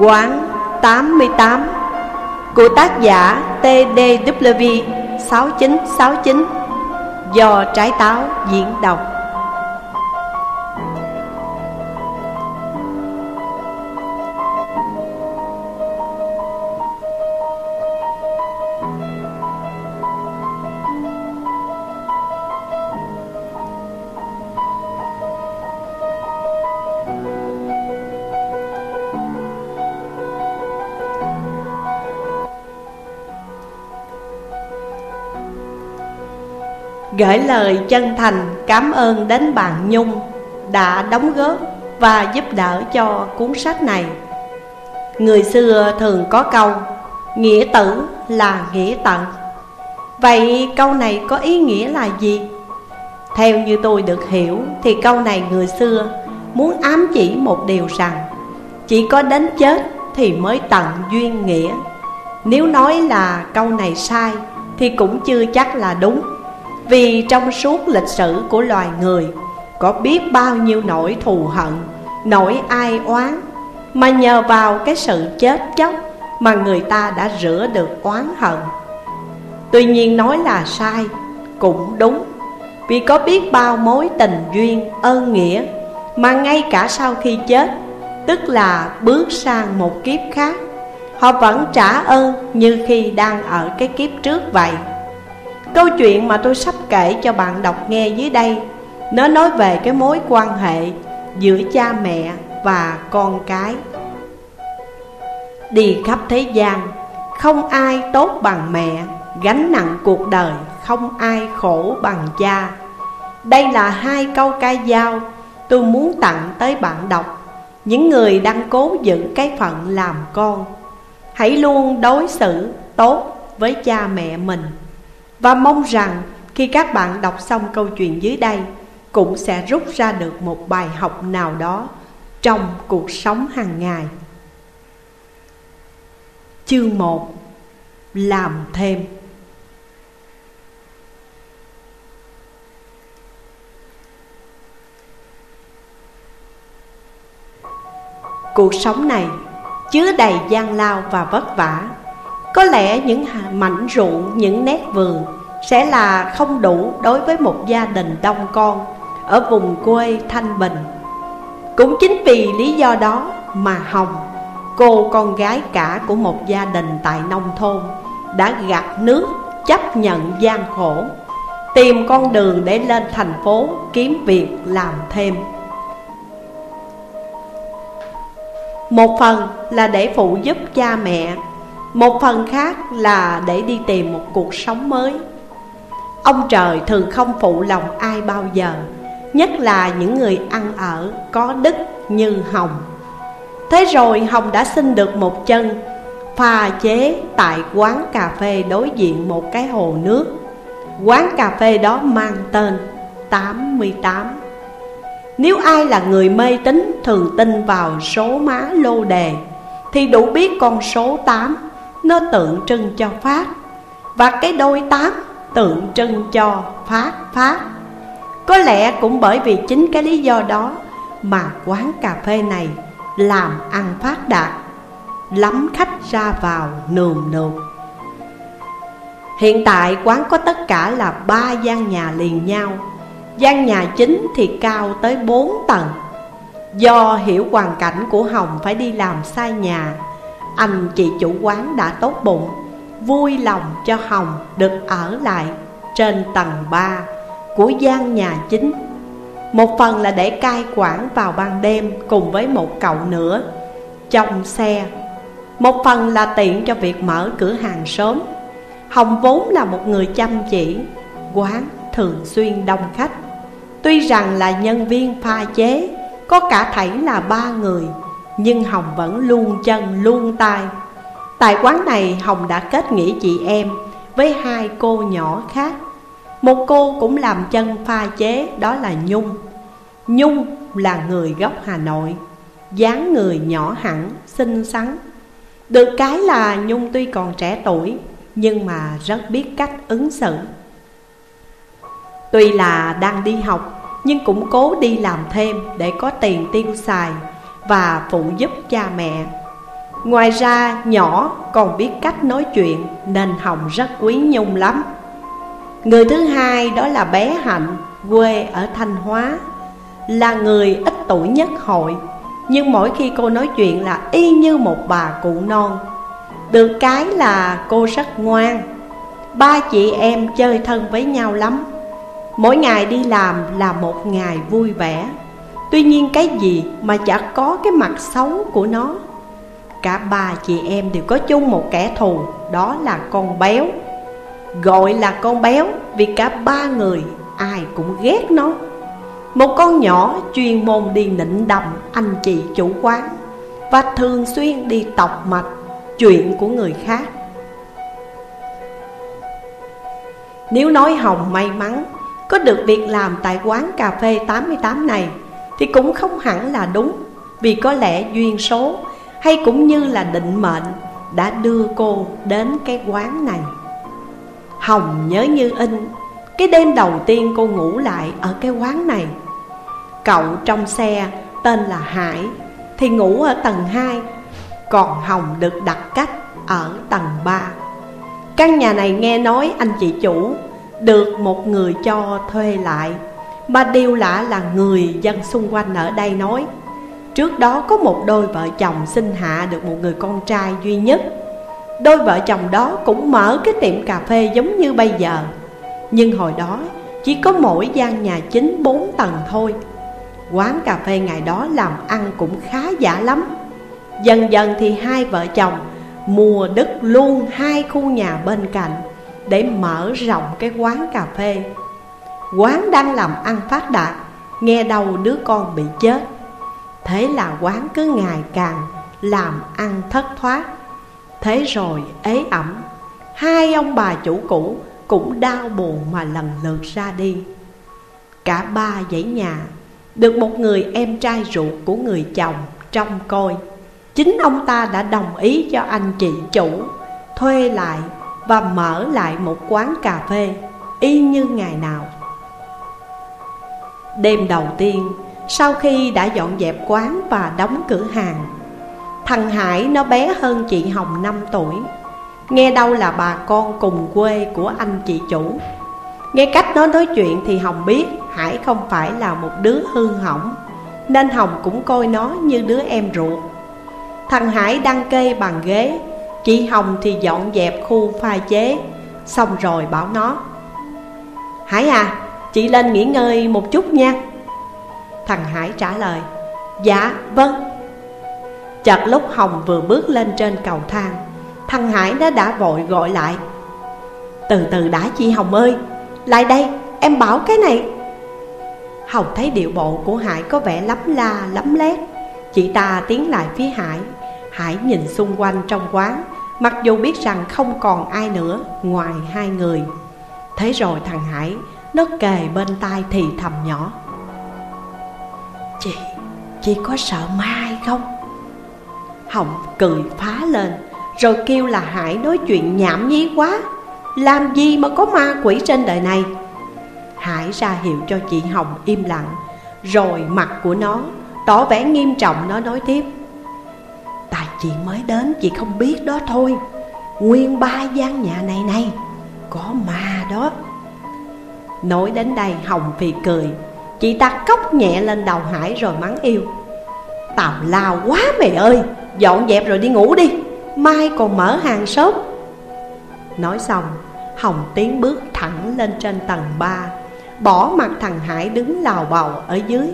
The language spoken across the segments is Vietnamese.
Quán 88 Của tác giả TDW 6969 Do trái táo diễn đọc. Gửi lời chân thành cảm ơn đến bạn Nhung Đã đóng góp và giúp đỡ cho cuốn sách này. Người xưa thường có câu, Nghĩa tử là nghĩa tận. Vậy câu này có ý nghĩa là gì? Theo như tôi được hiểu Thì câu này người xưa muốn ám chỉ một điều rằng, Chỉ có đến chết thì mới tận duyên nghĩa. Nếu nói là câu này sai Thì cũng chưa chắc là đúng vì trong suốt lịch sử của loài người, Có biết bao nhiêu nỗi thù hận, Nỗi ai oán, Mà nhờ vào cái sự chết chóc Mà người ta đã rửa được oán hận. Tuy nhiên nói là sai, Cũng đúng, Vì có biết bao mối tình duyên ơn nghĩa Mà ngay cả sau khi chết, Tức là bước sang một kiếp khác, Họ vẫn trả ơn như khi đang ở cái kiếp trước vậy. Câu chuyện mà tôi sắp kể cho bạn đọc nghe dưới đây, Nó nói về cái mối quan hệ giữa cha mẹ và con cái. Đi khắp thế gian, Không ai tốt bằng mẹ, Gánh nặng cuộc đời Không ai khổ bằng cha. Đây là hai câu ca dao Tôi muốn tặng tới bạn đọc. Những người đang cố giữ cái phận làm con, Hãy luôn đối xử tốt với cha mẹ mình và mong rằng khi các bạn đọc xong câu chuyện dưới đây, Cũng sẽ rút ra được một bài học nào đó Trong cuộc sống hàng ngày. Chương 1 Làm thêm. Cuộc sống này chứa đầy gian lao và vất vả có lẽ những mảnh ruộng, những nét vườn Sẽ là không đủ đối với một gia đình đông con Ở vùng quê Thanh Bình. Cũng chính vì lý do đó mà Hồng Cô con gái cả của một gia đình tại nông thôn Đã gặt nước chấp nhận gian khổ Tìm con đường để lên thành phố kiếm việc làm thêm. Một phần là để phụ giúp cha mẹ một phần khác là để đi tìm một cuộc sống mới. Ông trời thường không phụ lòng ai bao giờ, Nhất là những người ăn ở có đức như Hồng. Thế rồi Hồng đã xin được một chân Pha chế tại quán cà phê đối diện một cái hồ nước. Quán cà phê đó mang tên 88 Nếu ai là người mê tín thường tin vào số má lô đề Thì đủ biết con số 8 nó tượng trưng cho phát Và cái đôi tám tượng trưng cho phát phát Có lẽ cũng bởi vì chính cái lý do đó Mà quán cà phê này làm ăn phát đạt, Lắm khách ra vào nườm nượp. Hiện tại quán có tất cả là ba gian nhà liền nhau. Gian nhà chính thì cao tới 4 tầng. Do hiểu hoàn cảnh của Hồng phải đi làm sai nhà anh chị chủ quán đã tốt bụng, Vui lòng cho Hồng được ở lại trên tầng 3 của gian nhà chính. Một phần là để cai quản vào ban đêm cùng với một cậu nữa Trong xe. Một phần là tiện cho việc mở cửa hàng sớm. Hồng vốn là một người chăm chỉ, Quán thường xuyên đông khách. Tuy rằng là nhân viên pha chế, Có cả thảy là ba người nhưng Hồng vẫn luôn chân luôn tay. Tại quán này Hồng đã kết nghĩa chị em Với hai cô nhỏ khác. Một cô cũng làm chân pha chế Đó là Nhung. Nhung là người gốc Hà Nội dáng người nhỏ hẳn, xinh xắn. Được cái là Nhung tuy còn trẻ tuổi Nhưng mà rất biết cách ứng xử. Tuy là đang đi học Nhưng cũng cố đi làm thêm để có tiền tiêu xài và phụ giúp cha mẹ. Ngoài ra, nhỏ còn biết cách nói chuyện Nên Hồng rất quý Nhung lắm. Người thứ hai đó là bé Hạnh, Quê ở Thanh Hóa, Là người ít tuổi nhất hội. Nhưng mỗi khi cô nói chuyện là y như một bà cụ non. Được cái là cô rất ngoan. Ba chị em chơi thân với nhau lắm. Mỗi ngày đi làm là một ngày vui vẻ. Tuy nhiên cái gì mà chả có cái mặt xấu của nó? Cả ba chị em đều có chung một kẻ thù, Đó là con béo. Gọi là con béo vì cả ba người ai cũng ghét nó. Một con nhỏ chuyên môn đi nịnh đầm anh chị chủ quán Và thường xuyên đi tọc mạch chuyện của người khác. Nếu nói Hồng may mắn, Có được việc làm tại quán cà phê 88 này thì cũng không hẳn là đúng, Vì có lẽ duyên số hay cũng như là định mệnh đã đưa cô đến cái quán này. Hồng nhớ như in, Cái đêm đầu tiên cô ngủ lại ở cái quán này. Cậu trong xe tên là Hải Thì ngủ ở tầng 2 Còn Hồng được đặt cách ở tầng 3 Căn nhà này nghe nói anh chị chủ Được một người cho thuê lại. Mà điều lạ là người dân xung quanh ở đây nói, Trước đó có một đôi vợ chồng sinh hạ được một người con trai duy nhất. Đôi vợ chồng đó cũng mở cái tiệm cà phê giống như bây giờ. Nhưng hồi đó chỉ có mỗi gian nhà chính bốn tầng thôi. Quán cà phê ngày đó làm ăn cũng khá giả lắm. Dần dần thì hai vợ chồng mua đất luôn hai khu nhà bên cạnh Để mở rộng cái quán cà phê. Quán đang làm ăn phát đạt, Nghe đâu đứa con bị chết. Thế là quán cứ ngày càng làm ăn thất thoát. Thế rồi ế ẩm, Hai ông bà chủ cũ cũng đau buồn mà lần lượt ra đi. Cả ba dãy nhà Được một người em trai ruột của người chồng trông coi. Chính ông ta đã đồng ý cho anh chị chủ Thuê lại và mở lại một quán cà phê Y như ngày nào. Đêm đầu tiên sau khi đã dọn dẹp quán và đóng cửa hàng Thằng Hải nó bé hơn chị Hồng 5 tuổi. Nghe đâu là bà con cùng quê của anh chị chủ. Nghe cách nó nói chuyện thì Hồng biết Hải không phải là một đứa hư hỏng Nên Hồng cũng coi nó như đứa em ruột. Thằng Hải đăng kê bằng ghế Chị Hồng thì dọn dẹp khu pha chế Xong rồi bảo nó Hải à, chị lên nghỉ ngơi một chút nha. Thằng Hải trả lời Dạ vâng. Chợt lúc Hồng vừa bước lên trên cầu thang, Thằng Hải nó đã vội gọi lại, Từ từ đã chị Hồng ơi, Lại đây, em bảo cái này. Hồng thấy điệu bộ của Hải có vẻ lắm la lắm lét. Chị ta tiến lại phía Hải. Hải nhìn xung quanh trong quán, Mặc dù biết rằng không còn ai nữa ngoài hai người. Thế rồi thằng Hải nó kề bên tai thì thầm nhỏ. Chị, chị có sợ ma hay không? Hồng cười phá lên Rồi kêu là Hải nói chuyện nhảm nhí quá. Làm gì mà có ma quỷ trên đời này? Hải ra hiệu cho chị Hồng im lặng Rồi mặt của nó tỏ vẻ nghiêm trọng nó nói tiếp. Tại chị mới đến chị không biết đó thôi. Nguyên ba gian nhà này này Có ma đó. Nói đến đây Hồng phì cười. Chị ta cốc nhẹ lên đầu Hải rồi mắng yêu. Tào lao quá mày ơi, Dọn dẹp rồi đi ngủ đi. Mai còn mở hàng sớm Nói xong, Hồng tiến bước thẳng lên trên tầng 3 Bỏ mặt thằng Hải đứng lào bầu ở dưới.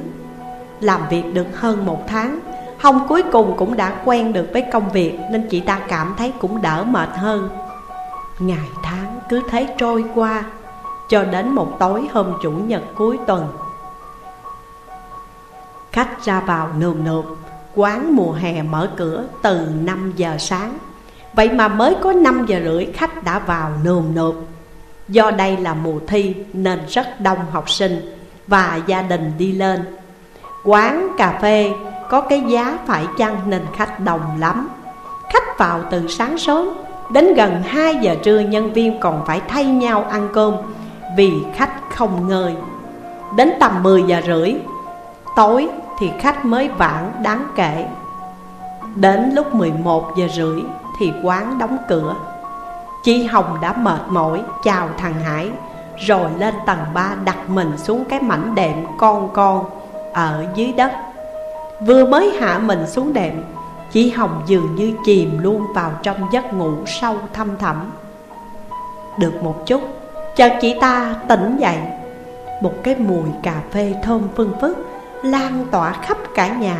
Làm việc được hơn một tháng, Hồng cuối cùng cũng đã quen được với công việc Nên chị ta cảm thấy cũng đỡ mệt hơn. Ngày tháng cứ thế trôi qua cho đến một tối hôm chủ nhật cuối tuần. Khách ra vào nườm nượp, Quán mùa hè mở cửa từ 5 giờ sáng. Vậy mà mới có 5 giờ rưỡi, khách đã vào nườm nượp. Do đây là mùa thi nên rất đông học sinh và gia đình đi lên. Quán cà phê có cái giá phải chăng nên khách đông lắm. Khách vào từ sáng sớm Đến gần 2 giờ trưa, nhân viên còn phải thay nhau ăn cơm. Vì khách không ngơi. Đến tầm 10 giờ rưỡi, Tối thì khách mới vãn đáng kể. Đến lúc 11 giờ rưỡi thì quán đóng cửa. Chị Hồng đã mệt mỏi, chào thằng Hải, Rồi lên tầng 3 đặt mình xuống cái mảnh đệm con con ở dưới đất. Vừa mới hạ mình xuống đệm, Chị Hồng dường như chìm luôn vào trong giấc ngủ sâu thâm thẳm. Được một chút Chợt chị ta tỉnh dậy. Một cái mùi cà phê thơm phương phức Lan tỏa khắp cả nhà.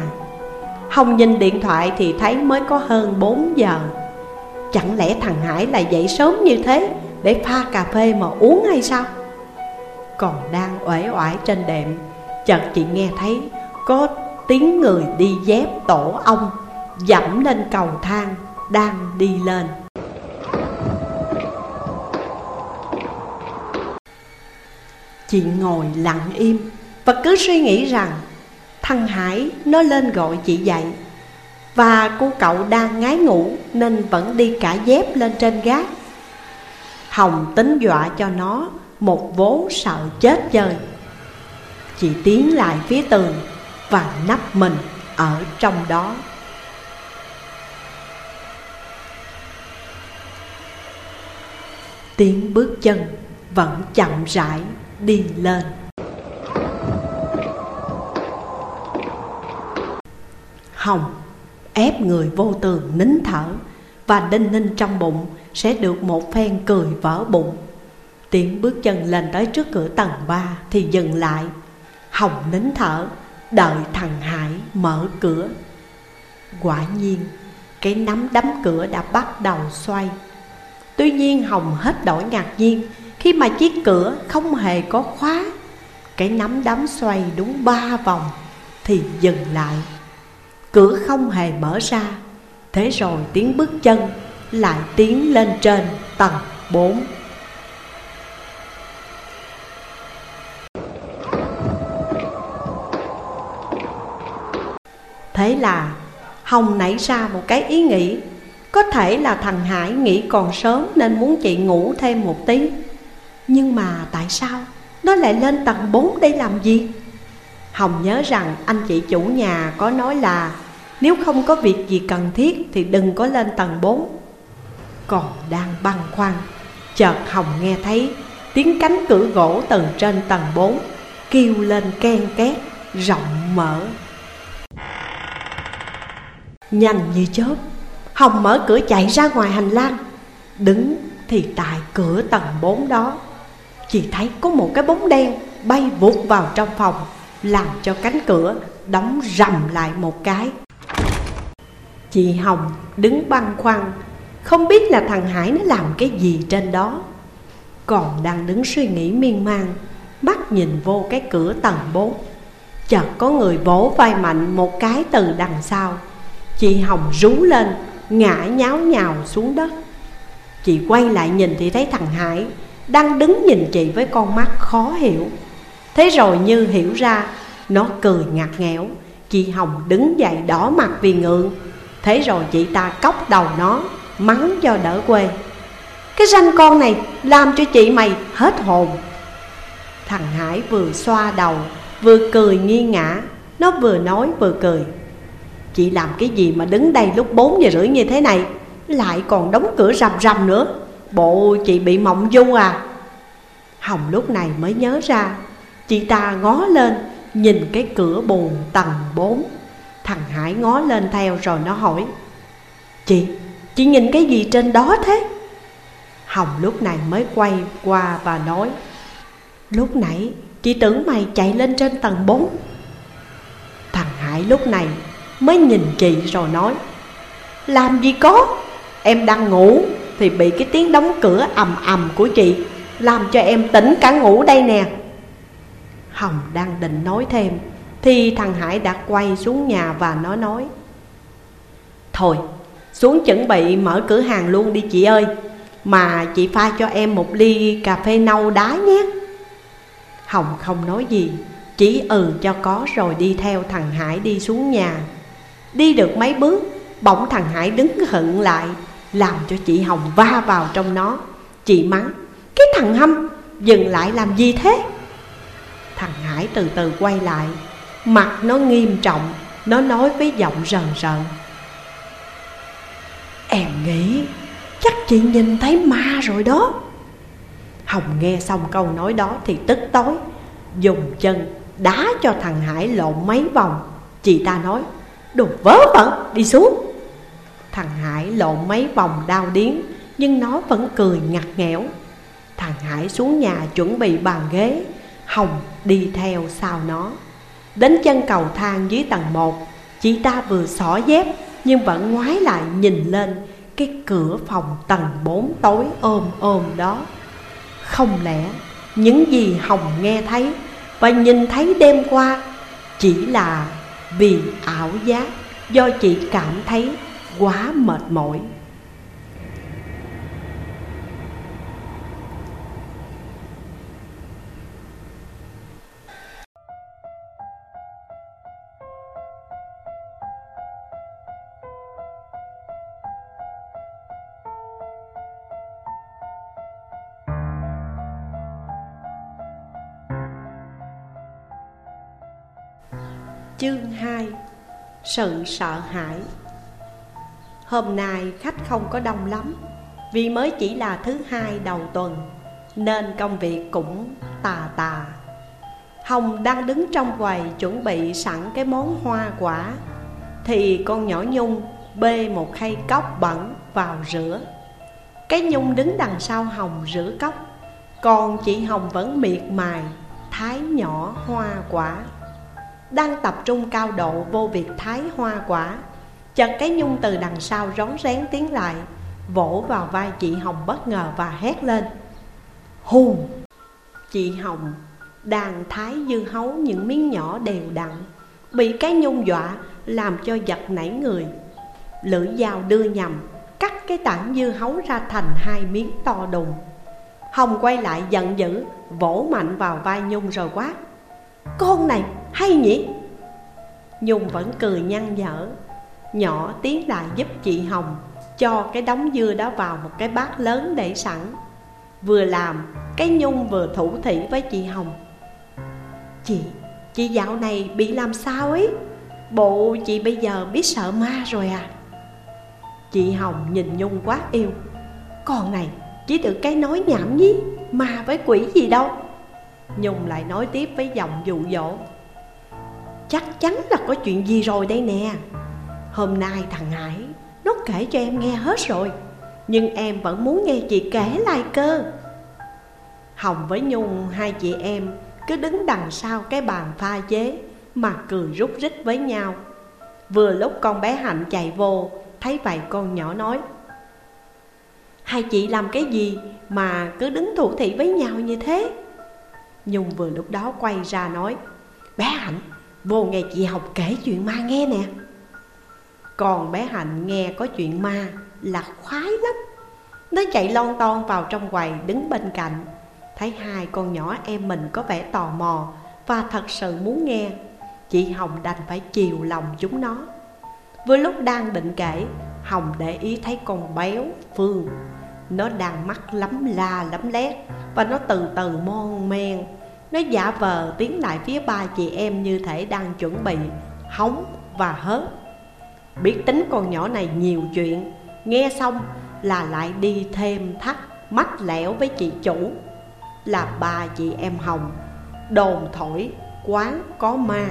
Hồng nhìn điện thoại thì thấy mới có hơn 4 giờ. Chẳng lẽ thằng Hải lại dậy sớm như thế Để pha cà phê mà uống hay sao? Còn đang uể oải trên đệm, Chợt chị nghe thấy có tiếng người đi dép tổ ong Dẫm lên cầu thang đang đi lên. Chị ngồi lặng im và cứ suy nghĩ rằng Thằng Hải nó lên gọi chị dậy. Và cô cậu đang ngái ngủ Nên vẫn đi cả dép lên trên gác. Hồng tính dọa cho nó Một vố sợ chết chơi. Chị tiến lại phía tường Và nắp mình ở trong đó. Tiếng bước chân vẫn chậm rãi đi lên. Hồng, ép người vô tường nín thở Và đinh ninh trong bụng sẽ được một phen cười vỡ bụng. Tiếng bước chân lên tới trước cửa tầng ba thì dừng lại. Hồng nín thở, đợi thằng Hải mở cửa. Quả nhiên, cái nắm đấm cửa đã bắt đầu xoay. Tuy nhiên Hồng hết đổi ngạc nhiên khi mà chiếc cửa không hề có khóa, Cái nắm đấm xoay đúng ba vòng Thì dừng lại. Cửa không hề mở ra. Thế rồi tiếng bước chân lại tiến lên trên tầng 4 Thế là Hồng nảy ra một cái ý nghĩ, Có thể là thằng Hải nghĩ còn sớm nên muốn chị ngủ thêm một tí. Nhưng mà tại sao? Nó lại lên tầng 4 để làm gì? Hồng nhớ rằng anh chị chủ nhà có nói là Nếu không có việc gì cần thiết thì đừng có lên tầng 4 Còn đang băn khoăn, Chợt Hồng nghe thấy tiếng cánh cửa gỗ từ trên tầng 4 Kêu lên ken két, rộng mở. Nhanh như chớp, Hồng mở cửa chạy ra ngoài hành lang. Đứng thì tại cửa tầng 4 đó Chị thấy có một cái bóng đen bay vụt vào trong phòng, Làm cho cánh cửa đóng rầm lại một cái. Chị Hồng đứng băn khoăn, Không biết là thằng Hải nó làm cái gì trên đó. Còn đang đứng suy nghĩ miên man, Mắt nhìn vô cái cửa tầng 4 Chợt có người vỗ vai mạnh một cái từ đằng sau. Chị Hồng rú lên, Ngã nháo nhào xuống đất. Chị quay lại nhìn thì thấy thằng Hải đang đứng nhìn chị với con mắt khó hiểu. Thế rồi như hiểu ra, Nó cười ngặt nghẽo. Chị Hồng đứng dậy đỏ mặt vì ngượng. Thế rồi chị ta cốc đầu nó, Mắng cho đỡ quê. Cái ranh con này làm cho chị mày hết hồn. Thằng Hải vừa xoa đầu, Vừa cười nghi ngã. Nó vừa nói vừa cười. Chị làm cái gì mà đứng đây lúc 4 giờ rưỡi như thế này? Lại còn đóng cửa rầm rầm nữa. Bộ chị bị mộng du à? Hồng lúc này mới nhớ ra Chị ta ngó lên Nhìn cái cửa buồn tầng 4 Thằng Hải ngó lên theo rồi nó hỏi Chị, chị nhìn cái gì trên đó thế? Hồng lúc này mới quay qua và nói Lúc nãy chị tưởng mày chạy lên trên tầng 4 Thằng Hải lúc này mới nhìn chị rồi nói Làm gì có? Em đang ngủ thì bị cái tiếng đóng cửa ầm ầm của chị Làm cho em tỉnh cả ngủ đây nè. Hồng đang định nói thêm, Thì thằng Hải đã quay xuống nhà và nó nói, Thôi, xuống chuẩn bị mở cửa hàng luôn đi chị ơi, Mà chị pha cho em một ly cà phê nâu đá nhé. Hồng không nói gì, Chỉ ừ cho có rồi đi theo thằng Hải đi xuống nhà. Đi được mấy bước, Bỗng thằng Hải đứng hận lại làm cho chị Hồng va vào trong nó. Chị mắng, Cái thằng hâm dừng lại làm gì thế? Thằng Hải từ từ quay lại, Mặt nó nghiêm trọng, Nó nói với giọng rần rợn. Em nghĩ chắc chị nhìn thấy ma rồi đó. Hồng nghe xong câu nói đó thì tức tối, Dùng chân đá cho thằng Hải lộn mấy vòng. Chị ta nói, Đồ vớ vẩn, đi xuống. Thằng Hải lộn mấy vòng đau điếng, Nhưng nó vẫn cười ngặt nghẽo. Thằng Hải xuống nhà chuẩn bị bàn ghế, Hồng đi theo sau nó. Đến chân cầu thang dưới tầng 1 Chị ta vừa xỏ dép, Nhưng vẫn ngoái lại nhìn lên Cái cửa phòng tầng 4 tối ôm ôm đó. Không lẽ những gì Hồng nghe thấy Và nhìn thấy đêm qua Chỉ là vì ảo giác Do chị cảm thấy quá mệt mỏi. Chương 2 Sự sợ hãi. Hôm nay khách không có đông lắm, Vì mới chỉ là thứ hai đầu tuần, Nên công việc cũng tà tà. Hồng đang đứng trong quầy chuẩn bị sẵn cái món hoa quả, Thì con nhỏ Nhung bê một khay cốc bẩn vào rửa. Cái Nhung đứng đằng sau Hồng rửa cốc, Còn chị Hồng vẫn miệt mài, thái nhỏ hoa quả. Đang tập trung cao độ vô việc thái hoa quả Chợt cái nhung từ đằng sau rón rén tiến lại, Vỗ vào vai chị Hồng bất ngờ và hét lên. Hùng! Chị Hồng, đàn thái dư hấu những miếng nhỏ đều đặn, Bị cái nhung dọa làm cho giật nảy người. Lưỡi dao đưa nhầm, Cắt cái tảng dưa hấu ra thành hai miếng to đùng. Hồng quay lại giận dữ, Vỗ mạnh vào vai Nhung rồi quát, Con này hay nhỉ? Nhung vẫn cười nhăn nhở. Nhỏ tiến lại giúp chị Hồng Cho cái đống dưa đó vào một cái bát lớn để sẵn. Vừa làm cái Nhung vừa thủ thỉ với chị Hồng. Chị, chị dạo này bị làm sao ấy? Bộ chị bây giờ biết sợ ma rồi à? Chị Hồng nhìn Nhung quá yêu. Con này chỉ được cái nói nhảm nhí Ma với quỷ gì đâu. Nhung lại nói tiếp với giọng dụ dỗ. Chắc chắn là có chuyện gì rồi đây nè. Hôm nay thằng Hải, Nó kể cho em nghe hết rồi, Nhưng em vẫn muốn nghe chị kể lại cơ. Hồng với Nhung, hai chị em, Cứ đứng đằng sau cái bàn pha chế Mà cười rút rít với nhau. Vừa lúc con bé Hạnh chạy vô, Thấy vậy con nhỏ nói, Hai chị làm cái gì mà cứ đứng thủ thị với nhau như thế? Nhung vừa lúc đó quay ra nói, Bé Hạnh, Vô nghe chị học kể chuyện ma nghe nè. Còn bé Hạnh nghe có chuyện ma là khoái lắm. Nó chạy lon ton vào trong quầy đứng bên cạnh. Thấy hai con nhỏ em mình có vẻ tò mò Và thật sự muốn nghe. Chị Hồng đành phải chiều lòng chúng nó. Vừa lúc đang định kể, Hồng để ý thấy con béo, Phương. Nó đang mắt lắm la lắm lét Và nó từ từ mon men. Nó giả vờ tiến lại phía ba chị em như thể đang chuẩn bị hóng và hớt. Biết tính con nhỏ này nhiều chuyện. Nghe xong là lại đi thêm thắt mách lẻo với chị chủ. Là ba chị em Hồng, Đồn thổi quán có ma.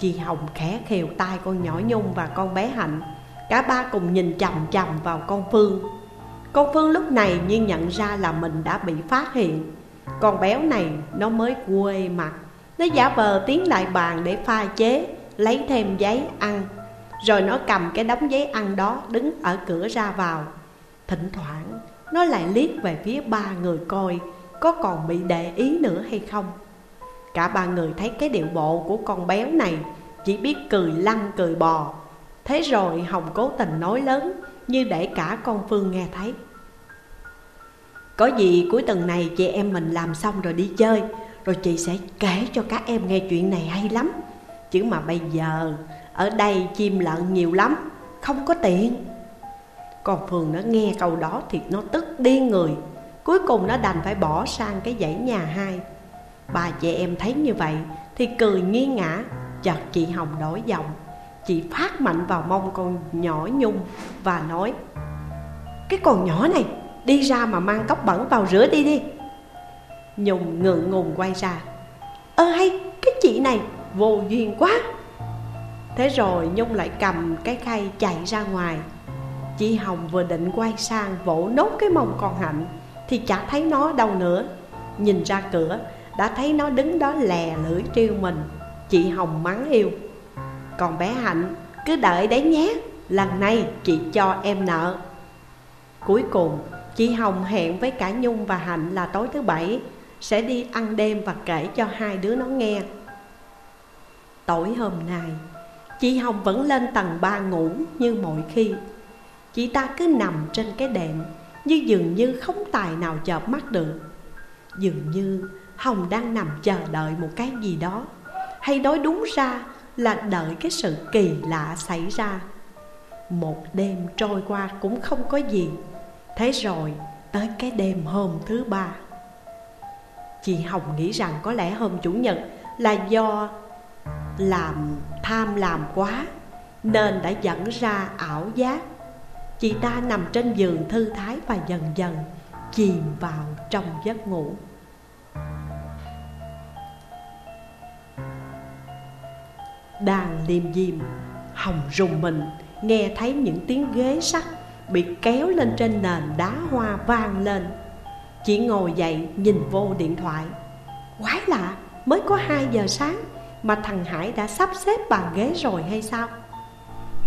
Chị Hồng khẽ khều tai con nhỏ Nhung và con bé Hạnh. Cả ba cùng nhìn chầm chầm vào con Phương. Con Phương lúc này như nhận ra là mình đã bị phát hiện. Con béo này nó mới quê mặt. Nó giả vờ tiến lại bàn để pha chế, Lấy thêm giấy ăn. Rồi nó cầm cái đống giấy ăn đó Đứng ở cửa ra vào. Thỉnh thoảng, nó lại liếc về phía ba người coi Có còn bị để ý nữa hay không. Cả ba người thấy cái điệu bộ của con béo này, Chỉ biết cười lăn cười bò. Thế rồi Hồng cố tình nói lớn Như để cả con Phương nghe thấy. Có gì cuối tuần này chị em mình làm xong rồi đi chơi, Rồi chị sẽ kể cho các em nghe chuyện này hay lắm. Chứ mà bây giờ ở đây chim lợn nhiều lắm, Không có tiện Còn phường nó nghe câu đó thì nó tức điên người. Cuối cùng nó đành phải bỏ sang cái dãy nhà hai. Bà chị em thấy như vậy thì cười nghi ngã, Chợt chị Hồng đổi giọng. Chị phát mạnh vào mông con nhỏ Nhung và nói, Cái con nhỏ này, đi ra mà mang cốc bẩn vào rửa đi đi. Nhung ngượng ngùng quay ra, Ơ hay, cái chị này vô duyên quá. Thế rồi Nhung lại cầm cái khay chạy ra ngoài. Chị Hồng vừa định quay sang vỗ nốt cái mông con Hạnh, Thì chả thấy nó đâu nữa. Nhìn ra cửa, đã thấy nó đứng đó lè lưỡi trêu mình. Chị Hồng mắng yêu, Còn bé Hạnh, cứ đợi đấy nhé, Lần này chị cho em nợ. Cuối cùng, chị Hồng hẹn với cả Nhung và Hạnh là tối thứ bảy, Sẽ đi ăn đêm và kể cho hai đứa nó nghe. Tối hôm nay Chị Hồng vẫn lên tầng ba ngủ như mọi khi. Chị ta cứ nằm trên cái đệm, Như dường như không tài nào chợp mắt được. Dường như Hồng đang nằm chờ đợi một cái gì đó, Hay nói đúng ra là đợi cái sự kỳ lạ xảy ra. Một đêm trôi qua cũng không có gì. Thế rồi, tới cái đêm hôm thứ ba. Chị Hồng nghĩ rằng có lẽ hôm Chủ nhật là do làm tham làm quá, Nên đã dẫn ra ảo giác. Chị ta nằm trên giường thư thái và dần dần chìm vào trong giấc ngủ. Đang liêm diêm, Hồng rùng mình, Nghe thấy những tiếng ghế sắt Bị kéo lên trên nền đá hoa vang lên. Chị ngồi dậy nhìn vô điện thoại. Quái lạ, Mới có 2 giờ sáng mà thằng Hải đã sắp xếp bàn ghế rồi hay sao?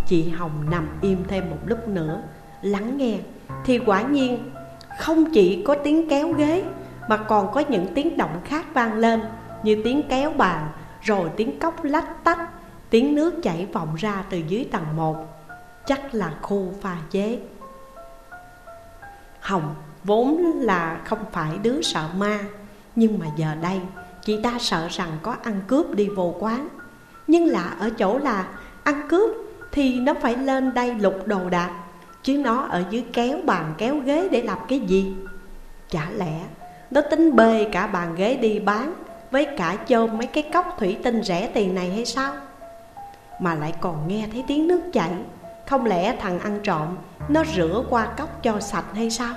Chị Hồng nằm im thêm một lúc nữa, Lắng nghe. Thì quả nhiên, Không chỉ có tiếng kéo ghế, Mà còn có những tiếng động khác vang lên, Như tiếng kéo bàn, Rồi tiếng cốc lách tách, Tiếng nước chảy vọng ra từ dưới tầng 1 Chắc là khu pha chế. Hồng vốn là không phải đứa sợ ma, Nhưng mà giờ đây chị ta sợ rằng có ăn cướp đi vô quán. Nhưng lạ ở chỗ là ăn cướp thì nó phải lên đây lục đồ đạc, Chứ nó ở dưới kéo bàn kéo ghế để làm cái gì? Chả lẽ nó tính bê cả bàn ghế đi bán Với cả chôm mấy cái cốc thủy tinh rẻ tiền này hay sao? Mà lại còn nghe thấy tiếng nước chảy. Không lẽ thằng ăn trộm Nó rửa qua cốc cho sạch hay sao?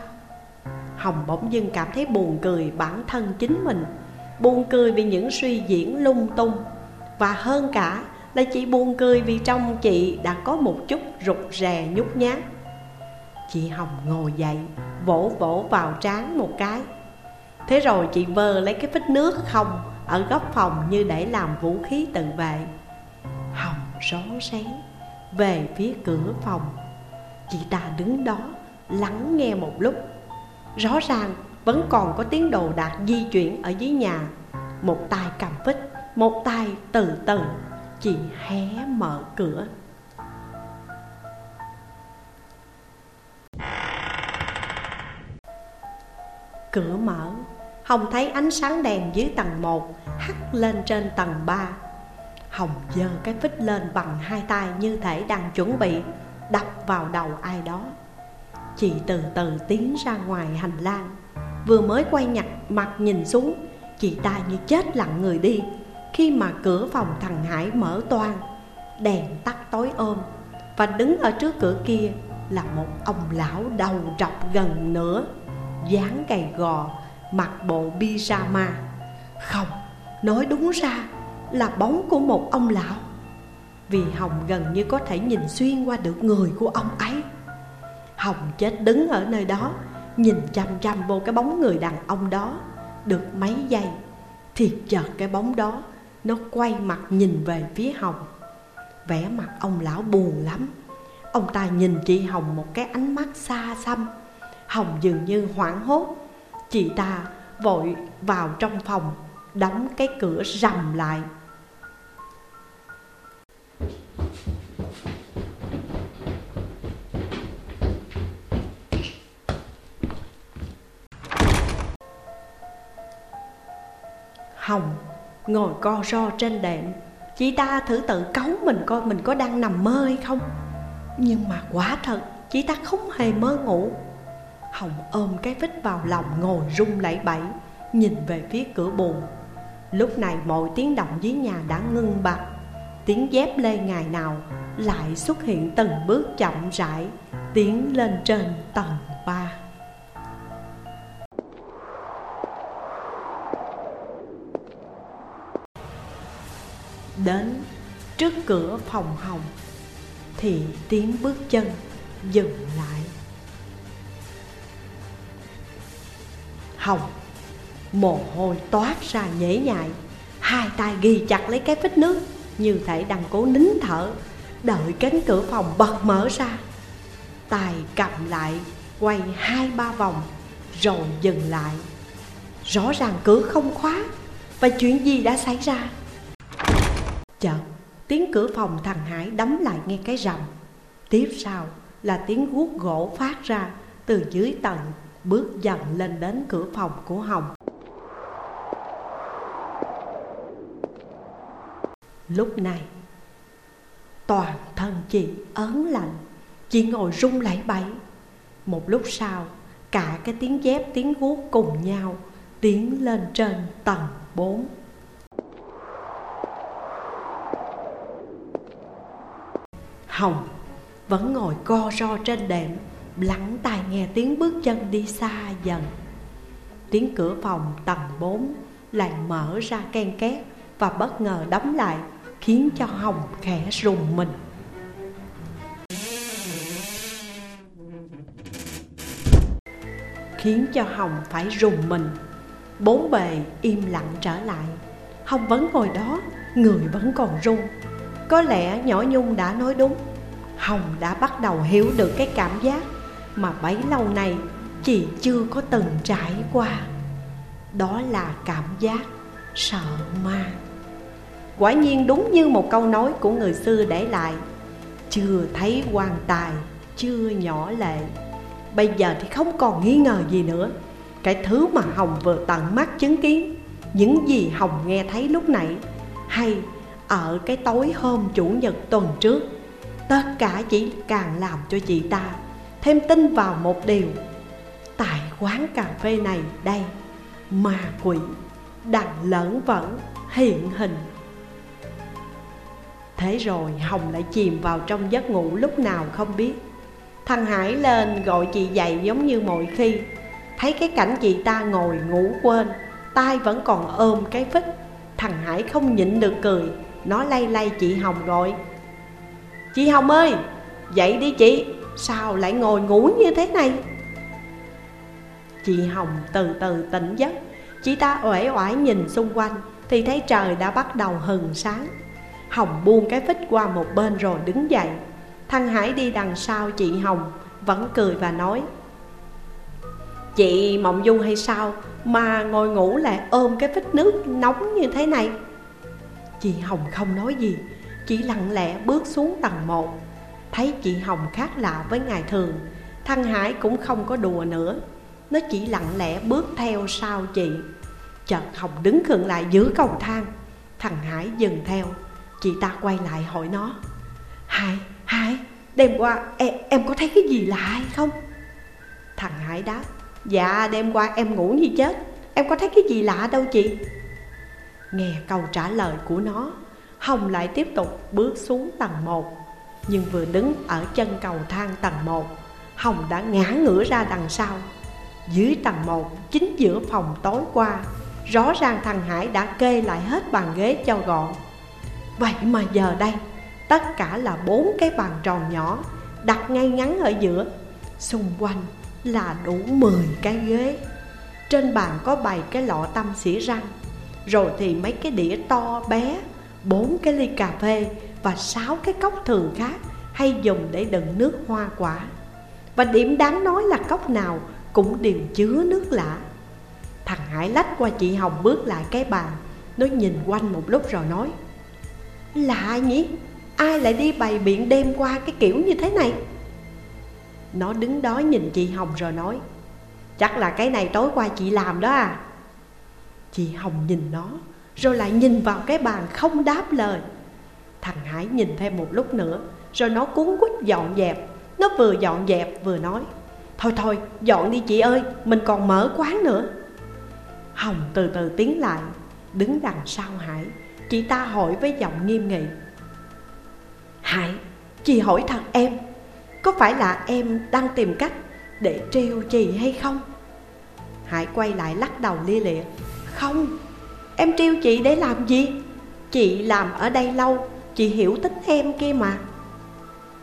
Hồng bỗng dưng cảm thấy buồn cười bản thân chính mình. Buồn cười vì những suy diễn lung tung. Và hơn cả là chị buồn cười vì trong chị đã có một chút rụt rè nhút nhát. Chị Hồng ngồi dậy, vỗ vỗ vào trán một cái. Thế rồi chị vơ lấy cái phích nước không Ở góc phòng như để làm vũ khí tự vệ. Hồng rón rén về phía cửa phòng. Chị ta đứng đó lắng nghe một lúc. Rõ ràng vẫn còn có tiếng đồ đạc di chuyển ở dưới nhà. Một tay cầm vít một tay từ từ chị hé mở cửa. Cửa mở, hồng thấy ánh sáng đèn dưới tầng 1 hắt lên trên tầng 3 Hồng giơ cái vít lên bằng hai tay như thể đang chuẩn bị đập vào đầu ai đó. Chị từ từ tiến ra ngoài hành lang. Vừa mới quay nhặt mặt nhìn xuống Chị ta như chết lặng người đi. Khi mà cửa phòng thằng Hải mở toan Đèn tắt tối ôm Và đứng ở trước cửa kia là một ông lão đầu trọc gần nửa dáng gầy gò mặc bộ pyjama. Không, nói đúng ra là bóng của một ông lão. Vì Hồng gần như có thể nhìn xuyên qua được người của ông ấy. Hồng chết đứng ở nơi đó Nhìn chăm chăm vô cái bóng người đàn ông đó, Được mấy giây Thì chợt cái bóng đó Nó quay mặt nhìn về phía Hồng. Vẻ mặt ông lão buồn lắm. Ông ta nhìn chị Hồng một cái ánh mắt xa xăm. Hồng dường như hoảng hốt. Chị ta vội vào trong phòng, Đóng cái cửa rầm lại. Hồng, ngồi co ro trên đệm. Chị ta thử tự cấu mình coi mình có đang nằm mơ hay không. Nhưng mà quả thật, chị ta không hề mơ ngủ. Hồng ôm cái vít vào lòng ngồi rung lẩy bẩy, Nhìn về phía cửa buồn Lúc này mọi tiếng động dưới nhà đã ngưng bặt. Tiếng dép lê ngày nào lại xuất hiện từng bước chậm rãi, tiến lên trên tầng ba. Đến trước cửa phòng hồng, thì tiếng bước chân dừng lại. Hồng, mồ hôi toát ra nhễ nhại, hai tay ghi chặt lấy cái vít nước như thể đang cố nín thở, đợi cánh cửa phòng bật mở ra. Tài cầm lại, quay hai ba vòng, rồi dừng lại. Rõ ràng cửa không khóa, và chuyện gì đã xảy ra? Chợt tiếng cửa phòng thằng hải đóng lại nghe cái rầm. Tiếp sau là tiếng guốc gỗ phát ra từ dưới tầng, bước dần lên đến cửa phòng của hồng. Lúc này, toàn thân chị ớn lạnh, Chị ngồi rung lẩy bẩy. Một lúc sau, Cả cái tiếng dép tiếng guốc cùng nhau Tiến lên trên tầng bốn. Hồng vẫn ngồi co ro trên đệm Lắng tai nghe tiếng bước chân đi xa dần. Tiếng cửa phòng tầng bốn lại mở ra ken két Và bất ngờ đóng lại Khiến cho Hồng khẽ rùng mình. Khiến cho Hồng phải rùng mình. Bốn bề im lặng trở lại. Hồng vẫn ngồi đó, người vẫn còn run. Có lẽ nhỏ Nhung đã nói đúng. Hồng đã bắt đầu hiểu được cái cảm giác Mà bấy lâu nay chị chưa có từng trải qua. Đó là cảm giác sợ ma. Quả nhiên đúng như một câu nói của người xưa để lại Chưa thấy quan tài, chưa nhỏ lệ. Bây giờ thì không còn nghi ngờ gì nữa. Cái thứ mà Hồng vừa tận mắt chứng kiến Những gì Hồng nghe thấy lúc nãy Hay ở cái tối hôm chủ nhật tuần trước, Tất cả chỉ càng làm cho chị ta Thêm tin vào một điều. Tại quán cà phê này đây, Ma quỷ đang lẫn vẫn hiện hình. Thế rồi Hồng lại chìm vào trong giấc ngủ lúc nào không biết. Thằng Hải lên gọi chị dậy giống như mọi khi. Thấy cái cảnh chị ta ngồi ngủ quên tay vẫn còn ôm cái phích. Thằng Hải không nhịn được cười. Nó lay lay chị Hồng gọi Chị Hồng ơi, Dậy đi chị. Sao lại ngồi ngủ như thế này? Chị Hồng từ từ tỉnh giấc. Chị ta uể oải nhìn xung quanh, Thì thấy trời đã bắt đầu hừng sáng. Hồng buông cái phích qua một bên rồi đứng dậy. Thăng Hải đi đằng sau chị Hồng, Vẫn cười và nói, Chị Mộng Dung hay sao Mà ngồi ngủ lại ôm cái vít nước nóng như thế này? Chị Hồng không nói gì Chỉ lặng lẽ bước xuống tầng 1 Thấy chị Hồng khác lạ với ngày thường Thăng Hải cũng không có đùa nữa. Nó chỉ lặng lẽ bước theo sau chị. Chợt Hồng đứng khựng lại giữa cầu thang. Thằng Hải dừng theo. Chị ta quay lại hỏi nó. Hải Hải đêm qua em, em có thấy cái gì lạ hay không? Thằng Hải đáp. Dạ đêm qua em ngủ như chết. Em có thấy cái gì lạ đâu chị? Nghe câu trả lời của nó. Hồng lại tiếp tục bước xuống tầng 1 Nhưng vừa đứng ở chân cầu thang tầng 1 Hồng đã ngã ngửa ra đằng sau. Dưới tầng 1 chính giữa phòng tối qua, Rõ ràng thằng Hải đã kê lại hết bàn ghế cho gọn. Vậy mà giờ đây, Tất cả là bốn cái bàn tròn nhỏ, Đặt ngay ngắn ở giữa. Xung quanh là đủ 10 cái ghế. Trên bàn có bày cái lọ tâm xỉ răng. Rồi thì mấy cái đĩa to, bé, bốn cái ly cà phê Và sáu cái cốc thường khác Hay dùng để đựng nước hoa quả. Và điểm đáng nói là cốc nào cũng đều chứa nước lạ. Thằng Hải lách qua chị Hồng bước lại cái bàn, Nó nhìn quanh một lúc rồi nói Lạ nhỉ? Ai lại đi bày biện đêm qua cái kiểu như thế này? Nó đứng đó nhìn chị Hồng rồi nói, Chắc là cái này tối qua chị làm đó à. Chị Hồng nhìn nó Rồi lại nhìn vào cái bàn không đáp lời. Thằng Hải nhìn thêm một lúc nữa Rồi nó cuốn quýt dọn dẹp. Nó vừa dọn dẹp vừa nói Thôi thôi dọn đi chị ơi Mình còn mở quán nữa. Hồng từ từ tiến lại Đứng đằng sau Hải. Chị ta hỏi với giọng nghiêm nghị Hải, Chị hỏi thật em Có phải là em đang tìm cách để trêu chị hay không? Hải quay lại lắc đầu lia liệt không, em trêu chị để làm gì? Chị làm ở đây lâu, chị hiểu tính em kia mà.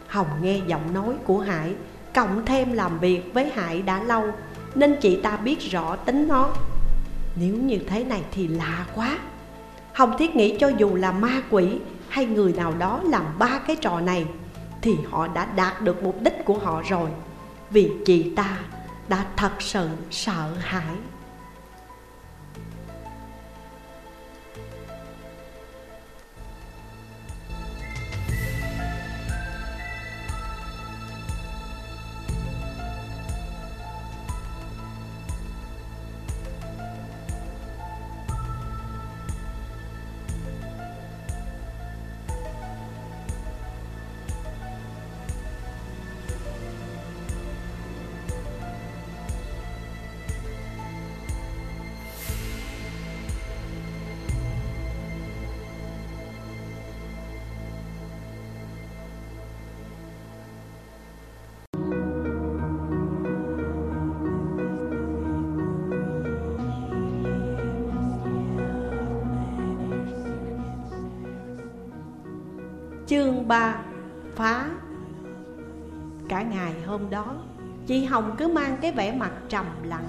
Hồng nghe giọng nói của Hải Cộng thêm làm việc với Hải đã lâu Nên chị ta biết rõ tính nó. Nếu như thế này thì lạ quá. Hồng thiết nghĩ cho dù là ma quỷ hay người nào đó làm ba cái trò này Thì họ đã đạt được mục đích của họ rồi. Vì chị ta đã thật sự sợ hãi Chương 3 Phá Cả ngày hôm đó. Chị Hồng cứ mang cái vẻ mặt trầm lặng.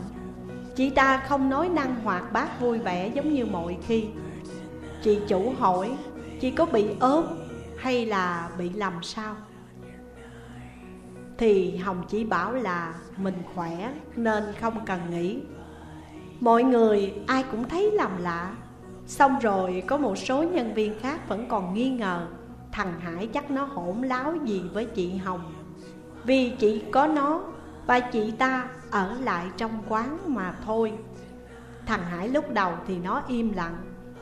Chị ta không nói năng hoạt bát vui vẻ giống như mọi khi. Chị chủ hỏi, Chị có bị ốm hay là bị làm sao? Thì Hồng chỉ bảo là mình khỏe nên không cần nghỉ. Mọi người ai cũng thấy làm lạ. Xong rồi có một số nhân viên khác vẫn còn nghi ngờ. Thằng Hải chắc nó hỗn láo gì với chị Hồng. Vì chỉ có nó và chị ta ở lại trong quán mà thôi. Thằng Hải lúc đầu thì nó im lặng,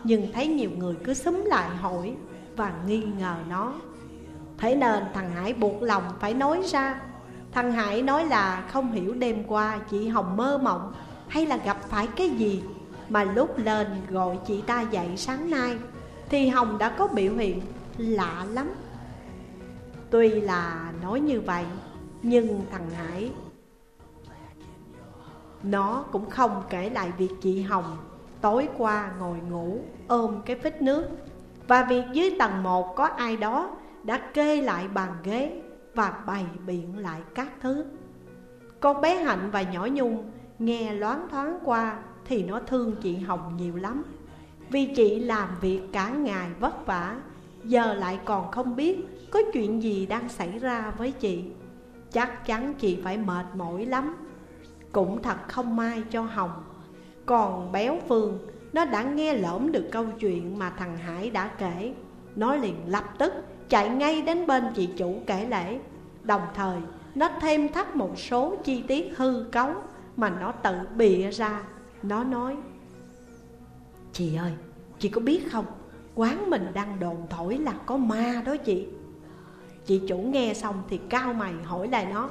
Nhưng thấy nhiều người cứ xúm lại hỏi và nghi ngờ nó. Thế nên thằng Hải buộc lòng phải nói ra. Thằng Hải nói là không hiểu đêm qua chị Hồng mơ mộng Hay là gặp phải cái gì, Mà lúc lên gọi chị ta dậy sáng nay Thì Hồng đã có biểu hiện lạ lắm. Tuy là nói như vậy, Nhưng thằng Hải, Nó cũng không kể lại việc chị Hồng Tối qua ngồi ngủ ôm cái phích nước. Và việc dưới tầng 1 có ai đó đã kê lại bàn ghế Và bày biện lại các thứ. Con bé Hạnh và nhỏ Nhung nghe loáng thoáng qua Thì nó thương chị Hồng nhiều lắm. Vì chị làm việc cả ngày vất vả Giờ lại còn không biết có chuyện gì đang xảy ra với chị. Chắc chắn chị phải mệt mỏi lắm. Cũng thật không may cho Hồng. Còn béo Phương Nó đã nghe lỡm được câu chuyện mà thằng Hải đã kể. Nó liền lập tức chạy ngay đến bên chị chủ kể lễ. Đồng thời nó thêm thắt một số chi tiết hư cấu Mà nó tự bịa ra. Nó nói Chị ơi, chị có biết không? Quán mình đang đồn thổi là có ma đó chị Chị chủ nghe xong thì cao mày hỏi lại nó,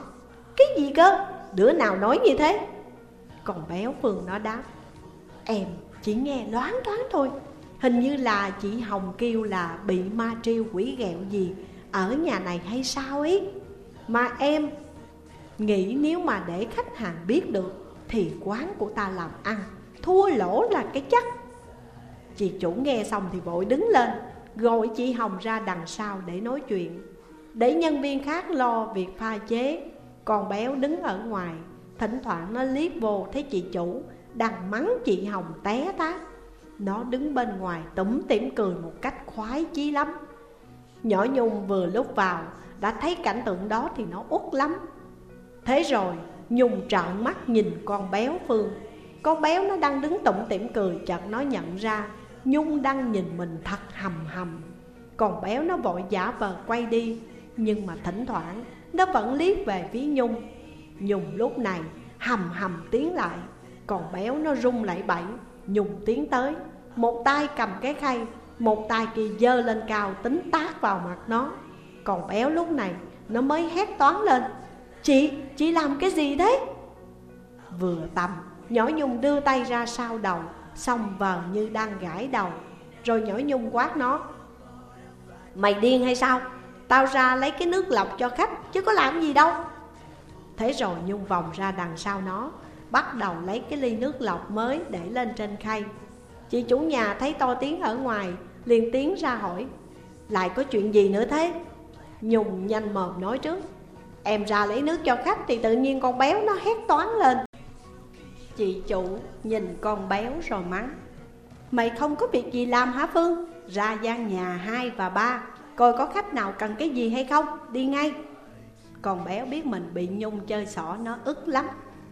Cái gì cơ? Đứa nào nói như thế? Còn béo Phương nó đáp, Em chỉ nghe đoán đoán thôi, Hình như là chị Hồng kêu là bị ma triêu quỷ ghẹo gì Ở nhà này hay sao ấy Mà em nghĩ nếu mà để khách hàng biết được Thì quán của ta làm ăn, Thua lỗ là cái chắc Chị chủ nghe xong thì vội đứng lên, Gọi chị Hồng ra đằng sau để nói chuyện. Để nhân viên khác lo việc pha chế, Còn béo đứng ở ngoài. Thỉnh thoảng nó liếc vô thấy chị chủ Đang mắng chị Hồng té tát Nó đứng bên ngoài tủm tỉm cười một cách khoái chí lắm. Nhỏ Nhung vừa lúc vào, Đã thấy cảnh tượng đó thì nó út lắm. Thế rồi, Nhung trợn mắt nhìn con béo Phương. Con béo nó đang đứng tủm tỉm cười, Chợt nó nhận ra Nhung đang nhìn mình thật hầm hầm. Còn béo nó vội giả vờ quay đi Nhưng mà thỉnh thoảng Nó vẫn liếc về phía Nhung. Nhung lúc này hầm hầm tiến lại Còn béo nó rung lại bẫy Nhung tiến tới Một tay cầm cái khay Một tay kia dơ lên cao tính tác vào mặt nó. Còn béo lúc này Nó mới hét toán lên Chị, chị làm cái gì thế? Vừa tầm Nhỏ Nhung đưa tay ra sau đầu Xong vờ như đang gãi đầu, Rồi nhỏ nhung quát nó. Mày điên hay sao? Tao ra lấy cái nước lọc cho khách, chứ có làm gì đâu. Thế rồi Nhung vòng ra đằng sau nó, Bắt đầu lấy cái ly nước lọc mới để lên trên khay. Chị chủ nhà thấy to tiếng ở ngoài, liền tiến ra hỏi, Lại có chuyện gì nữa thế? Nhung nhanh mồm nói trước, Em ra lấy nước cho khách thì tự nhiên con béo nó hét toán lên. Chị chủ nhìn con béo rồi mắng. Mày không có việc gì làm hả Phương? Ra gian nhà hai và ba, Coi có khách nào cần cái gì hay không? Đi ngay. Con béo biết mình bị Nhung chơi xỏ nó ức lắm,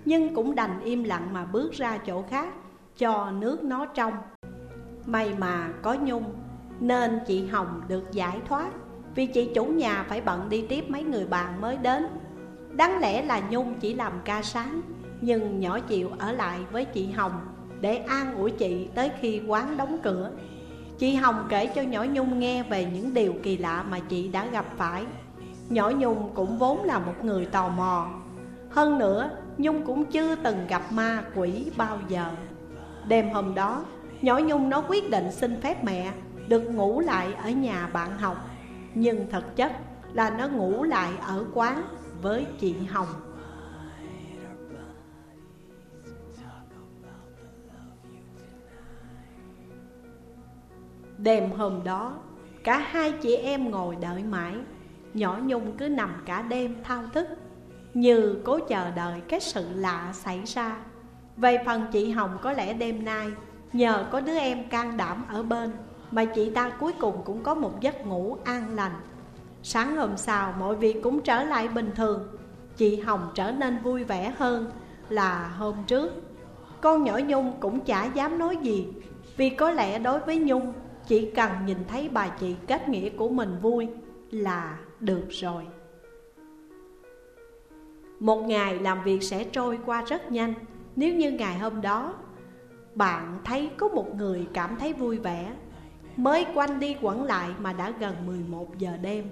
Nhưng cũng đành im lặng mà bước ra chỗ khác, Cho nước nó trong. May mà có Nhung, Nên chị Hồng được giải thoát, Vì chị chủ nhà phải bận đi tiếp mấy người bạn mới đến. Đáng lẽ là Nhung chỉ làm ca sáng nhưng nhỏ chịu ở lại với chị Hồng Để an ủi chị tới khi quán đóng cửa. Chị Hồng kể cho nhỏ Nhung nghe về những điều kỳ lạ mà chị đã gặp phải. Nhỏ Nhung cũng vốn là một người tò mò. Hơn nữa, Nhung cũng chưa từng gặp ma quỷ bao giờ. Đêm hôm đó, nhỏ Nhung nó quyết định xin phép mẹ Được ngủ lại ở nhà bạn học. Nhưng thật chất là nó ngủ lại ở quán với chị Hồng. Đêm hôm đó, cả hai chị em ngồi đợi mãi. Nhỏ Nhung cứ nằm cả đêm thao thức Như cố chờ đợi cái sự lạ xảy ra. Về phần chị Hồng có lẽ đêm nay Nhờ có đứa em can đảm ở bên Mà chị ta cuối cùng cũng có một giấc ngủ an lành. Sáng hôm sau mọi việc cũng trở lại bình thường. Chị Hồng trở nên vui vẻ hơn là hôm trước. Con nhỏ Nhung cũng chả dám nói gì Vì có lẽ đối với Nhung chỉ cần nhìn thấy bà chị kết nghĩa của mình vui là được rồi. Một ngày làm việc sẽ trôi qua rất nhanh. Nếu như ngày hôm đó Bạn thấy có một người cảm thấy vui vẻ, Mới quanh đi quẩn lại mà đã gần 11 giờ đêm.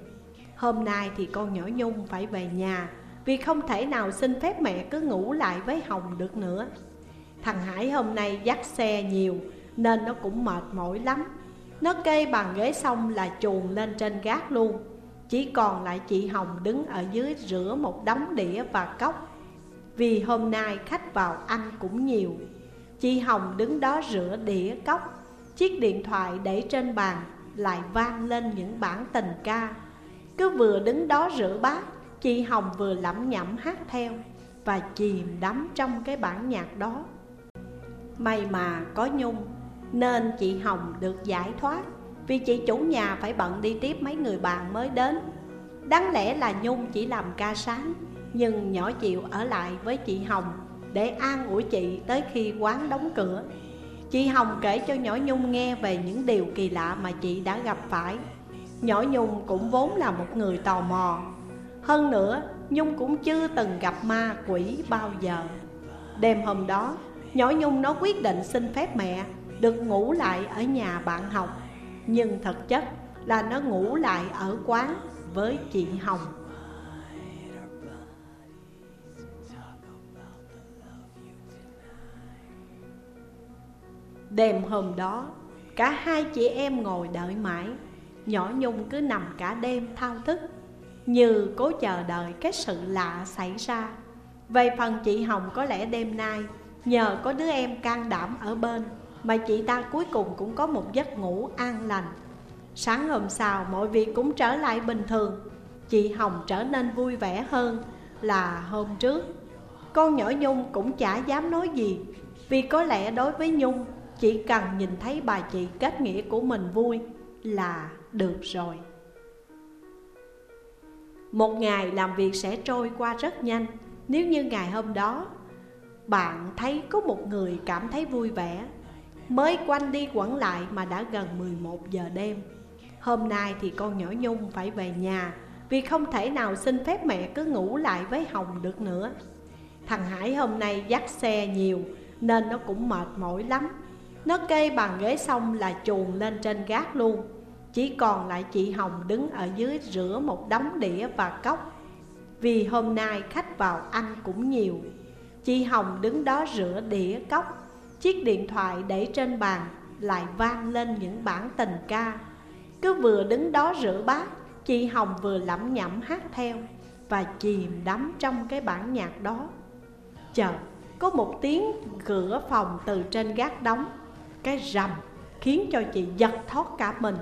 Hôm nay thì con nhỏ Nhung phải về nhà, Vì không thể nào xin phép mẹ cứ ngủ lại với Hồng được nữa. Thằng Hải hôm nay dắt xe nhiều, Nên nó cũng mệt mỏi lắm nó kê bàn ghế xong là chuồn lên trên gác luôn. Chỉ còn lại chị Hồng đứng ở dưới rửa một đống đĩa và cốc. Vì hôm nay khách vào ăn cũng nhiều, Chị Hồng đứng đó rửa đĩa cốc. Chiếc điện thoại để trên bàn lại vang lên những bản tình ca. Cứ vừa đứng đó rửa bát, Chị Hồng vừa lẩm nhẩm hát theo Và chìm đắm trong cái bản nhạc đó. May mà có Nhung nên chị Hồng được giải thoát Vì chị chủ nhà phải bận đi tiếp mấy người bạn mới đến. Đáng lẽ là Nhung chỉ làm ca sáng Nhưng nhỏ chịu ở lại với chị Hồng Để an ủi chị tới khi quán đóng cửa. Chị Hồng kể cho nhỏ Nhung nghe về những điều kỳ lạ mà chị đã gặp phải. Nhỏ Nhung cũng vốn là một người tò mò. Hơn nữa, Nhung cũng chưa từng gặp ma quỷ bao giờ. Đêm hôm đó, nhỏ Nhung nó quyết định xin phép mẹ được ngủ lại ở nhà bạn học. Nhưng thật chất là nó ngủ lại ở quán với chị Hồng. Đêm hôm đó, cả hai chị em ngồi đợi mãi. Nhỏ Nhung cứ nằm cả đêm thao thức Như cố chờ đợi cái sự lạ xảy ra. Về phần chị Hồng có lẽ đêm nay Nhờ có đứa em can đảm ở bên mà chị ta cuối cùng cũng có một giấc ngủ an lành. Sáng hôm sau, mọi việc cũng trở lại bình thường. Chị Hồng trở nên vui vẻ hơn là hôm trước. Con nhỏ Nhung cũng chả dám nói gì, Vì có lẽ đối với Nhung, Chỉ cần nhìn thấy bà chị kết nghĩa của mình vui là được rồi. Một ngày làm việc sẽ trôi qua rất nhanh. Nếu như ngày hôm đó Bạn thấy có một người cảm thấy vui vẻ Mới quanh đi quẩn lại mà đã gần 11 giờ đêm. Hôm nay thì con nhỏ Nhung phải về nhà, Vì không thể nào xin phép mẹ cứ ngủ lại với Hồng được nữa. Thằng Hải hôm nay dắt xe nhiều, Nên nó cũng mệt mỏi lắm. Nó kê bàn ghế xong là chuồn lên trên gác luôn. Chỉ còn lại chị Hồng đứng ở dưới rửa một đống đĩa và cốc. Vì hôm nay khách vào ăn cũng nhiều, Chị Hồng đứng đó rửa đĩa cốc. Chiếc điện thoại để trên bàn lại vang lên những bản tình ca. Cứ vừa đứng đó rửa bát, Chị Hồng vừa lẩm nhẩm hát theo Và chìm đắm trong cái bản nhạc đó. Chợt, có một tiếng cửa phòng từ trên gác đóng. Cái rầm khiến cho chị giật thoát cả mình.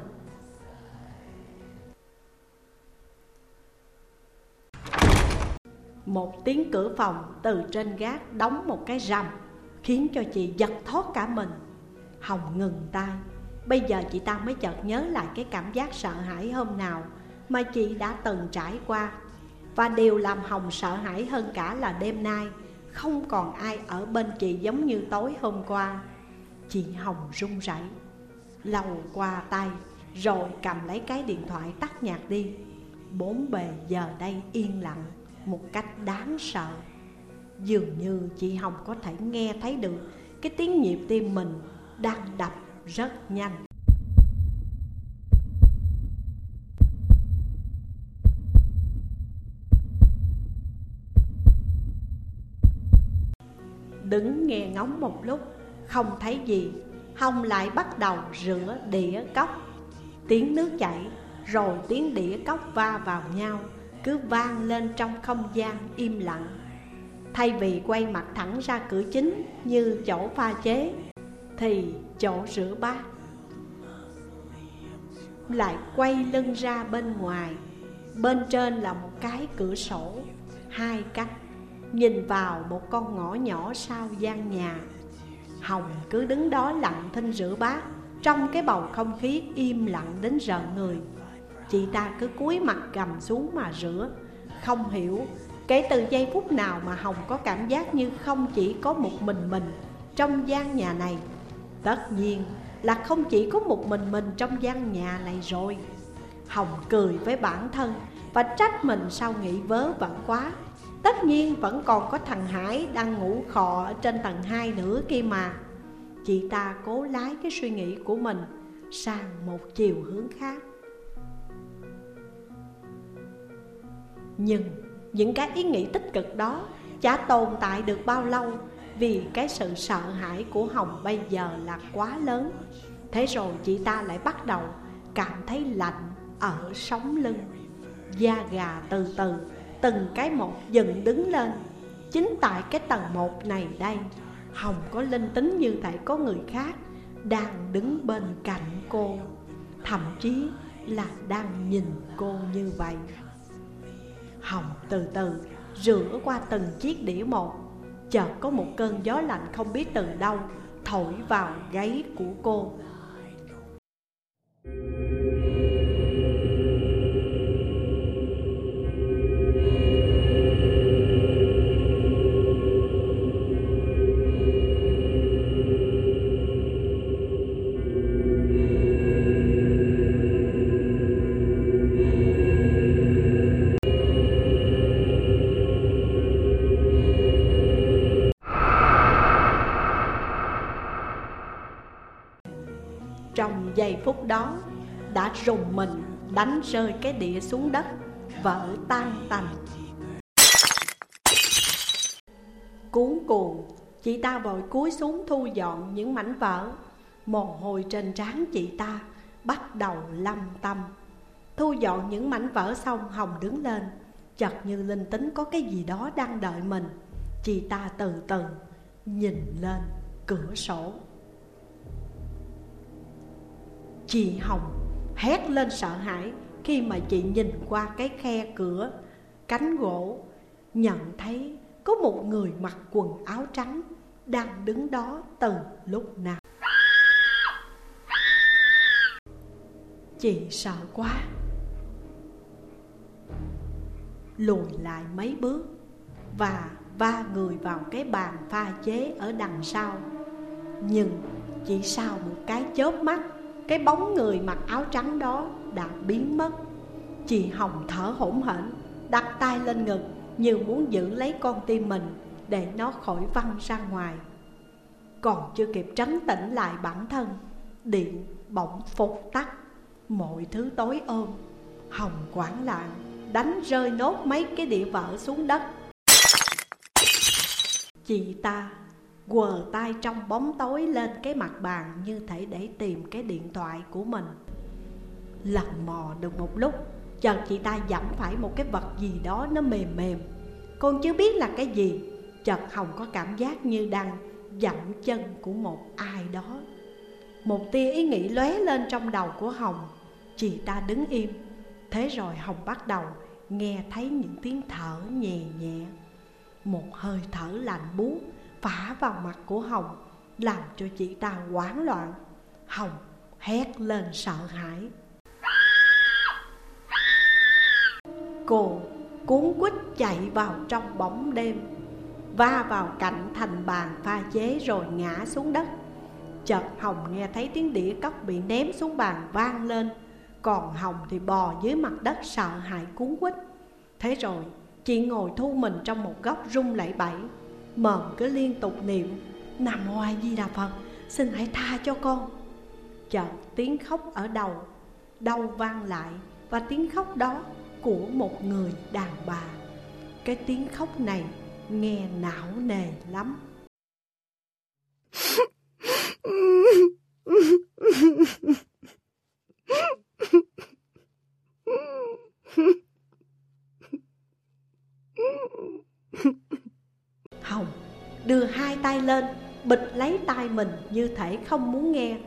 Một tiếng cửa phòng từ trên gác đóng một cái rầm. Khiến cho chị giật thót cả mình. Hồng ngừng tay. Bây giờ chị ta mới chợt nhớ lại cái cảm giác sợ hãi hôm nào Mà chị đã từng trải qua. Và điều làm Hồng sợ hãi hơn cả là đêm nay, Không còn ai ở bên chị giống như tối hôm qua. Chị Hồng run rẩy, Lầu qua tay, Rồi cầm lấy cái điện thoại tắt nhạc đi. Bốn bề giờ đây yên lặng, Một cách đáng sợ. Dường như chị Hồng có thể nghe thấy được. Cái tiếng nhịp tim mình đang đập rất nhanh. Đứng nghe ngóng một lúc, Không thấy gì. Hồng lại bắt đầu rửa đĩa cốc. Tiếng nước chảy, Rồi tiếng đĩa cốc va vào nhau, Cứ vang lên trong không gian im lặng. Thay vì quay mặt thẳng ra cửa chính Như chỗ pha chế, Thì chỗ rửa bát. Lại quay lưng ra bên ngoài, Bên trên là một cái cửa sổ, Hai cánh. Nhìn vào một con ngõ nhỏ sau gian nhà. Hồng cứ đứng đó lặng thinh rửa bát, Trong cái bầu không khí im lặng đến rợn người. Chị ta cứ cúi mặt gầm xuống mà rửa, Không hiểu Kể từ giây phút nào mà Hồng có cảm giác như không chỉ có một mình mình Trong gian nhà này, Tất nhiên là không chỉ có một mình mình trong gian nhà này rồi. Hồng cười với bản thân Và trách mình sao nghĩ vớ vẩn quá. Tất nhiên vẫn còn có thằng Hải đang ngủ khò ở trên tầng 2 nữa kia mà. Chị ta cố lái cái suy nghĩ của mình sang một chiều hướng khác. Nhưng những cái ý nghĩ tích cực đó chả tồn tại được bao lâu Vì cái sự sợ hãi của Hồng bây giờ là quá lớn. Thế rồi chị ta lại bắt đầu cảm thấy lạnh ở sống lưng, Da gà từ từ, từng cái một dần đứng lên. Chính tại cái tầng một này đây, Hồng có linh tính như thể có người khác Đang đứng bên cạnh cô, Thậm chí là đang nhìn cô như vậy. Hồng từ từ, rửa qua từng chiếc đĩa một. Chợt có một cơn gió lạnh không biết từ đâu Thổi vào gáy của cô. Đánh rơi cái đĩa xuống đất, Vỡ tan tành. Cuốn cuồng, Chị ta vội cúi xuống thu dọn những mảnh vỡ. Mồ hôi trên trán chị ta bắt đầu lâm tâm. Thu dọn những mảnh vỡ xong, Hồng đứng lên. Chợt như linh tính có cái gì đó đang đợi mình. Chị ta từ từ nhìn lên cửa sổ. Chị Hồng hét lên sợ hãi Khi mà chị nhìn qua cái khe cửa, Cánh gỗ, Nhận thấy có một người mặc quần áo trắng Đang đứng đó từ lúc nào. Chị sợ quá. Lùi lại mấy bước Và va người vào cái bàn pha chế ở đằng sau. Nhưng chỉ sau một cái chớp mắt cái bóng người mặc áo trắng đó đã biến mất. Chị Hồng thở hổn hển, Đặt tay lên ngực, như muốn giữ lấy con tim mình Để nó khỏi văng ra ngoài. Còn chưa kịp trấn tĩnh lại bản thân, Điện bỗng phục tắt. Mọi thứ tối ôm. Hồng quảng lạng Đánh rơi nốt mấy cái đĩa vỡ xuống đất. Chị ta quờ tay trong bóng tối lên cái mặt bàn như thể để tìm cái điện thoại của mình. Lần mò được một lúc, Chợt chị ta dẫm phải một cái vật gì đó nó mềm mềm. Con chưa biết là cái gì, Chợt Hồng có cảm giác như đang dẫm chân của một ai đó. Một tia ý nghĩ lóe lên trong đầu của Hồng, Chị ta đứng im. Thế rồi Hồng bắt đầu nghe thấy những tiếng thở nhẹ nhẹ. Một hơi thở lạnh buốt phả vào mặt của Hồng, Làm cho chị ta hoảng loạn. Hồng hét lên sợ hãi. Cô cuốn quýt chạy vào trong bóng đêm, Va vào cạnh thành bàn pha chế rồi ngã xuống đất. Chợt Hồng nghe thấy tiếng đĩa cốc bị ném xuống bàn vang lên, Còn Hồng thì bò dưới mặt đất sợ hãi cuốn quýt. Thế rồi, chị ngồi thu mình trong một góc rung lẩy bẩy. Mồm cứ liên tục niệm, Nam ngoài Di Đà Phật, Xin hãy tha cho con. Chợt tiếng khóc ở đầu, Đau vang lại, Và tiếng khóc đó của một người đàn bà. Cái tiếng khóc này nghe não nề lắm. Hồng, đưa hai tay lên, Bịch lấy tay mình như thể không muốn nghe.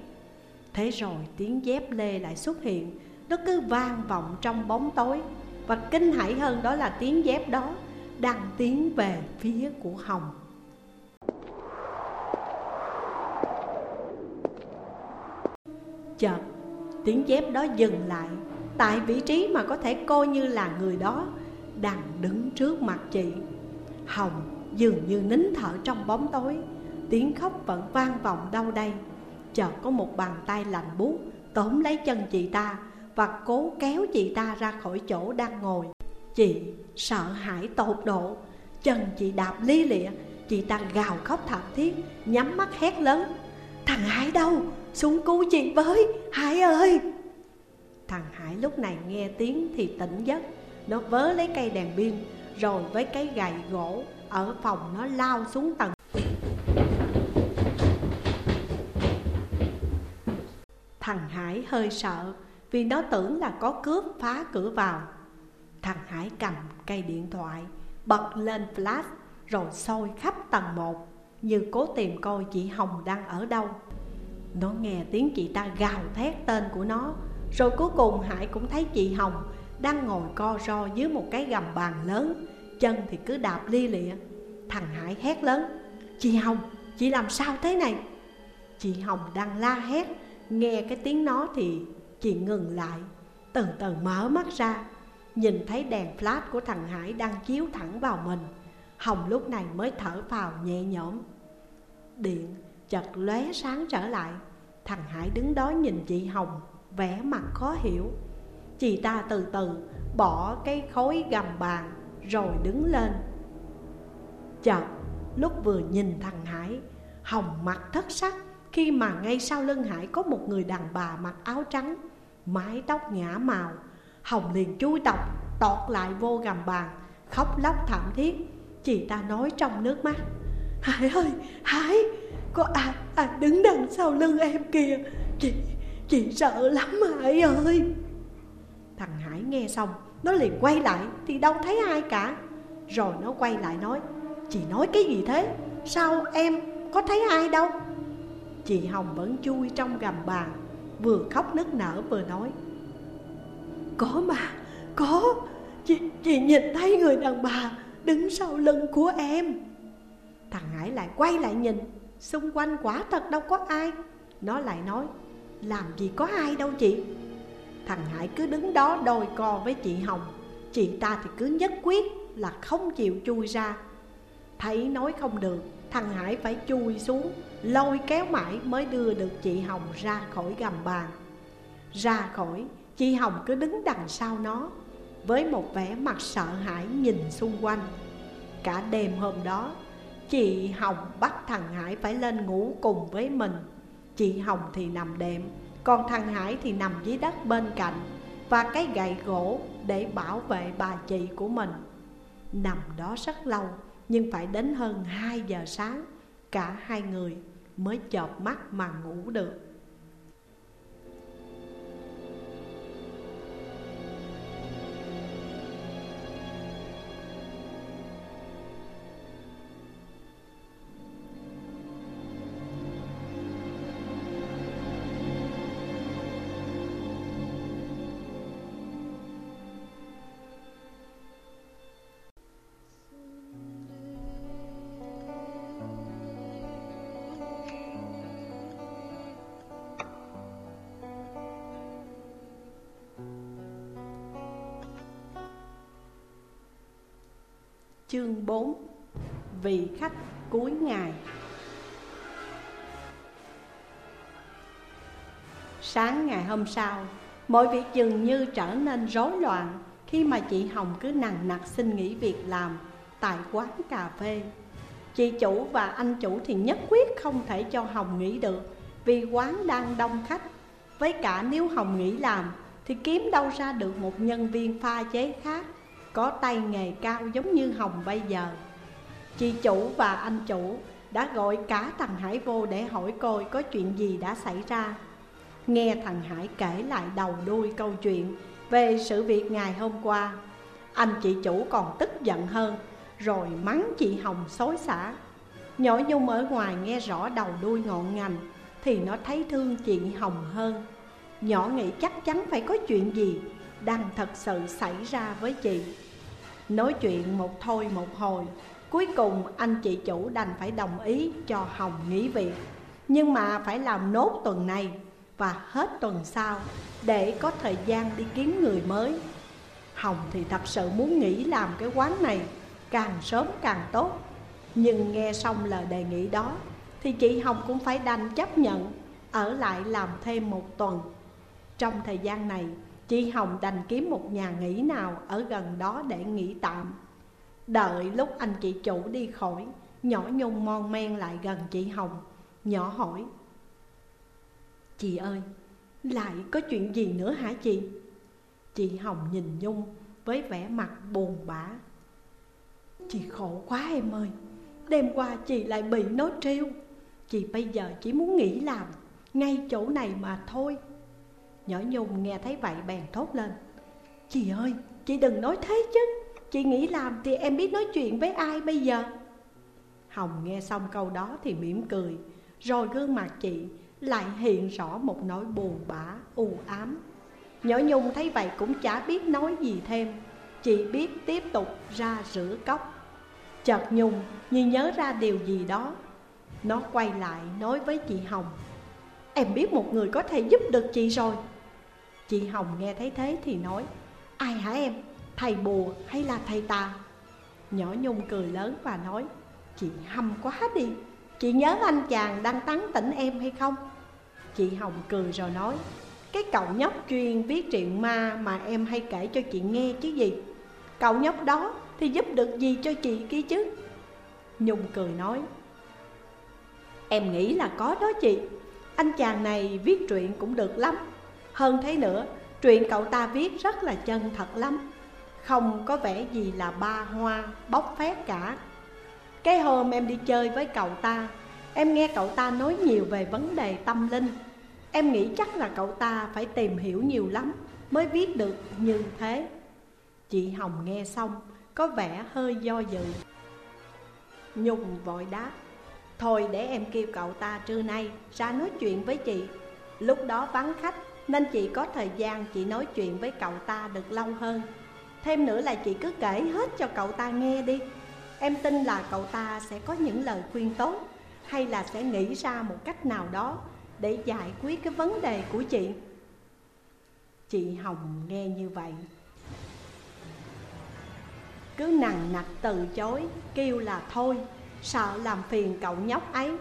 Thế rồi tiếng dép lê lại xuất hiện, Nó cứ vang vọng trong bóng tối. Và kinh hãi hơn đó là tiếng dép đó Đang tiến về phía của Hồng. Chợt, tiếng dép đó dừng lại, Tại vị trí mà có thể coi như là người đó Đang đứng trước mặt chị. Hồng dường như nín thở trong bóng tối. Tiếng khóc vẫn vang vọng đâu đây Chợt có một bàn tay lạnh buốt Tóm lấy chân chị ta Và cố kéo chị ta ra khỏi chỗ đang ngồi. Chị sợ hãi tột độ. Chân chị đạp ly lịa. Chị ta gào khóc thảm thiết, Nhắm mắt hét lớn. Thằng Hải đâu? Xuống cứu chị với, Hải ơi! Thằng Hải lúc này nghe tiếng thì tỉnh giấc. Nó vớ lấy cây đèn pin, Rồi với cái gậy gỗ ở phòng nó lao xuống tầng. Thằng Hải hơi sợ, Vì nó tưởng là có cướp phá cửa vào. Thằng Hải cầm cây điện thoại, Bật lên flash, Rồi soi khắp tầng 1 Như cố tìm coi chị Hồng đang ở đâu. Nó nghe tiếng chị ta gào thét tên của nó, Rồi cuối cùng Hải cũng thấy chị Hồng Đang ngồi co ro dưới một cái gầm bàn lớn Chân thì cứ đạp li lịa. Thằng Hải hét lớn Chị Hồng, chị làm sao thế này? Chị Hồng đang la hét Nghe cái tiếng nó thì chị ngừng lại Từ từ mở mắt ra Nhìn thấy đèn flash của thằng Hải đang chiếu thẳng vào mình. Hồng lúc này mới thở phào nhẹ nhõm. Điện chợt lóe sáng trở lại Thằng Hải đứng đó nhìn chị Hồng vẻ mặt khó hiểu. Chị ta từ từ bỏ cái khối gầm bàn rồi đứng lên. Chợt lúc vừa nhìn thằng Hải Hồng mặt thất sắc khi mà ngay sau lưng Hải có một người đàn bà mặc áo trắng Mái tóc ngã màu. Hồng liền chui tọc tọt lại vô gầm bàn Khóc lóc thảm thiết. Chị ta nói trong nước mắt Hải ơi Hải Có à, à đứng đằng sau lưng em kìa Chị chị sợ lắm Hải ơi. Thằng Hải nghe xong nó liền quay lại Thì đâu thấy ai cả. Rồi nó quay lại nói Chị nói cái gì thế? Sao em có thấy ai đâu? Chị Hồng vẫn chui trong gầm bàn Vừa khóc nức nở vừa nói Có mà, có. Chị, chị nhìn thấy người đàn bà đứng sau lưng của em. Thằng Hải lại quay lại nhìn Xung quanh quả thật đâu có ai. Nó lại nói Làm gì có ai đâu chị. Thằng Hải cứ đứng đó đôi co với chị Hồng. Chị ta thì cứ nhất quyết là không chịu chui ra. Thấy nói không được Thằng Hải phải chui xuống Lôi kéo mãi mới đưa được chị Hồng ra khỏi gầm bàn. Ra khỏi, chị Hồng cứ đứng đằng sau nó Với một vẻ mặt sợ hãi nhìn xung quanh. Cả đêm hôm đó Chị Hồng bắt thằng Hải phải lên ngủ cùng với mình. Chị Hồng thì nằm đệm còn thằng Hải thì nằm dưới đất bên cạnh Và cái gậy gỗ để bảo vệ bà chị của mình. Nằm đó rất lâu, Nhưng phải đến hơn 2 giờ sáng, Cả hai người mới chợp mắt mà ngủ được. Chương 4 Vị khách cuối ngày. Sáng ngày hôm sau, mọi việc dường như trở nên rối loạn Khi mà chị Hồng cứ nằng nặc xin nghỉ việc làm tại quán cà phê. Chị chủ và anh chủ thì nhất quyết không thể cho Hồng nghỉ được Vì quán đang đông khách. Với cả nếu Hồng nghỉ làm Thì kiếm đâu ra được một nhân viên pha chế khác. Có tay nghề cao giống như Hồng bây giờ. Chị chủ và anh chủ đã gọi cả thằng Hải vô để hỏi coi có chuyện gì đã xảy ra. Nghe thằng Hải kể lại đầu đuôi câu chuyện về sự việc ngày hôm qua, Anh chị chủ còn tức giận hơn, Rồi mắng chị Hồng xối xả. Nhỏ Nhung ở ngoài nghe rõ đầu đuôi ngọn ngành Thì nó thấy thương chị Hồng hơn. Nhỏ nghĩ chắc chắn phải có chuyện gì Đang thật sự xảy ra với chị. Nói chuyện một thôi một hồi. Cuối cùng, anh chị chủ đành phải đồng ý cho Hồng nghỉ việc. Nhưng mà phải làm nốt tuần này và hết tuần sau Để có thời gian đi kiếm người mới. Hồng thì thật sự muốn nghỉ làm cái quán này Càng sớm càng tốt. Nhưng nghe xong lời đề nghị đó Thì chị Hồng cũng phải đành chấp nhận Ở lại làm thêm một tuần. Trong thời gian này Chị Hồng đành kiếm một nhà nghỉ nào Ở gần đó để nghỉ tạm. Đợi lúc anh chị chủ đi khỏi Nhỏ Nhung mon men lại gần chị Hồng Nhỏ hỏi Chị ơi, lại có chuyện gì nữa hả chị? Chị Hồng nhìn Nhung với vẻ mặt buồn bã Chị khổ quá em ơi Đêm qua chị lại bị nó trêu. Chị bây giờ chỉ muốn nghỉ làm Ngay chỗ này mà thôi. Nhỏ Nhung nghe thấy vậy bèn thốt lên. Chị ơi, chị đừng nói thế chứ. Chị nghĩ làm thì em biết nói chuyện với ai bây giờ? Hồng nghe xong câu đó thì mỉm cười. Rồi gương mặt chị lại hiện rõ một nỗi buồn bã, u ám. Nhỏ Nhung thấy vậy cũng chả biết nói gì thêm. Chỉ biết tiếp tục ra rửa cốc. Chợt Nhung như nhớ ra điều gì đó. Nó quay lại nói với chị Hồng. Em biết một người có thể giúp được chị rồi. Chị Hồng nghe thấy thế thì nói, Ai hả em? Thầy bùa hay là thầy tà? Nhỏ Nhung cười lớn và nói, Chị hâm quá đi Chị nhớ anh chàng đang tán tỉnh em hay không? Chị Hồng cười rồi nói, Cái cậu nhóc chuyên viết truyện ma mà em hay kể cho chị nghe chứ gì Cậu nhóc đó thì giúp được gì cho chị kia chứ Nhung cười nói, Em nghĩ là có đó chị Anh chàng này viết truyện cũng được lắm hơn thế nữa, Truyện cậu ta viết rất là chân thật lắm. Không có vẻ gì là ba hoa bóc phét cả. Cái hôm em đi chơi với cậu ta, Em nghe cậu ta nói nhiều về vấn đề tâm linh. Em nghĩ chắc là cậu ta phải tìm hiểu nhiều lắm Mới viết được như thế. Chị Hồng nghe xong, Có vẻ hơi do dự. Nhung vội đáp, Thôi để em kêu cậu ta trưa nay ra nói chuyện với chị. Lúc đó vắng khách nên chị có thời gian chị nói chuyện với cậu ta được lâu hơn. Thêm nữa là chị cứ kể hết cho cậu ta nghe đi. Em tin là cậu ta sẽ có những lời khuyên tốt, Hay là sẽ nghĩ ra một cách nào đó để giải quyết cái vấn đề của chị. Chị Hồng nghe như vậy. Cứ nặng nặc từ chối, Kêu là thôi, Sợ làm phiền cậu nhóc ấy.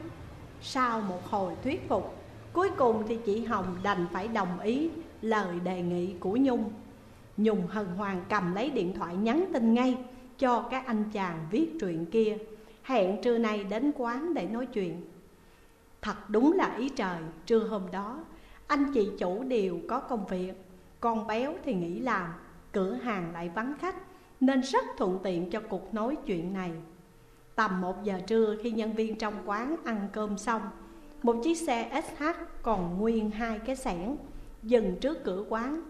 Sau một hồi thuyết phục Cuối cùng thì chị Hồng đành phải đồng ý Lời đề nghị của Nhung. Nhung hân hoàng cầm lấy điện thoại nhắn tin ngay Cho các anh chàng viết truyện kia. Hẹn trưa nay đến quán để nói chuyện. Thật đúng là ý trời, Trưa hôm đó, Anh chị chủ đều có công việc. Con béo thì nghỉ làm, Cửa hàng lại vắng khách, Nên rất thuận tiện cho cuộc nói chuyện này. Tầm một giờ trưa khi nhân viên trong quán ăn cơm xong một chiếc xe SH còn nguyên hai cái xẻng Dừng trước cửa quán.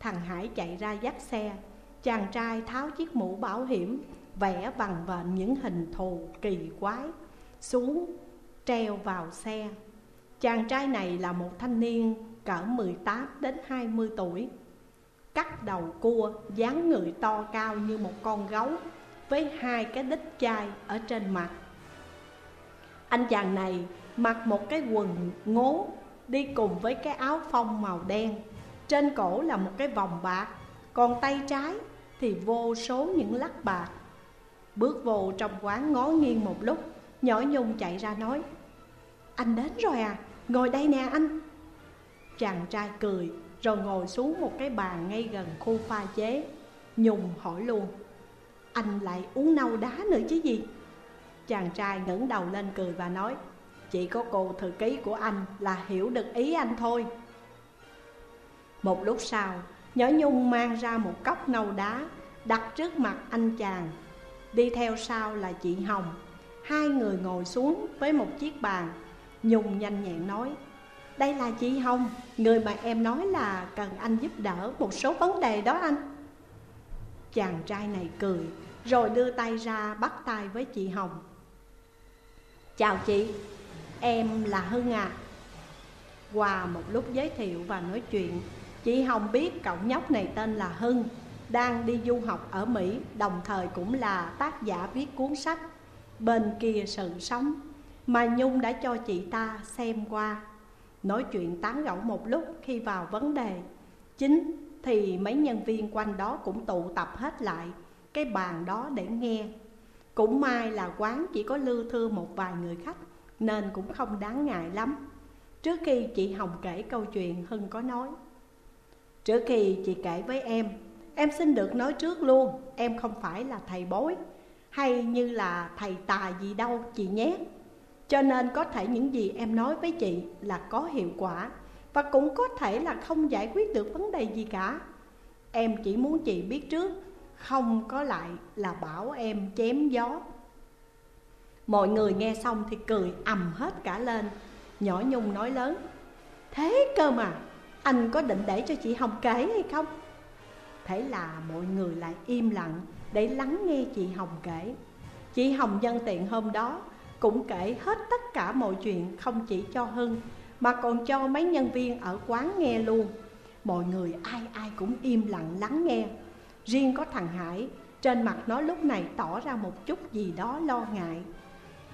Thằng Hải chạy ra dắt xe. Chàng trai tháo chiếc mũ bảo hiểm Vẽ bằng vện những hình thù kỳ quái Xuống treo vào xe. Chàng trai này là một thanh niên cỡ 18 đến 20 tuổi Cắt đầu cua, dáng người to cao như một con gấu Với hai cái đít chai ở trên mặt. Anh chàng này mặc một cái quần ngố Đi cùng với cái áo phông màu đen. Trên cổ là một cái vòng bạc Còn tay trái thì vô số những lắc bạc. Bước vô trong quán ngó nghiêng một lúc Nhỏ Nhung chạy ra nói Anh đến rồi à, ngồi đây nè anh. Chàng trai cười rồi ngồi xuống một cái bàn ngay gần khu pha chế. Nhung hỏi luôn Anh lại uống nâu đá nữa chứ gì? Chàng trai ngẩng đầu lên cười và nói chỉ có cô thư ký của anh là hiểu được ý anh thôi. Một lúc sau Nhỏ Nhung mang ra một cốc nâu đá Đặt trước mặt anh chàng. Đi theo sau là chị Hồng. Hai người ngồi xuống với một chiếc bàn. Nhung nhanh nhẹn nói Đây là chị Hồng Người mà em nói là cần anh giúp đỡ một số vấn đề đó anh. Chàng trai này cười Rồi đưa tay ra bắt tay với chị Hồng. Chào chị, em là Hưng à. Qua một lúc giới thiệu và nói chuyện, Chị Hồng biết cậu nhóc này tên là Hưng, Đang đi du học ở Mỹ, Đồng thời cũng là tác giả viết cuốn sách Bên kia sự sống, Mà Nhung đã cho chị ta xem qua. Nói chuyện tán gẫu một lúc khi vào vấn đề Chính, thì mấy nhân viên quanh đó cũng tụ tập hết lại, Cái bàn đó để nghe. Cũng may là quán chỉ có lưu thư một vài người khách. Nên cũng không đáng ngại lắm. Trước khi chị Hồng kể câu chuyện Hưng có nói. Trước khi chị kể với em Em xin được nói trước luôn, Em không phải là thầy bối, Hay như là thầy tà gì đâu, chị nhé. Cho nên có thể những gì em nói với chị là có hiệu quả, Và cũng có thể là không giải quyết được vấn đề gì cả. Em chỉ muốn chị biết trước, Không có lại là bảo em chém gió. Mọi người nghe xong thì cười ầm hết cả lên. Nhỏ Nhung nói lớn, Thế cơ mà, Anh có định để cho chị Hồng kể hay không? Thế là mọi người lại im lặng Để lắng nghe chị Hồng kể. Chị Hồng nhân tiện hôm đó Cũng kể hết tất cả mọi chuyện Không chỉ cho Hưng, Mà còn cho mấy nhân viên ở quán nghe luôn. Mọi người ai ai cũng im lặng lắng nghe. Riêng có thằng Hải, Trên mặt nó lúc này tỏ ra một chút gì đó lo ngại.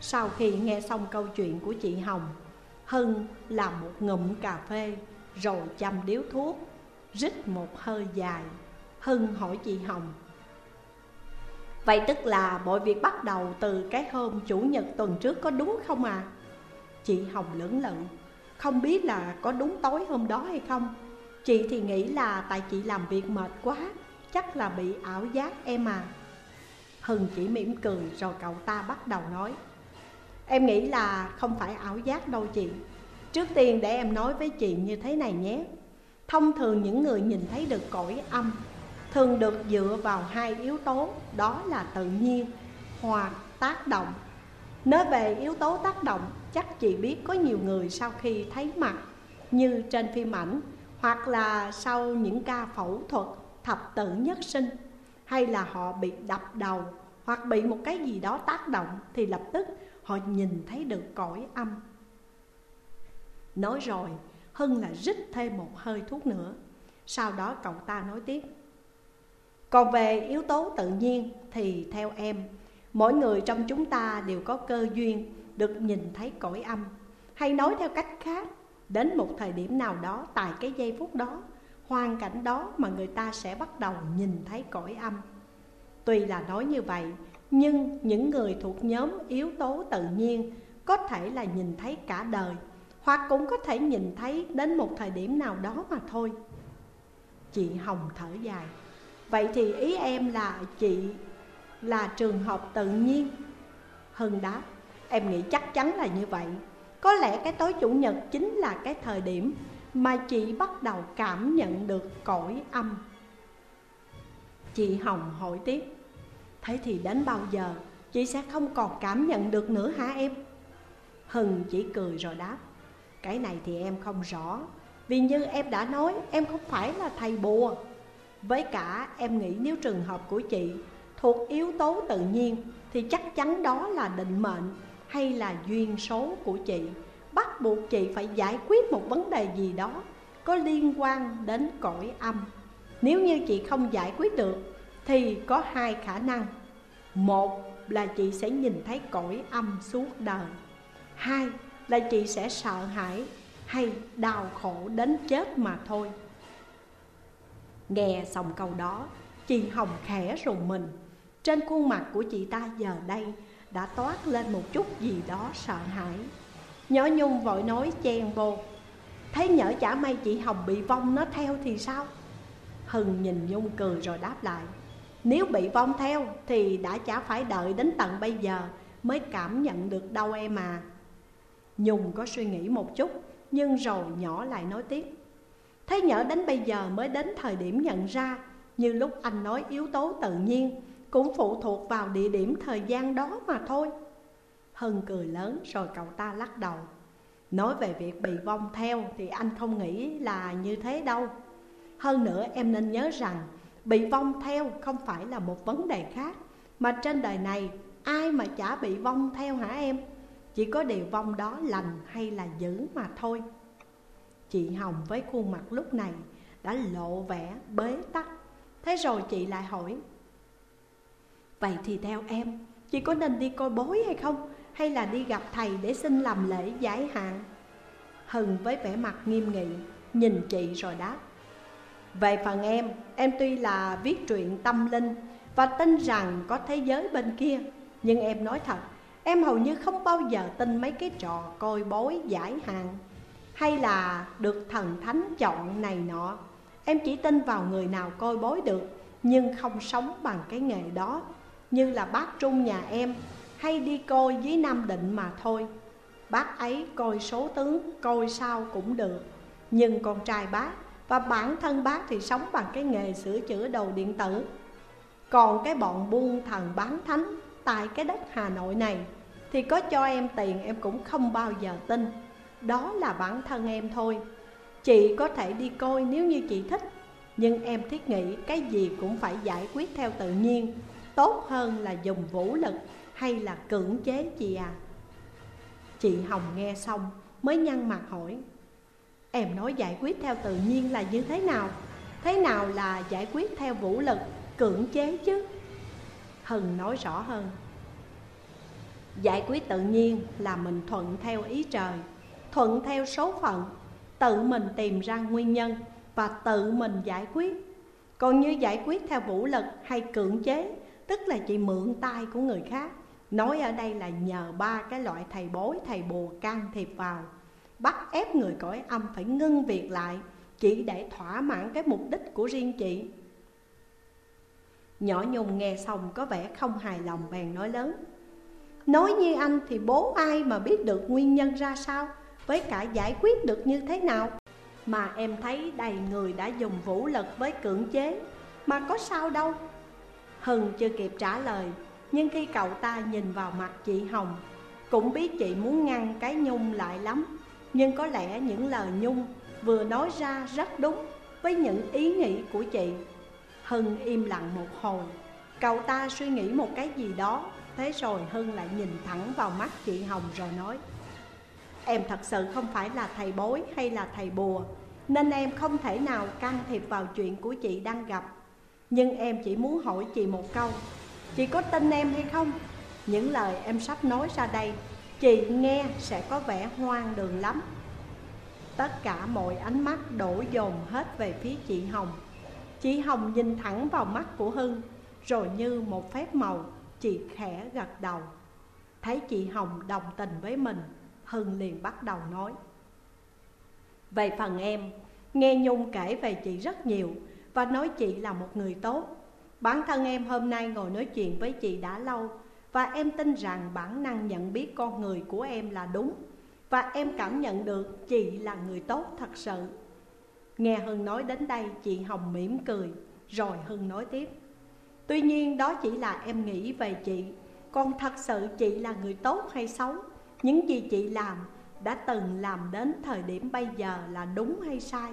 Sau khi nghe xong câu chuyện của chị Hồng Hưng làm một ngụm cà phê, Rồi chăm điếu thuốc, Rít một hơi dài. Hưng hỏi chị Hồng, Vậy tức là mọi việc bắt đầu từ cái hôm chủ nhật tuần trước có đúng không à? Chị Hồng lưỡng lự, Không biết là có đúng tối hôm đó hay không. Chị thì nghĩ là tại chị làm việc mệt quá, Chắc là bị ảo giác em à. Hưng chỉ mỉm cười rồi cậu ta bắt đầu nói Em nghĩ là không phải ảo giác đâu chị. Trước tiên để em nói với chị như thế này nhé. Thông thường những người nhìn thấy được cõi âm Thường được dựa vào hai yếu tố, Đó là tự nhiên hoặc tác động. Nói về yếu tố tác động, Chắc chị biết có nhiều người sau khi thấy mặt Như trên phim ảnh, hoặc là sau những ca phẫu thuật thập tử nhất sinh, Hay là họ bị đập đầu, Hoặc bị một cái gì đó tác động Thì lập tức họ nhìn thấy được cõi âm. Nói rồi, Hưng là rít thêm một hơi thuốc nữa. Sau đó cậu ta nói tiếp. Còn về yếu tố tự nhiên Thì theo em, Mỗi người trong chúng ta đều có cơ duyên Được nhìn thấy cõi âm. Hay nói theo cách khác, Đến một thời điểm nào đó, tại cái giây phút đó, Hoàn cảnh đó mà người ta sẽ bắt đầu nhìn thấy cõi âm. Tuy là nói như vậy nhưng những người thuộc nhóm yếu tố tự nhiên Có thể là nhìn thấy cả đời, Hoặc cũng có thể nhìn thấy đến một thời điểm nào đó mà thôi. Chị Hồng thở dài. Vậy thì ý em là chị là trường hợp tự nhiên? Hưng đáp. Em nghĩ chắc chắn là như vậy. Có lẽ cái tối chủ nhật chính là cái thời điểm mà chị bắt đầu cảm nhận được cõi âm. Chị Hồng hỏi tiếp. Thế thì đến bao giờ chị sẽ không còn cảm nhận được nữa hả em? Hưng chỉ cười rồi đáp, Cái này thì em không rõ. Vì như em đã nói, em không phải là thầy bùa. Với cả em nghĩ nếu trường hợp của chị thuộc yếu tố tự nhiên, Thì chắc chắn đó là định mệnh hay là duyên số của chị. Bắt buộc chị phải giải quyết một vấn đề gì đó Có liên quan đến cõi âm. Nếu như chị không giải quyết được thì có hai khả năng. Một là chị sẽ nhìn thấy cõi âm suốt đời. Hai là chị sẽ sợ hãi hay đau khổ đến chết mà thôi. Nghe xong câu đó, Chị Hồng khẽ rùng mình. Trên khuôn mặt của chị ta giờ đây đã toát lên một chút gì đó sợ hãi. Nhỏ Nhung vội nói chen vô. Thấy nhỡ chả may chị Hồng bị vong nó theo thì sao? Hưng nhìn Nhung cười rồi đáp lại. Nếu bị vong theo thì đã chả phải đợi đến tận bây giờ Mới cảm nhận được đâu em à. Nhung có suy nghĩ một chút, Nhưng rồi nhỏ lại nói tiếp. Thấy nhỡ đến bây giờ mới đến thời điểm nhận ra, Như lúc anh nói yếu tố tự nhiên Cũng phụ thuộc vào địa điểm thời gian đó mà thôi. Hân cười lớn rồi cậu ta lắc đầu. Nói về việc bị vong theo thì anh không nghĩ là như thế đâu. Hơn nữa em nên nhớ rằng Bị vong theo không phải là một vấn đề khác Mà trên đời này ai mà chả bị vong theo hả em Chỉ có điều vong đó lành hay là dữ mà thôi Chị Hồng với khuôn mặt lúc này đã lộ vẻ bế tắc Thế rồi chị lại hỏi Vậy thì theo em, chị có nên đi coi bối hay không? Hay là đi gặp thầy để xin làm lễ giải hạn? hừng với vẻ mặt nghiêm nghị, nhìn chị rồi đáp về phần em, em tuy là viết truyện tâm linh Và tin rằng có thế giới bên kia Nhưng em nói thật, em hầu như không bao giờ tin mấy cái trò coi bối giải hạn hay là được thần thánh chọn này nọ. Em chỉ tin vào người nào coi bối được Nhưng không sống bằng cái nghề đó Như là bác Trung nhà em Hay đi coi với Nam Định mà thôi. Bác ấy coi số tướng Coi sao cũng được Nhưng con trai bác và bản thân bác thì sống bằng cái nghề sửa chữa đồ điện tử. Còn cái bọn buôn thần bán thánh Tại cái đất Hà Nội này Thì có cho em tiền em cũng không bao giờ tin. Đó là bản thân em thôi. Chị có thể đi coi nếu như chị thích, Nhưng em thiết nghĩ cái gì cũng phải giải quyết theo tự nhiên. Tốt hơn là dùng vũ lực hay là cưỡng chế chị à. Chị Hồng nghe xong mới nhăn mặt hỏi. Em nói giải quyết theo tự nhiên là như thế nào? Thế nào là giải quyết theo vũ lực, cưỡng chế chứ? Hân nói rõ hơn Giải quyết tự nhiên là mình thuận theo ý trời thuận theo số phận tự mình tìm ra nguyên nhân và tự mình giải quyết còn như giải quyết theo vũ lực hay cưỡng chế tức là chị mượn tay của người khác nói ở đây là nhờ ba cái loại thầy bối thầy bùa can thiệp vào bắt ép người cõi âm phải ngưng việc lại, chỉ để thỏa mãn cái mục đích của riêng chị. Nhỏ nhung nghe xong có vẻ không hài lòng bèn nói lớn, nói như anh thì bố ai mà biết được nguyên nhân ra sao? Với cả giải quyết được như thế nào? Mà em thấy đầy người đã dùng vũ lực với cưỡng chế, Mà có sao đâu. Hưng chưa kịp trả lời, Nhưng khi cậu ta nhìn vào mặt chị Hồng, Cũng biết chị muốn ngăn cái Nhung lại lắm. Nhưng có lẽ những lời Nhung vừa nói ra rất đúng Với những ý nghĩ của chị. Hưng im lặng một hồi. Cậu ta suy nghĩ một cái gì đó. Thế rồi Hưng lại nhìn thẳng vào mắt chị Hồng rồi nói, Em thật sự không phải là thầy bối hay là thầy bùa, Nên em không thể nào can thiệp vào chuyện của chị đang gặp. Nhưng em chỉ muốn hỏi chị một câu, Chị có tin em hay không? Những lời em sắp nói ra đây Chị nghe sẽ có vẻ hoang đường lắm. Tất cả mọi ánh mắt đổ dồn hết về phía chị Hồng. Chị Hồng nhìn thẳng vào mắt của Hưng Rồi như một phép màu Chị khẽ gật đầu. Thấy chị Hồng đồng tình với mình Hưng liền bắt đầu nói. Về phần em, nghe Nhung kể về chị rất nhiều Và nói chị là một người tốt. Bản thân em hôm nay ngồi nói chuyện với chị đã lâu và em tin rằng bản năng nhận biết con người của em là đúng. Và em cảm nhận được chị là người tốt thật sự. Nghe Hưng nói đến đây, chị Hồng mỉm cười, Rồi Hưng nói tiếp. Tuy nhiên, đó chỉ là em nghĩ về chị. Còn thật sự chị là người tốt hay xấu? Những gì chị làm đã từng làm đến thời điểm bây giờ là đúng hay sai?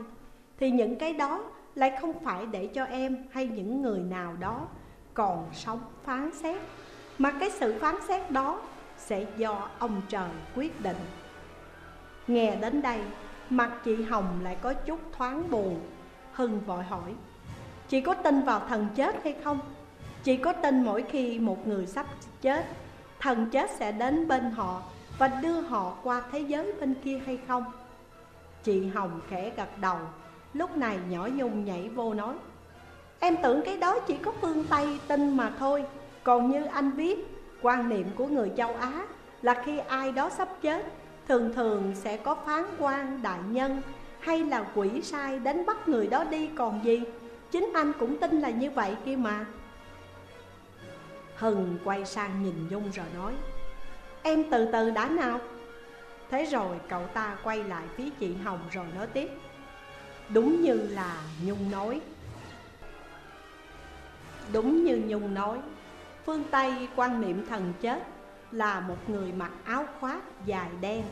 Thì những cái đó lại không phải để cho em hay những người nào đó còn sống phán xét. Mà cái sự phán xét đó sẽ do ông trời quyết định Nghe đến đây mặt chị Hồng lại có chút thoáng buồn Hưng vội hỏi Chị có tin vào thần chết hay không? Chị có tin mỗi khi một người sắp chết Thần chết sẽ đến bên họ và đưa họ qua thế giới bên kia hay không? Chị Hồng khẽ gật đầu, lúc này nhỏ Nhung nhảy vô nói Em tưởng cái đó chỉ có phương Tây tin mà thôi còn như anh biết, Quan niệm của người châu Á là khi ai đó sắp chết, Thường thường sẽ có phán quan đại nhân Hay là quỷ sai đánh bắt người đó đi. Còn gì? Chính anh cũng tin là như vậy kia mà. Hừng quay sang nhìn Nhung rồi nói, Em từ từ đã nào. Thế rồi cậu ta quay lại phía chị Hồng rồi nói tiếp, Đúng như là Nhung nói. Đúng như Nhung nói Phương Tây quan niệm thần chết là một người mặc áo khoác dài đen.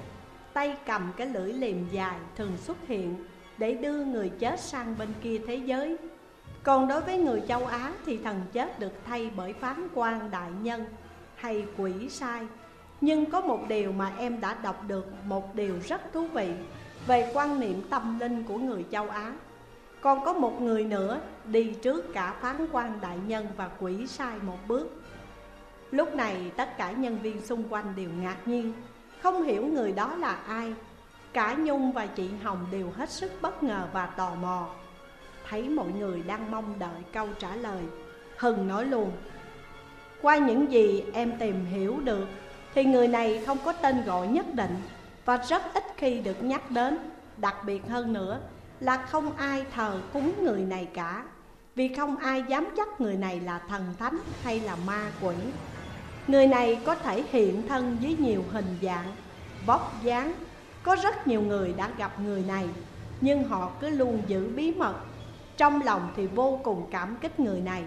Tay cầm cái lưỡi liềm dài thường xuất hiện Để đưa người chết sang bên kia thế giới. Còn đối với người châu Á thì thần chết được thay bởi phán quan đại nhân hay quỷ sai. Nhưng có một điều mà em đã đọc được, một điều rất thú vị Về quan niệm tâm linh của người châu Á. Còn có một người nữa đi trước cả phán quan đại nhân và quỷ sai một bước. Lúc này tất cả nhân viên xung quanh đều ngạc nhiên. Không hiểu người đó là ai. Cả Nhung và chị Hồng đều hết sức bất ngờ và tò mò. Thấy mọi người đang mong đợi câu trả lời Hưng nói luôn, Qua những gì em tìm hiểu được, Thì người này không có tên gọi nhất định Và rất ít khi được nhắc đến. Đặc biệt hơn nữa là không ai thờ cúng người này cả, Vì không ai dám chắc người này là thần thánh hay là ma quỷ. Người này có thể hiện thân với nhiều hình dạng, vóc dáng. Có rất nhiều người đã gặp người này Nhưng họ cứ luôn giữ bí mật. Trong lòng thì vô cùng cảm kích người này.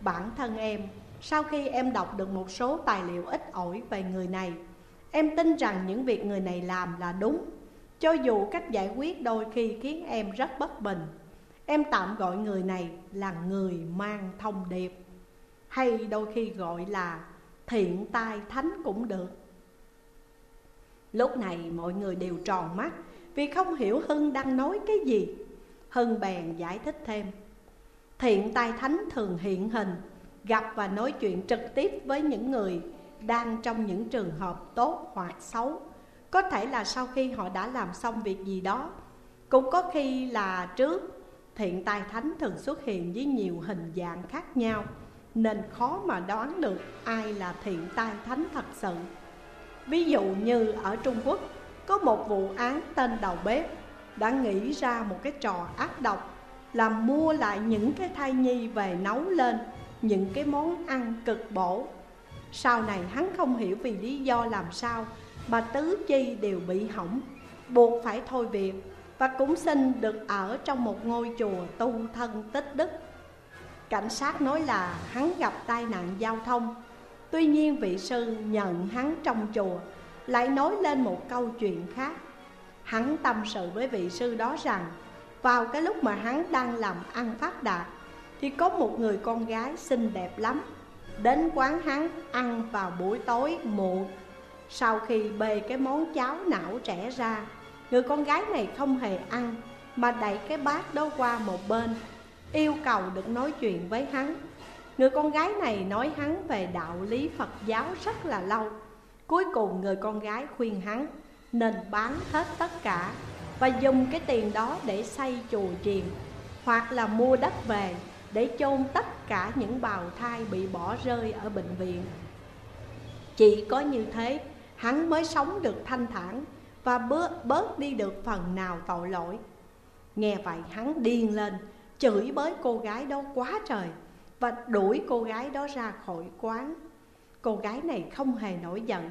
Bản thân em, sau khi em đọc được một số tài liệu ít ỏi về người này Em tin rằng những việc người này làm là đúng. Cho dù cách giải quyết đôi khi khiến em rất bất bình Em tạm gọi người này là người mang thông điệp. Hay đôi khi gọi là thiện tai thánh cũng được. Lúc này mọi người đều tròn mắt Vì không hiểu Hưng đang nói cái gì. Hưng bèn giải thích thêm. Thiện tai thánh thường hiện hình, Gặp và nói chuyện trực tiếp với những người Đang trong những trường hợp tốt hoặc xấu. Có thể là sau khi họ đã làm xong việc gì đó, Cũng có khi là trước, Thiện tai thánh thường xuất hiện với nhiều hình dạng khác nhau. Nên khó mà đoán được ai là thiện tai thánh thật sự. Ví dụ như ở Trung Quốc, Có một vụ án tên đầu bếp Đã nghĩ ra một cái trò ác độc Là mua lại những cái thai nhi về nấu lên Những cái món ăn cực bổ. Sau này hắn không hiểu vì lý do làm sao mà tứ chi đều bị hỏng, Buộc phải thôi việc Và cũng xin được ở trong một ngôi chùa tu thân tích đức. Cảnh sát nói là hắn gặp tai nạn giao thông. Tuy nhiên vị sư nhận hắn trong chùa, Lại nói lên một câu chuyện khác. Hắn tâm sự với vị sư đó rằng, Vào cái lúc mà hắn đang làm ăn phát đạt, Thì có một người con gái xinh đẹp lắm. Đến quán hắn ăn vào buổi tối muộn. Sau khi bê cái món cháo não trẻ ra, Người con gái này không hề ăn, Mà đẩy cái bát đó qua một bên. Yêu cầu được nói chuyện với hắn. Người con gái này nói hắn về đạo lý Phật giáo rất là lâu. Cuối cùng người con gái khuyên hắn Nên bán hết tất cả Và dùng cái tiền đó để xây chùa chiền Hoặc là mua đất về Để chôn tất cả những bào thai bị bỏ rơi ở bệnh viện. Chỉ có như thế hắn mới sống được thanh thản và bớt, đi được phần nào tội lỗi. Nghe vậy hắn điên lên, chửi bới cô gái đó quá trời và đuổi cô gái đó ra khỏi quán. Cô gái này không hề nổi giận,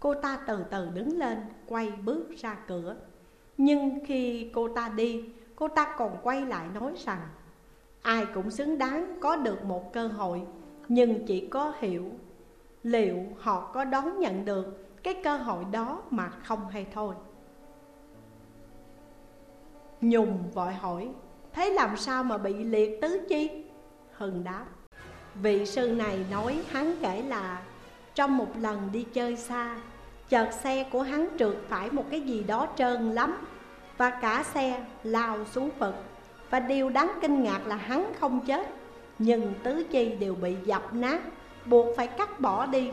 cô ta từ từ đứng lên, quay bước ra cửa. Nhưng khi cô ta đi, cô ta còn quay lại nói rằng Ai cũng xứng đáng có được một cơ hội Nhưng chỉ có hiểu liệu họ có đón nhận được cái cơ hội đó mà không hay thôi Nhung vội hỏi Thế làm sao mà bị liệt tứ chi? Hưng đáp, Vị sư này nói hắn kể là, Trong một lần đi chơi xa, Chợt xe của hắn trượt phải một cái gì đó trơn lắm, Và cả xe lao xuống vực, Và điều đáng kinh ngạc là hắn không chết, Nhưng tứ chi đều bị dập nát, Buộc phải cắt bỏ đi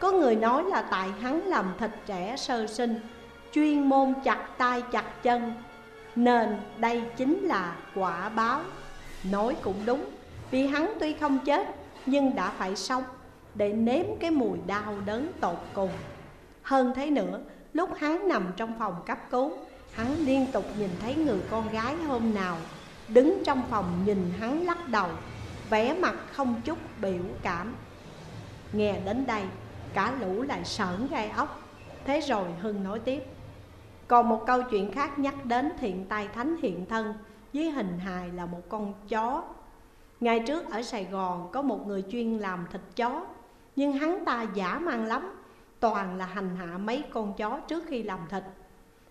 có người nói là tại hắn làm thịt trẻ sơ sinh, Chuyên môn chặt tay chặt chân nên đây chính là quả báo. Nói cũng đúng, Vì hắn tuy không chết, Nhưng đã phải sống Để nếm cái mùi đau đớn tột cùng. Hơn thế nữa, Lúc hắn nằm trong phòng cấp cứu, Hắn liên tục nhìn thấy người con gái hôm nào Đứng trong phòng nhìn hắn lắc đầu, vẻ mặt không chút biểu cảm. Nghe đến đây, Cả lũ lại sởn gai ốc. Thế rồi Hưng nói tiếp. Còn một câu chuyện khác nhắc đến thiện tài thánh hiện thân Với hình hài là một con chó. Ngày trước ở Sài Gòn có một người chuyên làm thịt chó, Nhưng hắn ta giả mang lắm, Toàn là hành hạ mấy con chó trước khi làm thịt.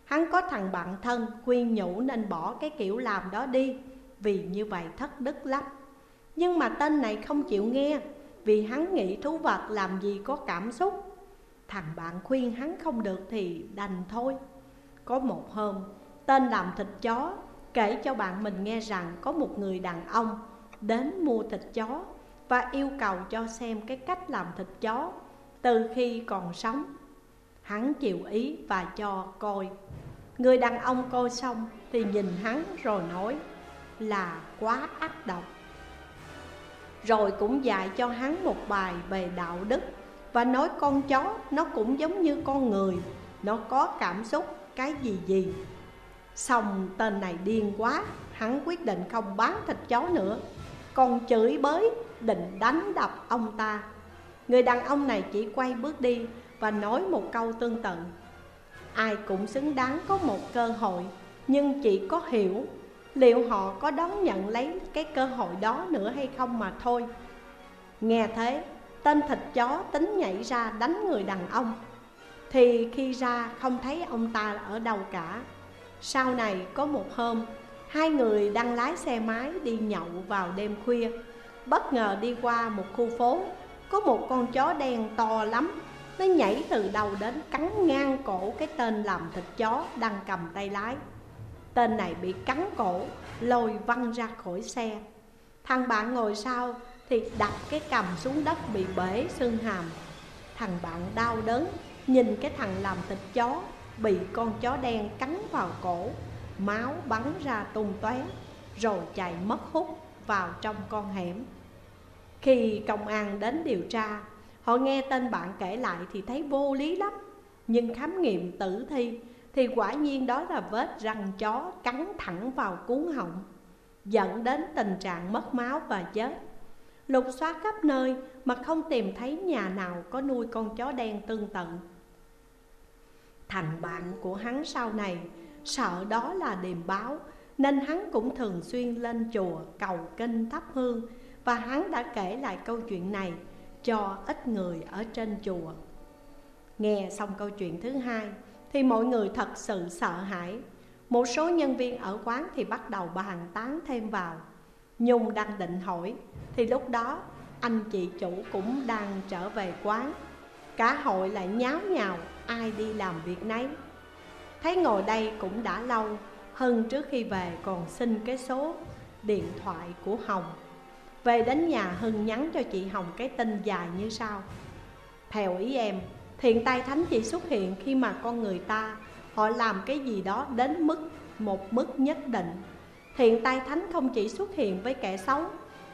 Hắn có thằng bạn thân khuyên nhủ nên bỏ cái kiểu làm đó đi, Vì như vậy thất đức lắm. Nhưng mà tên này không chịu nghe, Vì hắn nghĩ thú vật làm gì có cảm xúc. Thằng bạn khuyên hắn không được thì đành thôi. Có một hôm, Tên làm thịt chó kể cho bạn mình nghe rằng Có một người đàn ông đến mua thịt chó Và yêu cầu cho xem cái cách làm thịt chó Từ khi còn sống. Hắn chịu ý và cho coi. Người đàn ông coi xong thì nhìn hắn rồi nói là quá ác độc. Rồi cũng dạy cho hắn một bài về đạo đức Và nói con chó nó cũng giống như con người, Nó có cảm xúc cái gì gì. Xong tên này điên quá, Hắn quyết định không bán thịt chó nữa. Còn chửi bới, định đánh đập ông ta. Người đàn ông này chỉ quay bước đi Và nói một câu tương tự. Ai cũng xứng đáng có một cơ hội, Nhưng chỉ có hiểu Liệu họ có đón nhận lấy cái cơ hội đó nữa hay không mà thôi. Nghe thế, Tên thịt chó tính nhảy ra đánh người đàn ông. Thì khi ra không thấy ông ta ở đâu cả. Sau này có một hôm Hai người đang lái xe máy đi nhậu vào đêm khuya. Bất ngờ đi qua một khu phố Có một con chó đen to lắm. Nó nhảy từ đầu đến cắn ngang cổ cái tên làm thịt chó đang cầm tay lái. Tên này bị cắn cổ, lôi văng ra khỏi xe. Thằng bạn ngồi sau thì đặt cái cầm xuống đất bị bể xương hàm. Thằng bạn đau đớn nhìn cái thằng làm thịt chó, Bị con chó đen cắn vào cổ, Máu bắn ra tung tóe, Rồi chạy mất hút vào trong con hẻm. Khi công an đến điều tra, Họ nghe tên bạn kể lại thì thấy vô lý lắm. Nhưng khám nghiệm tử thi Thì quả nhiên đó là vết răng chó cắn thẳng vào cuốn họng, Dẫn đến tình trạng mất máu và chết. Lục soát khắp nơi mà không tìm thấy nhà nào có nuôi con chó đen tương tự. Thằng bạn của hắn sau này. Sợ đó là điềm báo, Nên hắn cũng thường xuyên lên chùa cầu kinh thắp hương, Và hắn đã kể lại câu chuyện này cho ít người ở trên chùa. Nghe xong câu chuyện thứ hai, Thì mọi người thật sự sợ hãi. Một số nhân viên ở quán thì bắt đầu bàn tán thêm vào. Nhung đang định hỏi, Thì lúc đó, anh chị chủ cũng đang trở về quán. Cả hội lại nháo nhào ai đi làm việc nấy. Thấy ngồi đây cũng đã lâu Hân trước khi về còn xin cái số điện thoại của Hồng. Về đến nhà Hưng nhắn cho chị Hồng cái tin dài như sau. Theo ý em, thiện tai thánh chỉ xuất hiện khi mà con người ta Họ làm cái gì đó đến mức một mức nhất định. Thiện tai thánh không chỉ xuất hiện với kẻ xấu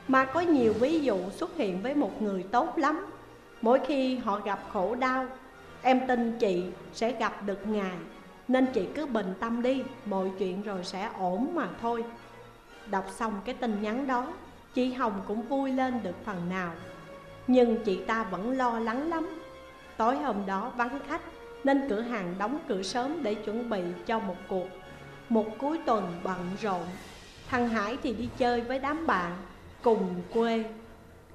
Mà có nhiều ví dụ xuất hiện với một người tốt lắm. Mỗi khi họ gặp khổ đau Em tin chị sẽ gặp được Ngài, Nên chị cứ bình tâm đi, Mọi chuyện rồi sẽ ổn mà thôi. Đọc xong cái tin nhắn đó, Chị Hồng cũng vui lên được phần nào. Nhưng chị ta vẫn lo lắng lắm. Tối hôm đó vắng khách, Nên cửa hàng đóng cửa sớm để chuẩn bị cho một cuộc. Một cuối tuần bận rộn, Thằng Hải thì đi chơi với đám bạn Cùng quê.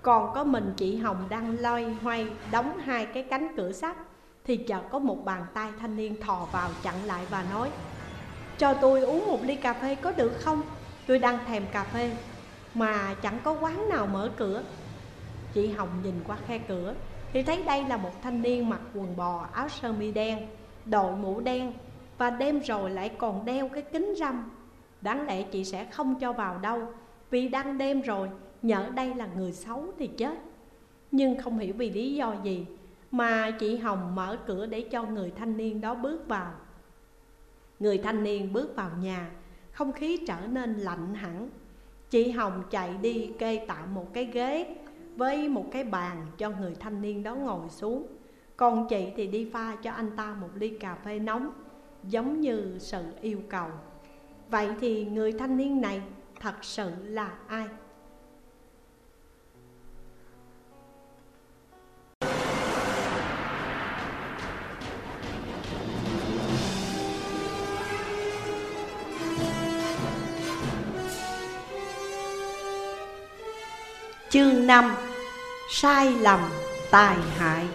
Còn có mình chị Hồng đang loay hoay Đóng hai cái cánh cửa sắt. Thì chợt có một bàn tay thanh niên thò vào chặn lại và nói, Cho tôi uống một ly cà phê có được không? Tôi đang thèm cà phê, mà chẳng có quán nào mở cửa. Chị Hồng nhìn qua khe cửa Thì thấy đây là một thanh niên mặc quần bò, áo sơ mi đen, Đội mũ đen Và đêm rồi lại còn đeo cái kính râm. Đáng lẽ chị sẽ không cho vào đâu, Vì đang đêm rồi, Nhỡ đây là người xấu thì chết. Nhưng không hiểu vì lý do gì mà chị Hồng mở cửa để cho người thanh niên đó bước vào. Người thanh niên bước vào nhà, Không khí trở nên lạnh hẳn. Chị Hồng chạy đi kê tạm một cái ghế Với một cái bàn cho người thanh niên đó ngồi xuống. Còn chị thì đi pha cho anh ta một ly cà phê nóng, Giống như sự yêu cầu. Vậy thì người thanh niên này thật sự là ai? Chương 5 Sai lầm tài hại.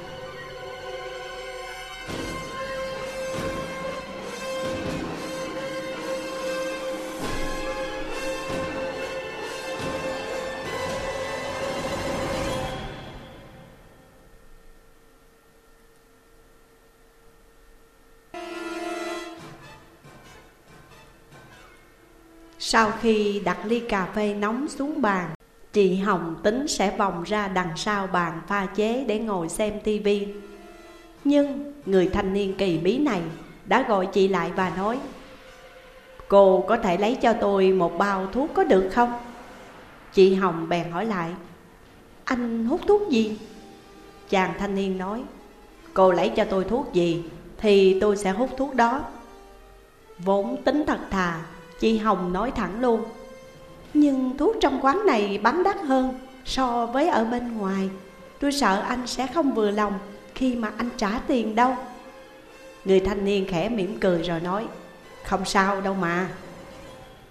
Sau khi đặt ly cà phê nóng xuống bàn Chị Hồng tính sẽ vòng ra đằng sau bàn pha chế để ngồi xem tivi Nhưng người thanh niên kỳ bí này đã gọi chị lại và nói, Cô có thể lấy cho tôi một bao thuốc có được không? Chị Hồng bèn hỏi lại, Anh hút thuốc gì? Chàng thanh niên nói, Cô lấy cho tôi thuốc gì Thì tôi sẽ hút thuốc đó Vốn tính thật thà, Chị Hồng nói thẳng luôn nhưng thuốc trong quán này bán đắt hơn so với ở bên ngoài. Tôi sợ anh sẽ không vừa lòng khi mà anh trả tiền đâu. Người thanh niên khẽ mỉm cười rồi nói, Không sao đâu mà.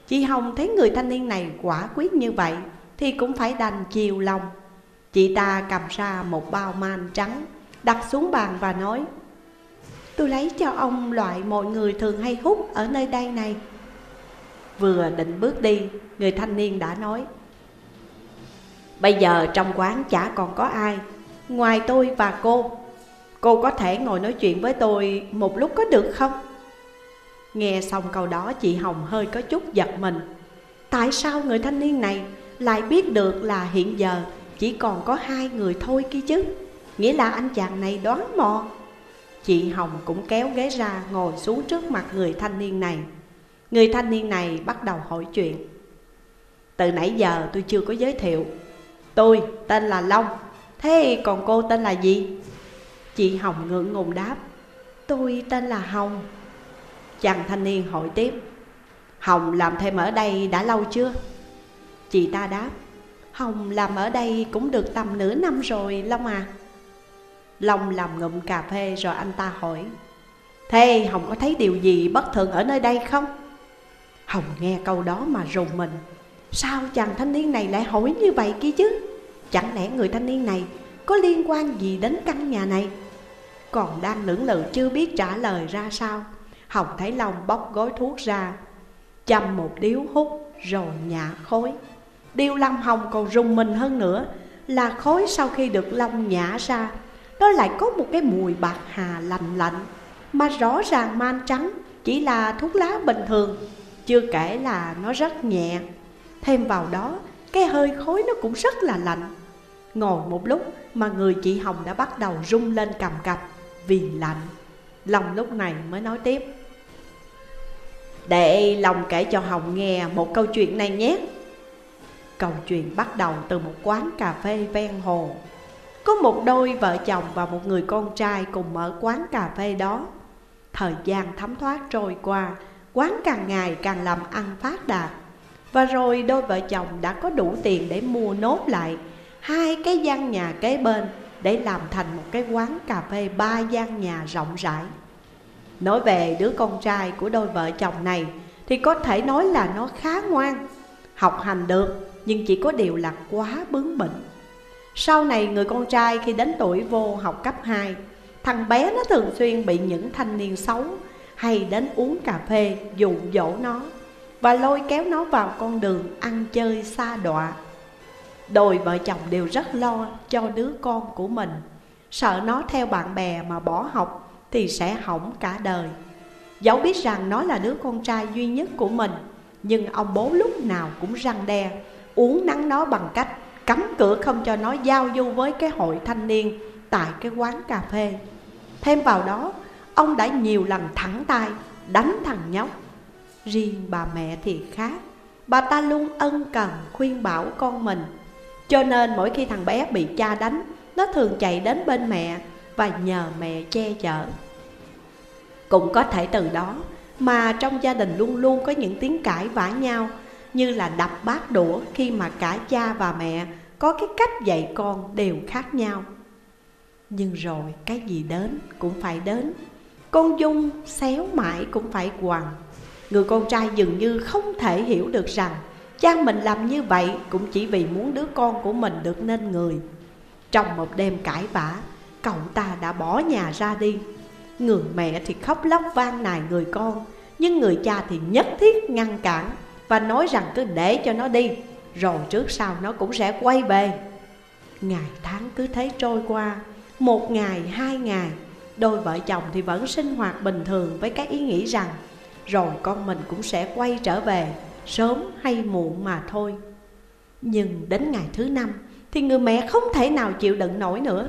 Chị Hồng thấy người thanh niên này quả quyết như vậy Thì cũng phải đành chiều lòng. Chị ta cầm ra một bao man trắng, Đặt xuống bàn và nói, Tôi lấy cho ông loại mọi người thường hay hút ở nơi đây này. Vừa định bước đi, Người thanh niên đã nói, Bây giờ trong quán chả còn có ai. Ngoài tôi và cô Cô có thể ngồi nói chuyện với tôi một lúc có được không? Nghe xong câu đó, chị Hồng hơi có chút giật mình. Tại sao người thanh niên này lại biết được là hiện giờ chỉ còn có hai người thôi kia chứ? Nghĩa là anh chàng này đoán mò. Chị Hồng cũng kéo ghế ra ngồi xuống trước mặt người thanh niên này. Người thanh niên này bắt đầu hỏi chuyện. Từ nãy giờ tôi chưa có giới thiệu. Tôi tên là Long. Thế còn cô tên là gì? Chị Hồng ngượng ngùng đáp. Tôi tên là Hồng. Chàng thanh niên hỏi tiếp. Hồng làm thêm ở đây đã lâu chưa? Chị ta đáp. Hồng làm ở đây cũng được tầm nửa năm rồi, Long à. Long làm ngụm cà phê rồi anh ta hỏi. Thế Hồng có thấy điều gì bất thường ở nơi đây không? Hồng nghe câu đó mà rùng mình. Sao chàng thanh niên này lại hỏi như vậy kia chứ? Chẳng lẽ người thanh niên này có liên quan gì đến căn nhà này? Còn đang lưỡng lự chưa biết trả lời ra sao, Hồng thấy lòng bóc gói thuốc ra, Châm một điếu hút rồi nhả khối Điều làm Hồng còn rùng mình hơn nữa, Là khối sau khi được Long nhả ra Nó lại có một cái mùi bạc hà lạnh lạnh, Mà rõ ràng man trắng, chỉ là thuốc lá bình thường chưa kể là nó rất nhẹ. Thêm vào đó, cái hơi khối nó cũng rất là lạnh. Ngồi một lúc mà người chị Hồng đã bắt đầu rung lên cầm cập Vì lạnh. Lòng lúc này mới nói tiếp. Để lòng kể cho Hồng nghe một câu chuyện này nhé. Câu chuyện bắt đầu từ một quán cà phê ven hồ. Có một đôi vợ chồng và một người con trai cùng mở quán cà phê đó. Thời gian thấm thoát trôi qua Quán càng ngày càng làm ăn phát đạt. Và rồi đôi vợ chồng đã có đủ tiền để mua nốt lại Hai cái gian nhà kế bên Để làm thành một cái quán cà phê ba gian nhà rộng rãi. Nói về đứa con trai của đôi vợ chồng này Thì có thể nói là nó khá ngoan, Học hành được nhưng chỉ có điều là quá bướng bỉnh. Sau này người con trai khi đến tuổi vô học cấp 2 Thằng bé nó thường xuyên bị những thanh niên xấu hay đến uống cà phê dụ dỗ nó và lôi kéo nó vào con đường ăn chơi xa đọa. Đôi vợ chồng đều rất lo cho đứa con của mình, sợ nó theo bạn bè mà bỏ học thì sẽ hỏng cả đời. Dẫu biết rằng nó là đứa con trai duy nhất của mình, nhưng ông bố lúc nào cũng răng đe, uống nắng nó bằng cách cấm cửa không cho nó giao du với cái hội thanh niên tại cái quán cà phê. Thêm vào đó, Ông đã nhiều lần thẳng tay, đánh thằng nhóc. Riêng bà mẹ thì khác. Bà ta luôn ân cần, khuyên bảo con mình. Cho nên mỗi khi thằng bé bị cha đánh, Nó thường chạy đến bên mẹ Và nhờ mẹ che chở. Cũng có thể từ đó Mà trong gia đình luôn luôn có những tiếng cãi vã nhau, Như là đập bát đũa Khi mà cả cha và mẹ Có cái cách dạy con đều khác nhau. Nhưng rồi cái gì đến cũng phải đến. Con Dung xéo mãi cũng phải quằn Người con trai dường như không thể hiểu được rằng Cha mình làm như vậy cũng chỉ vì muốn đứa con của mình được nên người. Trong một đêm cãi vã, cậu ta đã bỏ nhà ra đi. Người mẹ thì khóc lóc van nài người con Nhưng người cha thì nhất thiết ngăn cản Và nói rằng cứ để cho nó đi Rồi trước sau nó cũng sẽ quay về. Ngày tháng cứ thế trôi qua Một ngày, hai ngày Đôi vợ chồng thì vẫn sinh hoạt bình thường với cái ý nghĩ rằng, Rồi con mình cũng sẽ quay trở về, Sớm hay muộn mà thôi. Nhưng đến ngày thứ năm Thì người mẹ không thể nào chịu đựng nổi nữa.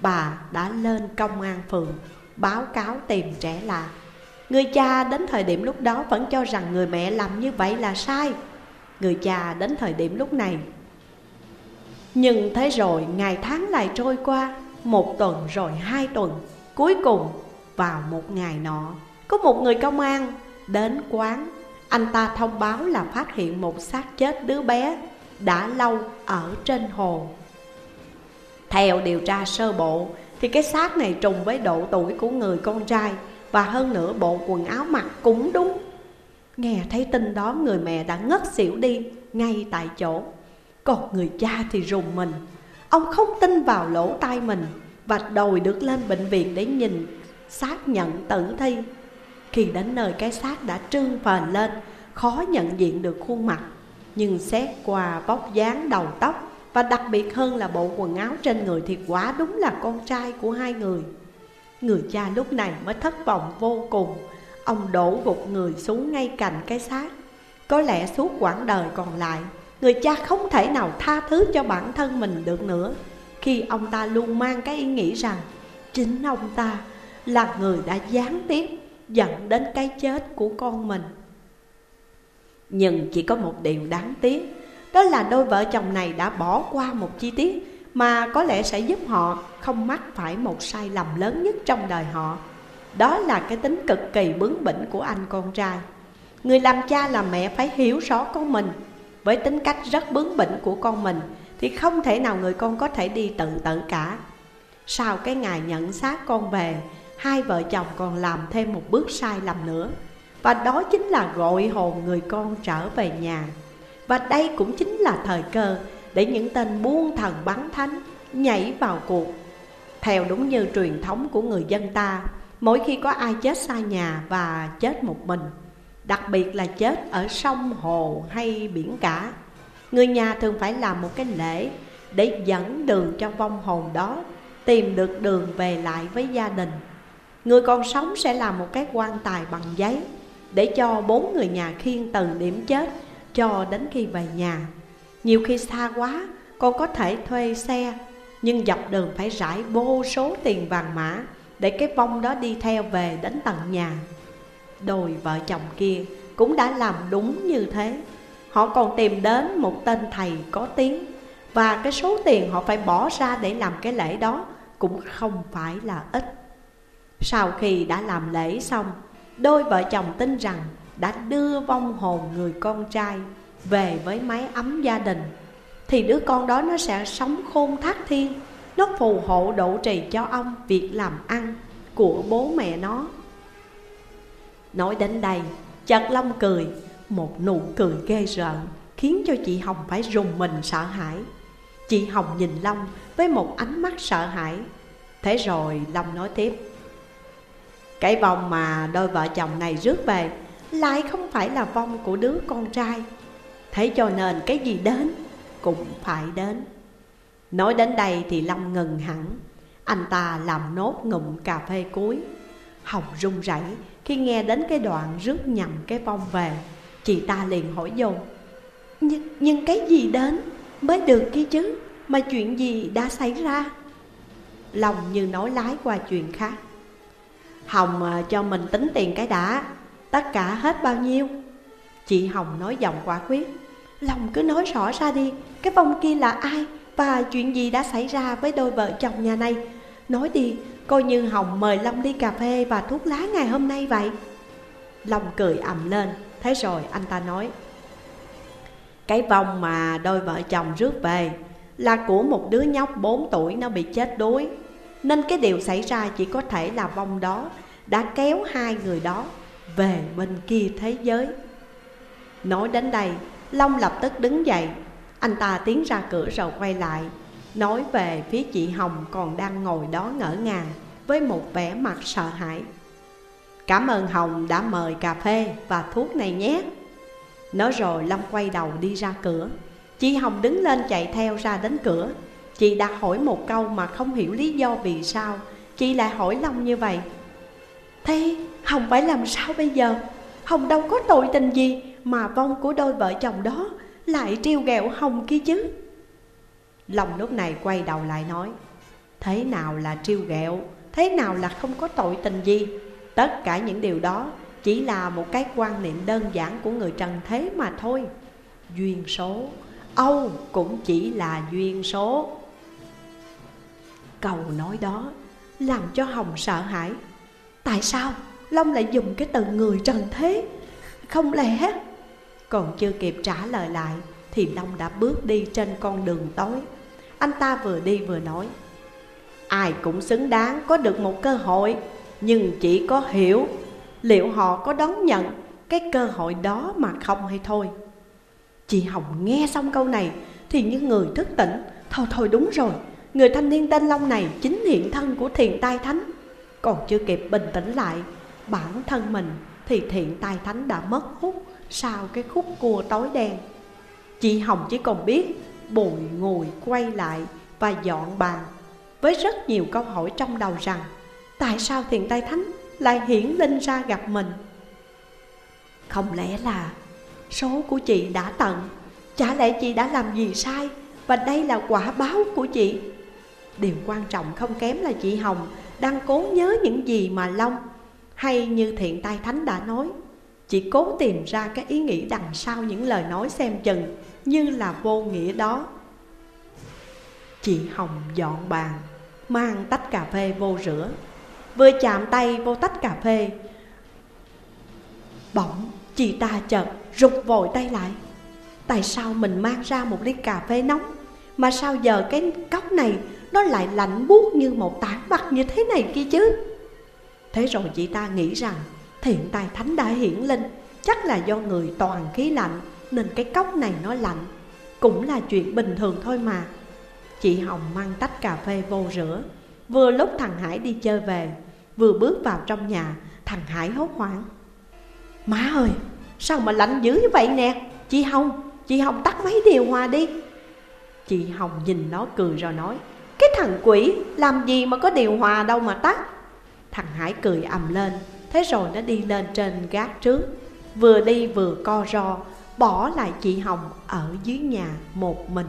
Bà đã lên công an phường Báo cáo tìm trẻ lạ Người cha đến thời điểm lúc đó vẫn cho rằng người mẹ làm như vậy là sai. Người cha đến thời điểm lúc này. Nhưng thế rồi, ngày tháng lại trôi qua, Một tuần rồi hai tuần. Cuối cùng, vào một ngày nọ, Có một người công an đến quán. Anh ta thông báo là phát hiện một xác chết đứa bé Đã lâu ở trên hồ. Theo điều tra sơ bộ, Thì cái xác này trùng với độ tuổi của người con trai Và hơn nữa bộ quần áo mặc cũng đúng. Nghe thấy tin đó, người mẹ đã ngất xỉu đi ngay tại chỗ. Còn người cha thì rùng mình. Ông không tin vào lỗ tai mình và đòi được lên bệnh viện để nhìn, xác nhận tử thi. Khi đến nơi cái xác đã trương phền lên, Khó nhận diện được khuôn mặt, Nhưng xét qua vóc dáng, đầu tóc Và đặc biệt hơn là bộ quần áo trên người Thì quá đúng là con trai của hai người. Người cha lúc này mới thất vọng vô cùng. Ông đổ gục người xuống ngay cạnh cái xác. Có lẽ suốt quãng đời còn lại, Người cha không thể nào tha thứ cho bản thân mình được nữa khi ông ta luôn mang cái ý nghĩ rằng chính ông ta là người đã gián tiếp dẫn đến cái chết của con mình. Nhưng chỉ có một điều đáng tiếc, đó là đôi vợ chồng này đã bỏ qua một chi tiết mà có lẽ sẽ giúp họ không mắc phải một sai lầm lớn nhất trong đời họ. Đó là cái tính cực kỳ bướng bỉnh của anh con trai. Người làm cha làm mẹ phải hiểu rõ con mình với tính cách rất bướng bỉnh của con mình thì không thể nào người con có thể đi tự tử cả. Sau cái ngày nhận xác con về Hai vợ chồng còn làm thêm một bước sai lầm nữa. Và đó chính là gọi hồn người con trở về nhà. Và đây cũng chính là thời cơ Để những tên buôn thần bắn thánh nhảy vào cuộc. Theo đúng như truyền thống của người dân ta Mỗi khi có ai chết xa nhà và chết một mình Đặc biệt là chết ở sông, hồ hay biển cả Người nhà thường phải làm một cái lễ Để dẫn đường cho vong hồn đó, Tìm được đường về lại với gia đình. Người còn sống sẽ làm một cái quan tài bằng giấy Để cho bốn người nhà khiêng từ điểm chết Cho đến khi về nhà. Nhiều khi xa quá, Con có thể thuê xe, Nhưng dọc đường phải rải vô số tiền vàng mã Để cái vong đó đi theo về đến tận nhà. Đôi vợ chồng kia cũng đã làm đúng như thế. Họ còn tìm đến một tên thầy có tiếng. Và cái số tiền họ phải bỏ ra để làm cái lễ đó Cũng không phải là ít. Sau khi đã làm lễ xong Đôi vợ chồng tin rằng đã đưa vong hồn người con trai Về với mái ấm gia đình Thì đứa con đó nó sẽ sống khôn thác thiên. Nó phù hộ độ trì cho ông việc làm ăn của bố mẹ nó. Nói đến đây, chợt Long cười một nụ cười ghê rợn, Khiến cho chị Hồng phải rùng mình sợ hãi. Chị Hồng nhìn Long với một ánh mắt sợ hãi. Thế rồi Long nói tiếp, Cái vòng mà đôi vợ chồng này rước về Lại không phải là vong của đứa con trai. Thế cho nên cái gì đến cũng phải đến. Nói đến đây thì Long ngừng hẳn. Anh ta làm nốt ngụm cà phê cuối. Hồng run rẩy khi nghe đến cái đoạn rước nhầm cái vong về. Chị ta liền hỏi dồn. Nhưng, nhưng cái gì đến mới được kia chứ? Mà chuyện gì đã xảy ra? Lòng như nói lái qua chuyện khác. Hồng à, cho mình tính tiền cái đã. Tất cả hết bao nhiêu? Chị Hồng nói giọng quả quyết. Lòng cứ nói rõ ra đi. Cái vong kia là ai? Và chuyện gì đã xảy ra với đôi vợ chồng nhà này? Nói đi Coi như Hồng mời Long đi cà phê và thuốc lá ngày hôm nay vậy. Long cười ầm lên. Thế rồi anh ta nói, Cái vong mà đôi vợ chồng rước về Là của một đứa nhóc 4 tuổi nó bị chết đuối. Nên cái điều xảy ra chỉ có thể là vong đó Đã kéo hai người đó về bên kia thế giới. Nói đến đây, Long lập tức đứng dậy. Anh ta tiến ra cửa rồi quay lại, Nói về phía chị Hồng còn đang ngồi đó ngỡ ngàng Với một vẻ mặt sợ hãi. Cảm ơn Hồng đã mời cà phê và thuốc này nhé. Nói rồi Long quay đầu đi ra cửa. Chị Hồng đứng lên chạy theo ra đến cửa. Chị đã hỏi một câu mà không hiểu lý do vì sao. Chị lại hỏi Long như vậy. Thế Hồng phải làm sao bây giờ? Hồng đâu có tội tình gì Mà vong của đôi vợ chồng đó Lại trêu ghẹo Hồng kia chứ? Long lúc này quay đầu lại nói, Thế nào là trêu ghẹo? Thế nào là không có tội tình gì? Tất cả những điều đó Chỉ là một cái quan niệm đơn giản của người trần thế mà thôi. Duyên số, Âu cũng chỉ là duyên số. Câu nói đó Làm cho Hồng sợ hãi. Tại sao Long lại dùng cái từ người trần thế? Không lẽ Còn chưa kịp trả lời lại Thì Long đã bước đi trên con đường tối. Anh ta vừa đi vừa nói, Ai cũng xứng đáng có được một cơ hội. Nhưng chỉ có hiểu Liệu họ có đón nhận Cái cơ hội đó mà không hay thôi. Chị Hồng nghe xong câu này Thì như người thức tỉnh. Thôi thôi, đúng rồi. Người thanh niên tên Long này chính hiện thân của thiền tai thánh. Còn chưa kịp bình tĩnh lại, Bản thân mình thì thiện tai thánh đã mất hút Sau cái khúc cua tối đen. Chị Hồng chỉ còn biết bùi ngồi quay lại và dọn bàn Với rất nhiều câu hỏi trong đầu rằng Tại sao thiện tai thánh lại hiển linh ra gặp mình? Không lẽ là số của chị đã tận? Chả lẽ chị đã làm gì sai Và đây là quả báo của chị? Điều quan trọng không kém là chị Hồng Đang cố nhớ những gì mà Long hay như thiện tai thánh đã nói. Chị cố tìm ra cái ý nghĩ đằng sau những lời nói xem chừng Như là vô nghĩa đó. Chị Hồng dọn bàn, Mang tách cà phê vô rửa. Vừa chạm tay vô tách cà phê. Bỗng, chị ta chợt rụt vội tay lại. Tại sao mình mang ra một ly cà phê nóng, Mà sao giờ cái cốc này Nó lại lạnh buốt như một tảng bạc như thế này kia chứ? Thế rồi chị ta nghĩ rằng thiện tài thánh đã hiển linh, Chắc là do người toàn khí lạnh Nên cái cốc này nó lạnh. Cũng là chuyện bình thường thôi mà. Chị Hồng mang tách cà phê vô rửa, Vừa lúc thằng Hải đi chơi về Vừa bước vào trong nhà, Thằng Hải hốt hoảng. Má ơi, sao mà lạnh dữ như vậy nè? Chị Hồng Chị Hồng tắt máy điều hòa đi. Chị Hồng nhìn nó cười rồi nói, Cái thằng quỷ, làm gì mà có điều hòa đâu mà tắt. Thằng Hải cười ầm lên, Thế rồi nó đi lên trên gác trước. Vừa đi vừa co ro, Bỏ lại chị Hồng ở dưới nhà một mình.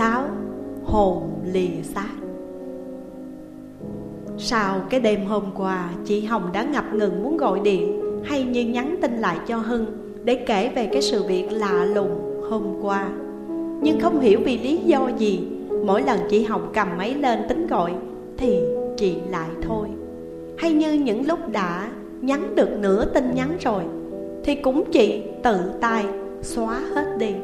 6 Hồn lìa xác. Sau cái đêm hôm qua, Chị Hồng đã ngập ngừng muốn gọi điện Hay như nhắn tin lại cho Hưng Để kể về cái sự việc lạ lùng hôm qua. Nhưng không hiểu vì lý do gì, Mỗi lần chị Hồng cầm máy lên tính gọi Thì chị lại thôi. Hay như những lúc đã nhắn được nửa tin nhắn rồi, Thì cũng chị tự tay xóa hết đi.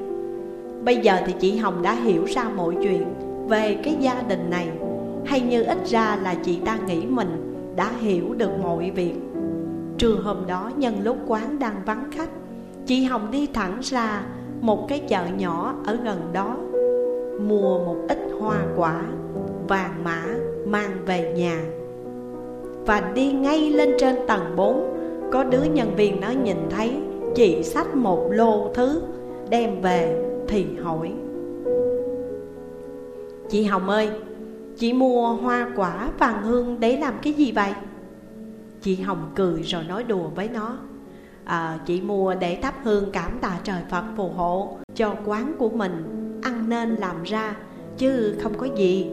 Bây giờ thì chị Hồng đã hiểu ra mọi chuyện về cái gia đình này. Hay như ít ra là chị ta nghĩ mình đã hiểu được mọi việc. Trưa hôm đó nhân lúc quán đang vắng khách Chị Hồng đi thẳng ra một cái chợ nhỏ ở gần đó Mua một ít hoa quả, vàng mã mang về nhà. Và đi ngay lên trên tầng 4 Có đứa nhân viên nó nhìn thấy chị xách một lô thứ đem về thì hỏi. Chị Hồng ơi Chị mua hoa quả vàng hương để làm cái gì vậy? Chị Hồng cười rồi nói đùa với nó. À, Chị mua để thắp hương cảm tạ trời Phật phù hộ Cho quán của mình ăn nên làm ra Chứ không có gì.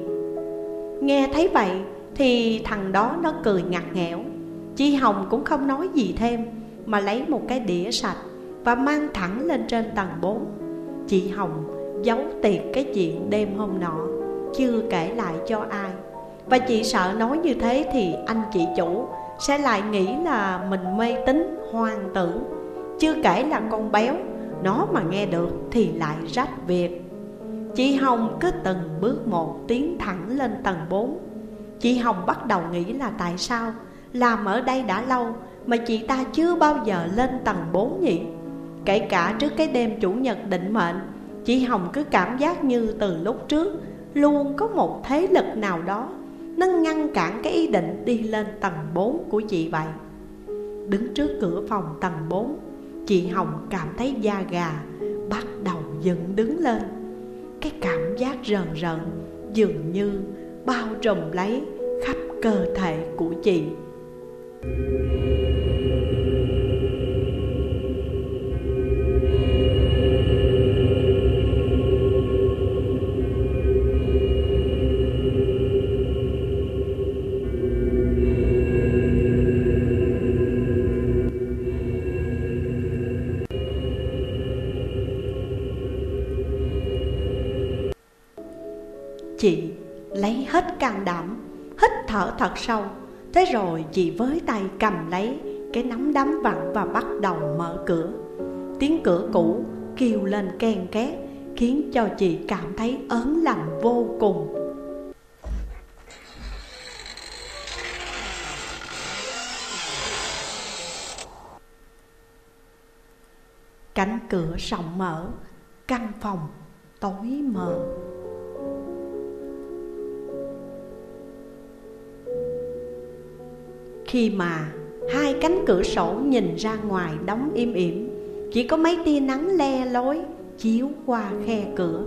Nghe thấy vậy thì thằng đó nó cười ngặt nghẽo. Chị Hồng cũng không nói gì thêm Mà lấy một cái đĩa sạch Và mang thẳng lên trên tầng 4 Chị Hồng giấu tiệt cái chuyện đêm hôm nọ, Chưa kể lại cho ai. Và chị sợ nói như thế thì anh chị chủ Sẽ lại nghĩ là mình mê tín, hoang tưởng. Chưa kể là con béo, Nó mà nghe được thì lại rách việc. Chị Hồng cứ từng bước một tiến thẳng lên tầng 4 Chị Hồng bắt đầu nghĩ là tại sao, Làm ở đây đã lâu mà chị ta chưa bao giờ lên tầng 4 nhỉ? Kể cả trước cái đêm chủ nhật định mệnh, Chị Hồng cứ cảm giác như từ lúc trước Luôn có một thế lực nào đó Nó ngăn cản cái ý định đi lên tầng 4 của chị vậy. Đứng trước cửa phòng tầng 4 Chị Hồng cảm thấy da gà Bắt đầu dựng đứng lên. Cái cảm giác rờn rợn Dường như bao trùm lấy khắp cơ thể của chị. Chị lấy hết can đảm, Hít thở thật sâu. Thế rồi chị với tay cầm lấy Cái nắm đấm vặn và bắt đầu mở cửa. Tiếng cửa cũ kêu lên ken két, Khiến cho chị cảm thấy ớn lạnh vô cùng. Cánh cửa rộng mở, Căn phòng tối mờ. Khi mà hai cánh cửa sổ nhìn ra ngoài đóng im ỉm Chỉ có mấy tia nắng le lối chiếu qua khe cửa.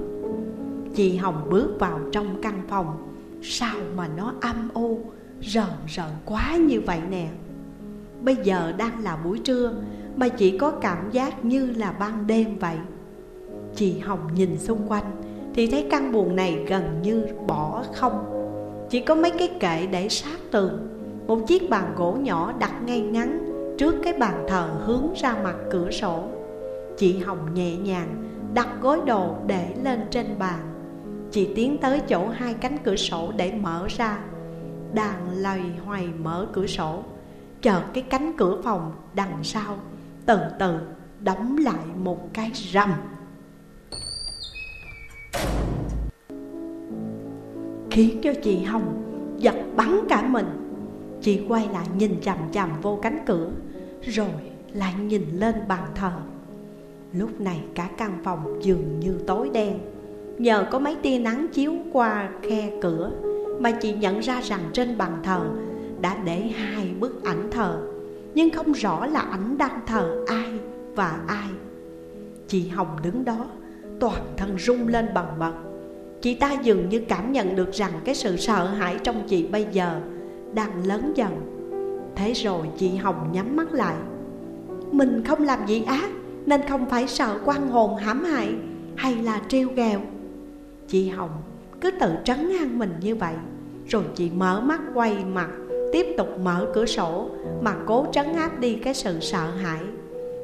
Chị Hồng bước vào trong căn phòng. Sao mà nó âm u, rợn rợn quá như vậy nè? Bây giờ đang là buổi trưa Mà chỉ có cảm giác như là ban đêm vậy. Chị Hồng nhìn xung quanh Thì thấy căn buồng này gần như bỏ không. Chỉ có mấy cái kệ để sát tường một chiếc bàn gỗ nhỏ đặt ngay ngắn Trước cái bàn thờ hướng ra mặt cửa sổ. Chị Hồng nhẹ nhàng đặt gối đồ để lên trên bàn. Chị tiến tới chỗ hai cánh cửa sổ để mở ra. Đàn lầy hoài mở cửa sổ Chợt cái cánh cửa phòng đằng sau, Từ từ đóng lại một cái rầm. Khiến cho chị Hồng giật bắn cả mình. Chị quay lại nhìn chằm chằm vô cánh cửa, Rồi lại nhìn lên bàn thờ. Lúc này cả căn phòng dường như tối đen. Nhờ có mấy tia nắng chiếu qua khe cửa Mà chị nhận ra rằng trên bàn thờ Đã để hai bức ảnh thờ, Nhưng không rõ là ảnh đang thờ ai và ai. Chị Hồng đứng đó, Toàn thân rung lên bần bật. Chị ta dường như cảm nhận được rằng Cái sự sợ hãi trong chị bây giờ đang lớn dần. Thế rồi chị Hồng nhắm mắt lại. Mình không làm gì ác Nên không phải sợ quan hồn hãm hại Hay là trêu ghèo Chị Hồng cứ tự trấn an mình như vậy, Rồi chị mở mắt quay mặt, Tiếp tục mở cửa sổ Mà cố trấn áp đi cái sự sợ hãi.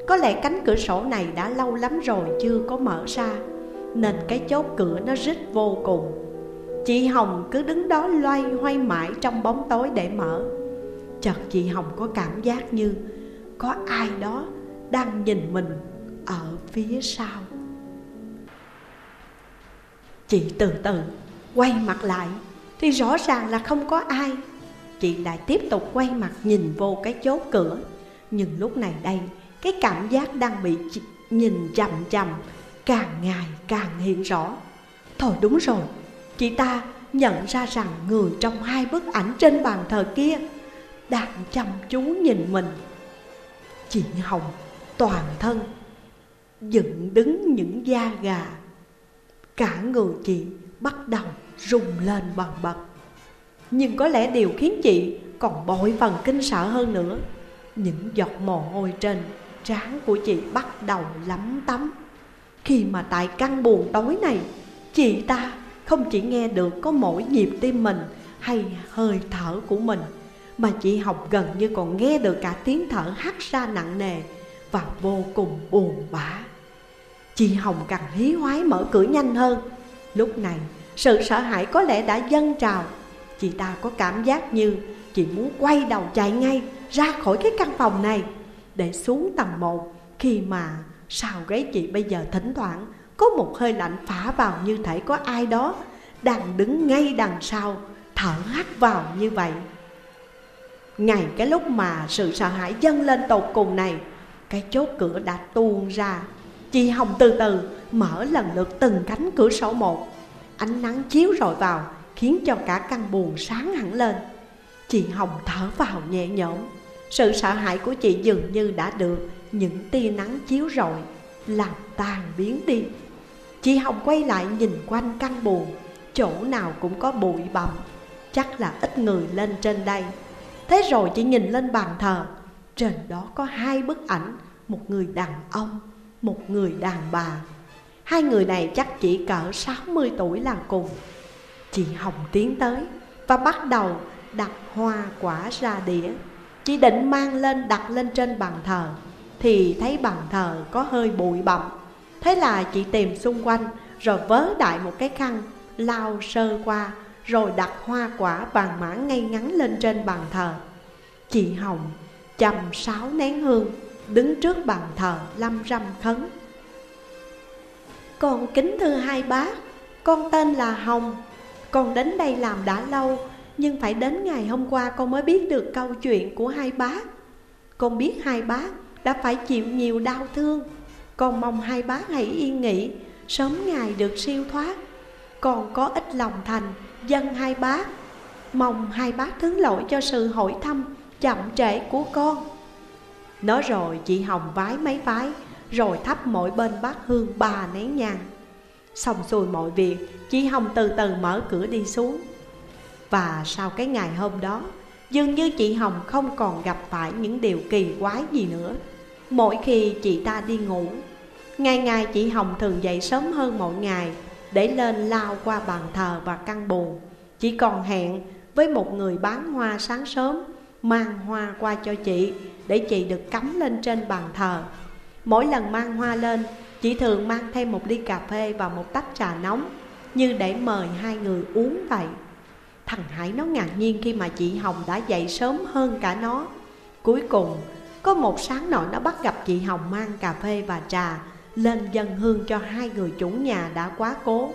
Có lẽ cánh cửa sổ này đã lâu lắm rồi chưa có mở ra, Nên cái chốt cửa nó rít vô cùng. Chị Hồng cứ đứng đó loay hoay mãi trong bóng tối để mở. Chợt chị Hồng có cảm giác như Có ai đó đang nhìn mình ở phía sau. Chị từ từ quay mặt lại, Thì rõ ràng là không có ai. Chị lại tiếp tục quay mặt nhìn vô cái chốt cửa. Nhưng lúc này đây, Cái cảm giác đang bị nhìn chầm chầm Càng ngày càng hiện rõ. Thôi đúng rồi Chị ta nhận ra rằng người trong hai bức ảnh trên bàn thờ kia Đang chăm chú nhìn mình, Chị Hồng toàn thân dựng đứng những da gà. Cả người chị bắt đầu rung lên bần bật. Nhưng có lẽ điều khiến chị còn bội phần kinh sợ hơn nữa, Những giọt mồ hôi trên trán của chị bắt đầu lắm tắm Khi mà tại căn buồn tối này, Chị ta không chỉ nghe được có mỗi nhịp tim mình hay hơi thở của mình, Mà chị học gần như còn nghe được cả tiếng thở hắt ra nặng nề và vô cùng buồn bã. Chị Hồng càng hí hoái mở cửa nhanh hơn. Lúc này, sự sợ hãi có lẽ đã dâng trào. Chị ta có cảm giác như chị muốn quay đầu chạy ngay ra khỏi cái căn phòng này Để xuống tầng 1 khi mà sao gáy chị bây giờ thỉnh thoảng có một hơi lạnh phả vào như thể có ai đó Đang đứng ngay đằng sau, thở hắt vào như vậy. Ngày cái lúc mà sự sợ hãi dâng lên tột cùng này, Cái chốt cửa đã tuôn ra. Chị Hồng từ từ mở lần lượt từng cánh cửa sổ một. Ánh nắng chiếu rọi vào khiến cho cả căn buồn sáng hẳn lên. Chị Hồng thở vào nhẹ nhõm. Sự sợ hãi của chị dường như đã được những tia nắng chiếu rọi Làm tan biến đi. Chị Hồng quay lại nhìn quanh căn buồn Chỗ nào cũng có bụi bặm, Chắc là ít người lên trên đây. Thế rồi chị nhìn lên bàn thờ, Trên đó có hai bức ảnh, Một người đàn ông, Một người đàn bà. Hai người này chắc chỉ cỡ 60 tuổi là cùng. Chị Hồng tiến tới Và bắt đầu đặt hoa quả ra đĩa. Chị định mang lên đặt lên trên bàn thờ, Thì thấy bàn thờ có hơi bụi bặm. Thế là chị tìm xung quanh, Rồi vớ đại một cái khăn, Lau sơ qua, Rồi đặt hoa quả vàng mã ngay ngắn lên trên bàn thờ. Chị Hồng chầm sáu nén hương, Đứng trước bàn thờ lâm râm khấn. Con kính thưa hai bác Con tên là Hồng. Con đến đây làm đã lâu, Nhưng phải đến ngày hôm qua con mới biết được câu chuyện của hai bác Con biết hai bác đã phải chịu nhiều đau thương. Con mong hai bác hãy yên nghỉ, Sớm ngày được siêu thoát. Con có ít lòng thành dân hai bác Mong hai bác thứ lỗi cho sự hỏi thăm, chậm trễ của con. Nói rồi, chị Hồng vái mấy vái, Rồi thắp mỗi bên bát hương ba nén nhang. Xong xuôi mọi việc, Chị Hồng từ từ mở cửa đi xuống. Và sau cái ngày hôm đó, Dường như chị Hồng không còn gặp phải những điều kỳ quái gì nữa. Mỗi khi chị ta đi ngủ Ngày ngày chị Hồng thường dậy sớm hơn mọi ngày, Để lên lao qua bàn thờ và căn buồn Chỉ còn hẹn với một người bán hoa sáng sớm, Mang hoa qua cho chị, Để chị được cắm lên trên bàn thờ. Mỗi lần mang hoa lên, Chị thường mang thêm một ly cà phê và một tách trà nóng, Như để mời hai người uống vậy. Thằng Hải nó ngạc nhiên khi mà chị Hồng đã dậy sớm hơn cả nó. Cuối cùng, có một sáng nọ nó bắt gặp chị Hồng mang cà phê và trà lên dân hương cho hai người chủ nhà đã quá cố.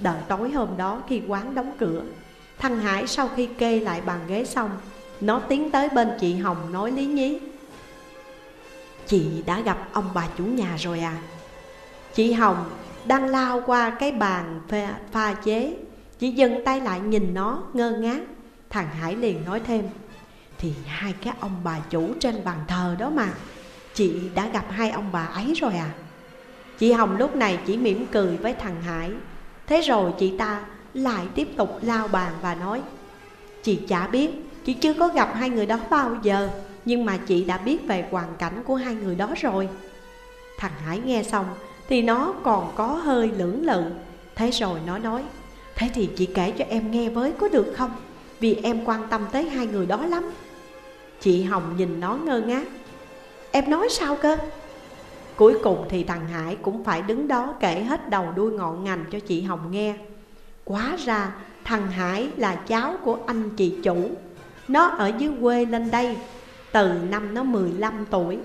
Đợi tối hôm đó khi quán đóng cửa Thằng Hải sau khi kê lại bàn ghế xong Nó tiến tới bên chị Hồng nói lý nhí. Chị đã gặp ông bà chủ nhà rồi à? Chị Hồng đang lao qua cái bàn pha, pha chế chỉ dừng tay lại nhìn nó ngơ ngác. Thằng Hải liền nói thêm Thì hai cái ông bà chủ trên bàn thờ đó mà Chị đã gặp hai ông bà ấy rồi à? Chị Hồng lúc này chỉ mỉm cười với thằng Hải. Thế rồi chị ta lại tiếp tục lao bàn và nói Chị chả biết, chị chưa có gặp hai người đó bao giờ Nhưng mà chị đã biết về hoàn cảnh của hai người đó rồi. Thằng Hải nghe xong thì nó còn có hơi lưỡng lự. Thế rồi nó nói Thế thì chị kể cho em nghe với có được không? Vì em quan tâm tới hai người đó lắm. Chị Hồng nhìn nó ngơ ngác Em nói sao cơ? Cuối cùng thì thằng Hải cũng phải đứng đó kể hết đầu đuôi ngọn ngành cho chị Hồng nghe. Quá ra, thằng Hải là cháu của anh chị chủ. Nó ở dưới quê lên đây, Từ năm nó 15 tuổi.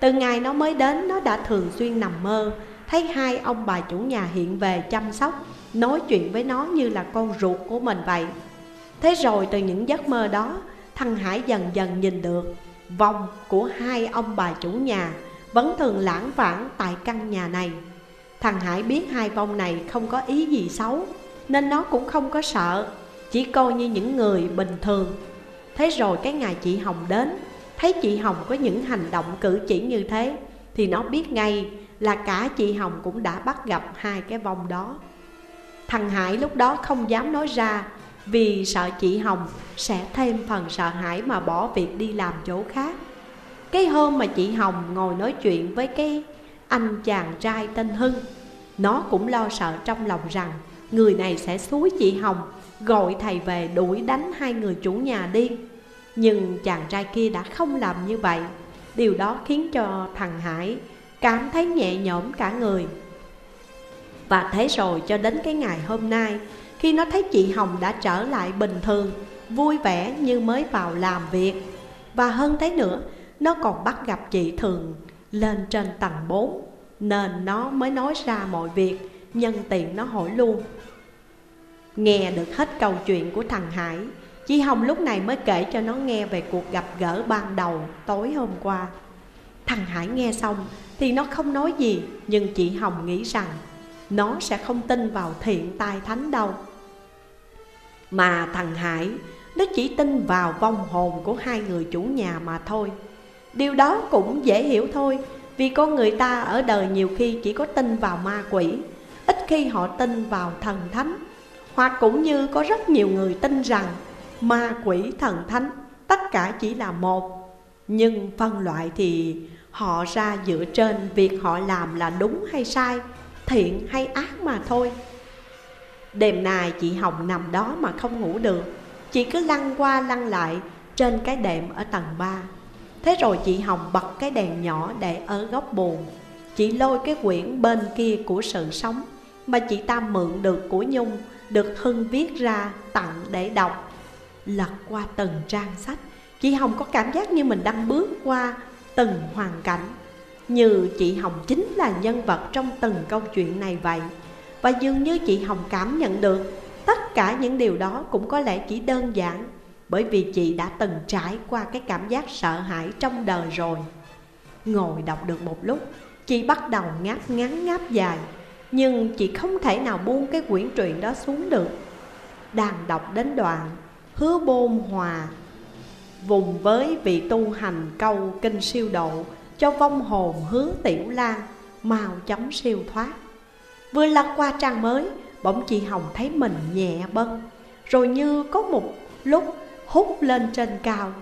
Từ ngày nó mới đến, nó đã thường xuyên nằm mơ. Thấy hai ông bà chủ nhà hiện về chăm sóc, Nói chuyện với nó như là con ruột của mình vậy. Thế rồi từ những giấc mơ đó, Thằng Hải dần dần nhìn được vòng của hai ông bà chủ nhà. Vẫn thường lãng vãng tại căn nhà này. Thằng Hải biết hai vong này không có ý gì xấu, Nên nó cũng không có sợ, Chỉ coi như những người bình thường. Thế rồi cái ngày chị Hồng đến, Thấy chị Hồng có những hành động cử chỉ như thế, Thì nó biết ngay là cả chị Hồng cũng đã bắt gặp hai cái vong đó. Thằng Hải lúc đó không dám nói ra, Vì sợ chị Hồng sẽ thêm phần sợ hãi mà bỏ việc đi làm chỗ khác. Cái hôm mà chị Hồng ngồi nói chuyện với cái anh chàng trai tên Hưng, Nó cũng lo sợ trong lòng rằng Người này sẽ xúi chị Hồng, Gọi thầy về đuổi đánh hai người chủ nhà đi. Nhưng chàng trai kia đã không làm như vậy. Điều đó khiến cho thằng Hải cảm thấy nhẹ nhõm cả người. Và thế rồi cho đến cái ngày hôm nay, Khi nó thấy chị Hồng đã trở lại bình thường, Vui vẻ như mới vào làm việc. Và hơn thế nữa nó còn bắt gặp chị thường lên trên tầng 4 Nên nó mới nói ra mọi việc, Nhân tiện nó hỏi luôn. Nghe được hết câu chuyện của thằng Hải, Chị Hồng lúc này mới kể cho nó nghe về cuộc gặp gỡ ban đầu tối hôm qua. Thằng Hải nghe xong thì nó không nói gì, Nhưng chị Hồng nghĩ rằng Nó sẽ không tin vào thiện tai thánh đâu. Mà thằng Hải, Nó chỉ tin vào vong hồn của hai người chủ nhà mà thôi. Điều đó cũng dễ hiểu thôi, Vì con người ta ở đời nhiều khi chỉ có tin vào ma quỷ, Ít khi họ tin vào thần thánh. Hoặc cũng như có rất nhiều người tin rằng Ma quỷ, thần thánh tất cả chỉ là một, Nhưng phân loại thì Họ ra dựa trên việc họ làm là đúng hay sai, Thiện hay ác mà thôi. Đêm nay chị Hồng nằm đó mà không ngủ được, Chị cứ lăn qua lăn lại trên cái đệm ở tầng 3 Thế rồi chị Hồng bật cái đèn nhỏ để ở góc buồn. Chị lôi cái quyển bên kia của sự sống Mà chị ta mượn được của Nhung, Được Hưng viết ra tặng để đọc. Lật qua từng trang sách, Chị Hồng có cảm giác như mình đang bước qua từng hoàn cảnh. Như chị Hồng chính là nhân vật trong từng câu chuyện này vậy. Và dường như chị Hồng cảm nhận được Tất cả những điều đó cũng có lẽ chỉ đơn giản bởi vì chị đã từng trải qua cái cảm giác sợ hãi trong đời rồi. Ngồi đọc được một lúc, Chị bắt đầu ngáp ngắn ngáp dài, Nhưng chị không thể nào buông cái quyển truyện đó xuống được. Đang đọc đến đoạn Hứa bôn hòa, Vùng với vị tu hành câu kinh siêu độ Cho vong hồn hứa tiểu lan Mau chóng siêu thoát. Vừa lật qua trang mới, Bỗng chị Hồng thấy mình nhẹ bâng, Rồi như có một lúc hút lên trên cao.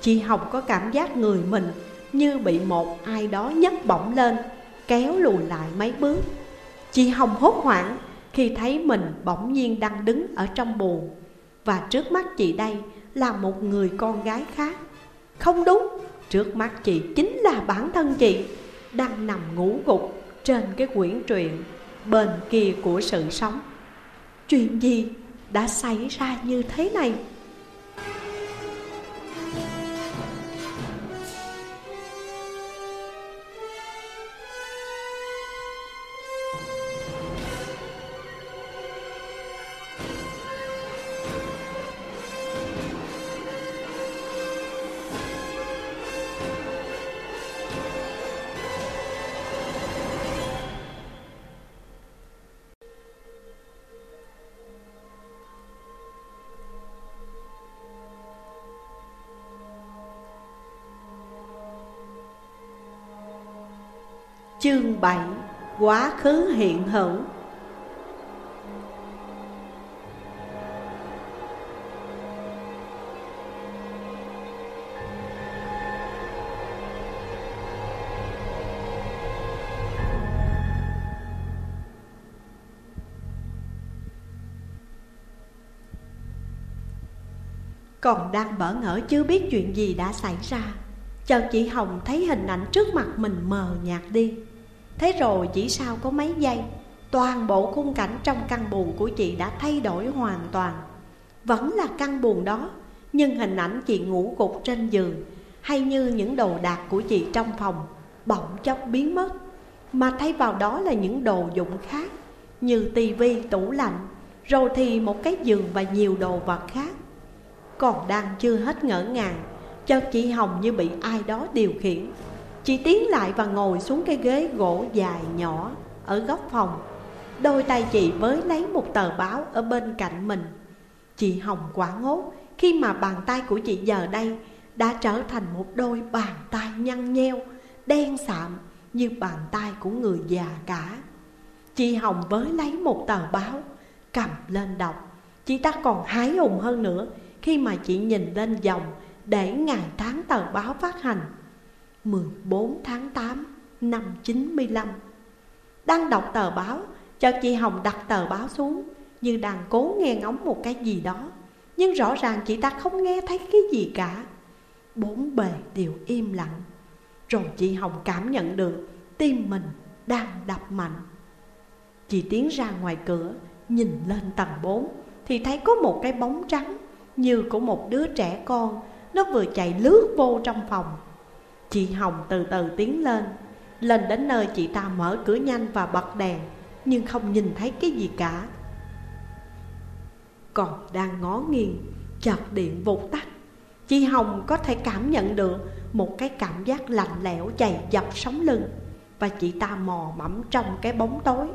Chị Hồng có cảm giác người mình Như bị một ai đó nhấc bổng lên Kéo lùi lại mấy bước. Chị Hồng hốt hoảng khi thấy mình bỗng nhiên đang đứng ở trong buồn Và trước mắt chị đây là một người con gái khác. Không đúng, trước mắt chị chính là bản thân chị Đang nằm ngủ gục trên cái quyển truyện bên kia của sự sống. Chuyện gì đã xảy ra như thế này? Chương 7 Quá khứ, hiện hữu. Còn đang bỡ ngỡ chưa biết chuyện gì đã xảy ra, Chợt chị Hồng thấy hình ảnh trước mặt mình mờ nhạt đi. Thế rồi chỉ sau có mấy giây Toàn bộ khung cảnh trong căn buồn của chị đã thay đổi hoàn toàn. Vẫn là căn buồn đó Nhưng hình ảnh chị ngủ gục trên giường Hay như những đồ đạc của chị trong phòng Bỗng chốc biến mất. Mà thay vào đó là những đồ dụng khác Như tivi, tủ lạnh Rồi thì một cái giường và nhiều đồ vật khác. Còn đang chưa hết ngỡ ngàng Cho chị Hồng như bị ai đó điều khiển. Chị tiến lại và ngồi xuống cái ghế gỗ dài nhỏ ở góc phòng. Đôi tay chị với lấy một tờ báo ở bên cạnh mình. Chị Hồng quảng ngốt khi mà bàn tay của chị giờ đây Đã trở thành một đôi bàn tay nhăn nheo, đen sạm như bàn tay của người già cả. Chị Hồng với lấy một tờ báo cầm lên đọc. Chị ta còn hái hùng hơn nữa Khi mà chị nhìn lên dòng Để ngày tháng tờ báo phát hành. 14 tháng 8 năm 95 Đang đọc tờ báo Chợt chị Hồng đặt tờ báo xuống Như đang cố nghe ngóng một cái gì đó, Nhưng rõ ràng chị ta không nghe thấy cái gì cả. Bốn bề đều im lặng. Rồi chị Hồng cảm nhận được Tim mình đang đập mạnh. Chị tiến ra ngoài cửa, Nhìn lên tầng 4 Thì thấy có một cái bóng trắng Như của một đứa trẻ con. Nó vừa chạy lướt vô trong phòng Chị Hồng từ từ tiến lên. Lên đến nơi chị ta mở cửa nhanh và bật đèn, Nhưng không nhìn thấy cái gì cả. Còn đang ngó nghiêng, Chợt điện vụt tắt. Chị Hồng có thể cảm nhận được Một cái cảm giác lạnh lẽo chày dọc sống lưng, Và chị ta mò mẫm trong cái bóng tối.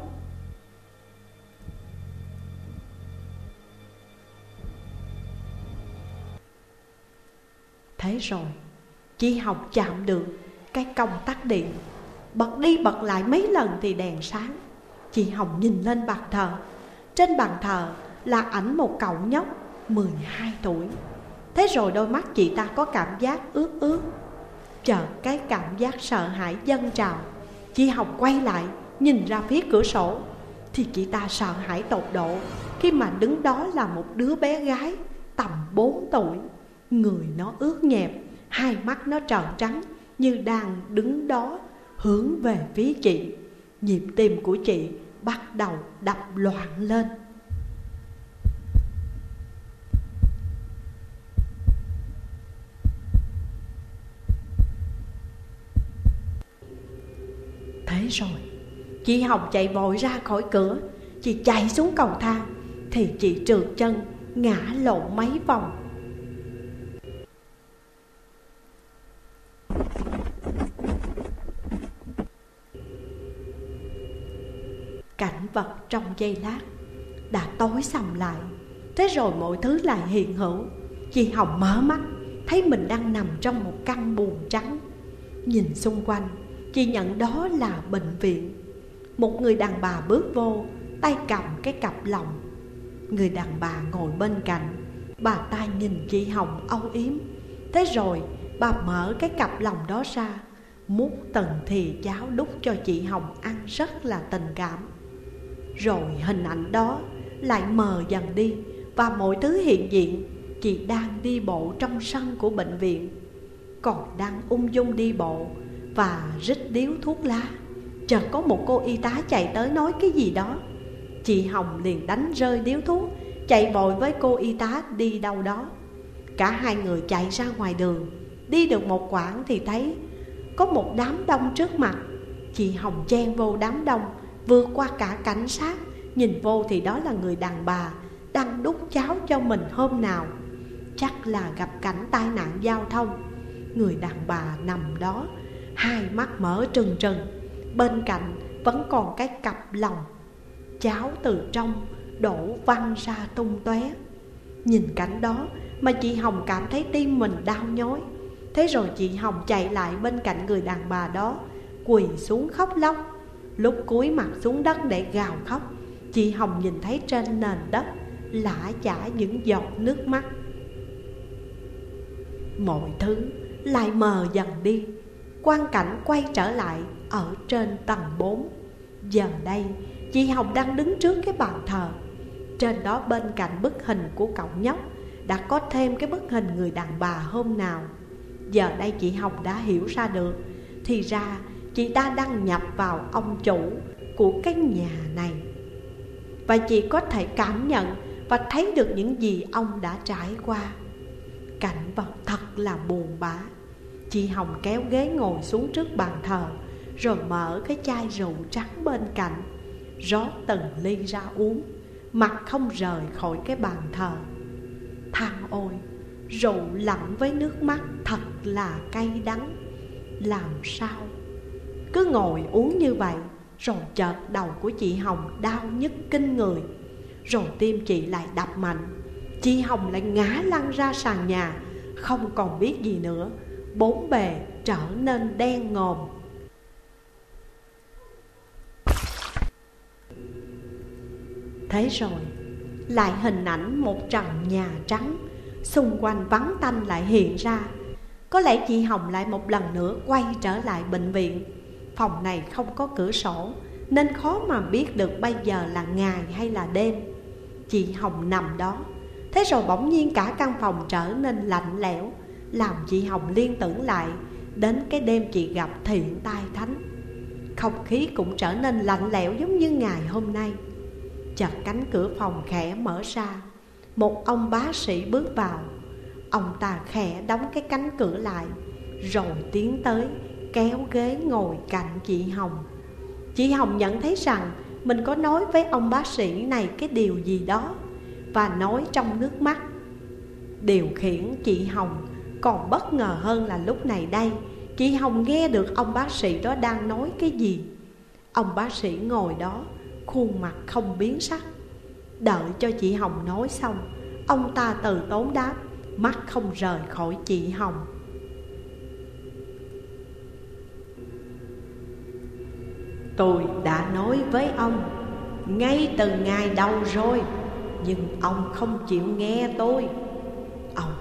Thế rồi Chị Hồng chạm được cái công tắc điện. Bật đi bật lại mấy lần thì đèn sáng. Chị Hồng nhìn lên bàn thờ. Trên bàn thờ là ảnh một cậu nhóc 12 tuổi. Thế rồi đôi mắt chị ta có cảm giác ướt ướt. Chợt cái cảm giác sợ hãi dâng trào, Chị Hồng quay lại, nhìn ra phía cửa sổ. Thì chị ta sợ hãi tột độ Khi mà đứng đó là một đứa bé gái tầm 4 tuổi. Người nó ướt nhẹp Hai mắt nó tròn trắng Như đang đứng đó, hướng về phía chị. Nhịp tim của chị bắt đầu đập loạn lên. Thế rồi, Chị Hồng chạy vội ra khỏi cửa. Chị chạy xuống cầu thang Thì chị trượt chân, Ngã lộn mấy vòng. Cảnh vật trong giây lát Đã tối sầm lại. Thế rồi mọi thứ lại hiện hữu. Chị Hồng mở mắt, Thấy mình đang nằm trong một căn buồng trắng. Nhìn xung quanh, Chị nhận đó là bệnh viện. Một người đàn bà bước vô, Tay cầm cái cặp lòng. Người đàn bà ngồi bên cạnh, Bà ta nhìn chị Hồng âu yếm. Thế rồi bà mở cái cặp lòng đó ra Múc từng thì cháo đút cho chị Hồng ăn rất là tình cảm. Rồi hình ảnh đó lại mờ dần đi Và mọi thứ hiện diện, Chị đang đi bộ trong sân của bệnh viện, Còn đang ung dung đi bộ và rít điếu thuốc lá. Chợt có một cô y tá chạy tới nói cái gì đó. Chị Hồng liền đánh rơi điếu thuốc, Chạy vội với cô y tá đi đâu đó. Cả hai người chạy ra ngoài đường. Đi được một quãng thì thấy Có một đám đông trước mặt. Chị Hồng chen vô đám đông, Vượt qua cả cảnh sát, Nhìn vô thì đó là người đàn bà Đang đút cháo cho mình hôm nào. Chắc là gặp cảnh tai nạn giao thông. Người đàn bà nằm đó, Hai mắt mở trừng trừng, Bên cạnh vẫn còn cái cặp lòng Cháo từ trong đổ văng ra tung tóe. Nhìn cảnh đó mà chị Hồng cảm thấy tim mình đau nhói. Thế rồi chị Hồng chạy lại bên cạnh người đàn bà đó, Quỳ xuống khóc lóc. Lúc cúi mặt xuống đất để gào khóc, Chị Hồng nhìn thấy trên nền đất Lã chả những giọt nước mắt. Mọi thứ lại mờ dần đi Quan cảnh quay trở lại ở trên tầng 4 Giờ đây, chị Hồng đang đứng trước cái bàn thờ. Trên đó bên cạnh bức hình của cậu nhóc, Đã có thêm cái bức hình người đàn bà hôm nào. Giờ đây chị Hồng đã hiểu ra được. Thì ra, chị ta đang nhập vào ông chủ của cái nhà này. Và chị có thể cảm nhận và thấy được những gì ông đã trải qua. Cảnh vật thật là buồn bã. Chị Hồng kéo ghế ngồi xuống trước bàn thờ, Rồi mở cái chai rượu trắng bên cạnh, Rót từng ly ra uống, Mặt không rời khỏi cái bàn thờ. Thằng ôi Rượu lặng với nước mắt, thật là cay đắng. Làm sao? Cứ ngồi uống như vậy, Rồi chợt đầu của chị Hồng đau nhức kinh người. Rồi tim chị lại đập mạnh. Chị Hồng lại ngã lăn ra sàn nhà, Không còn biết gì nữa. Bốn bề trở nên đen ngòm. Thế rồi, Lại hình ảnh một trần nhà trắng. Xung quanh vắng tanh lại hiện ra. Có lẽ chị Hồng lại một lần nữa quay trở lại bệnh viện. Phòng này không có cửa sổ, Nên khó mà biết được bây giờ là ngày hay là đêm. Chị Hồng nằm đó. Thế rồi bỗng nhiên cả căn phòng trở nên lạnh lẽo, Làm chị Hồng liên tưởng lại Đến cái đêm chị gặp thiện tai thánh. Không khí cũng trở nên lạnh lẽo giống như ngày hôm nay. Chợt cánh cửa phòng khẽ mở ra. Một ông bác sĩ bước vào. Ông ta khẽ đóng cái cánh cửa lại, Rồi tiến tới, kéo ghế ngồi cạnh chị Hồng. Chị Hồng nhận thấy rằng mình có nói với ông bác sĩ này cái điều gì đó Và nói trong nước mắt. Điều khiển chị Hồng còn bất ngờ hơn là lúc này đây, Chị Hồng nghe được ông bác sĩ đó đang nói cái gì. Ông bác sĩ ngồi đó, Khuôn mặt không biến sắc. Đợi cho chị Hồng nói xong. Ông ta từ tốn đáp, Mắt không rời khỏi chị Hồng. Tôi đã nói với ông, Ngay từ ngày đầu rồi, Nhưng ông không chịu nghe tôi. Ông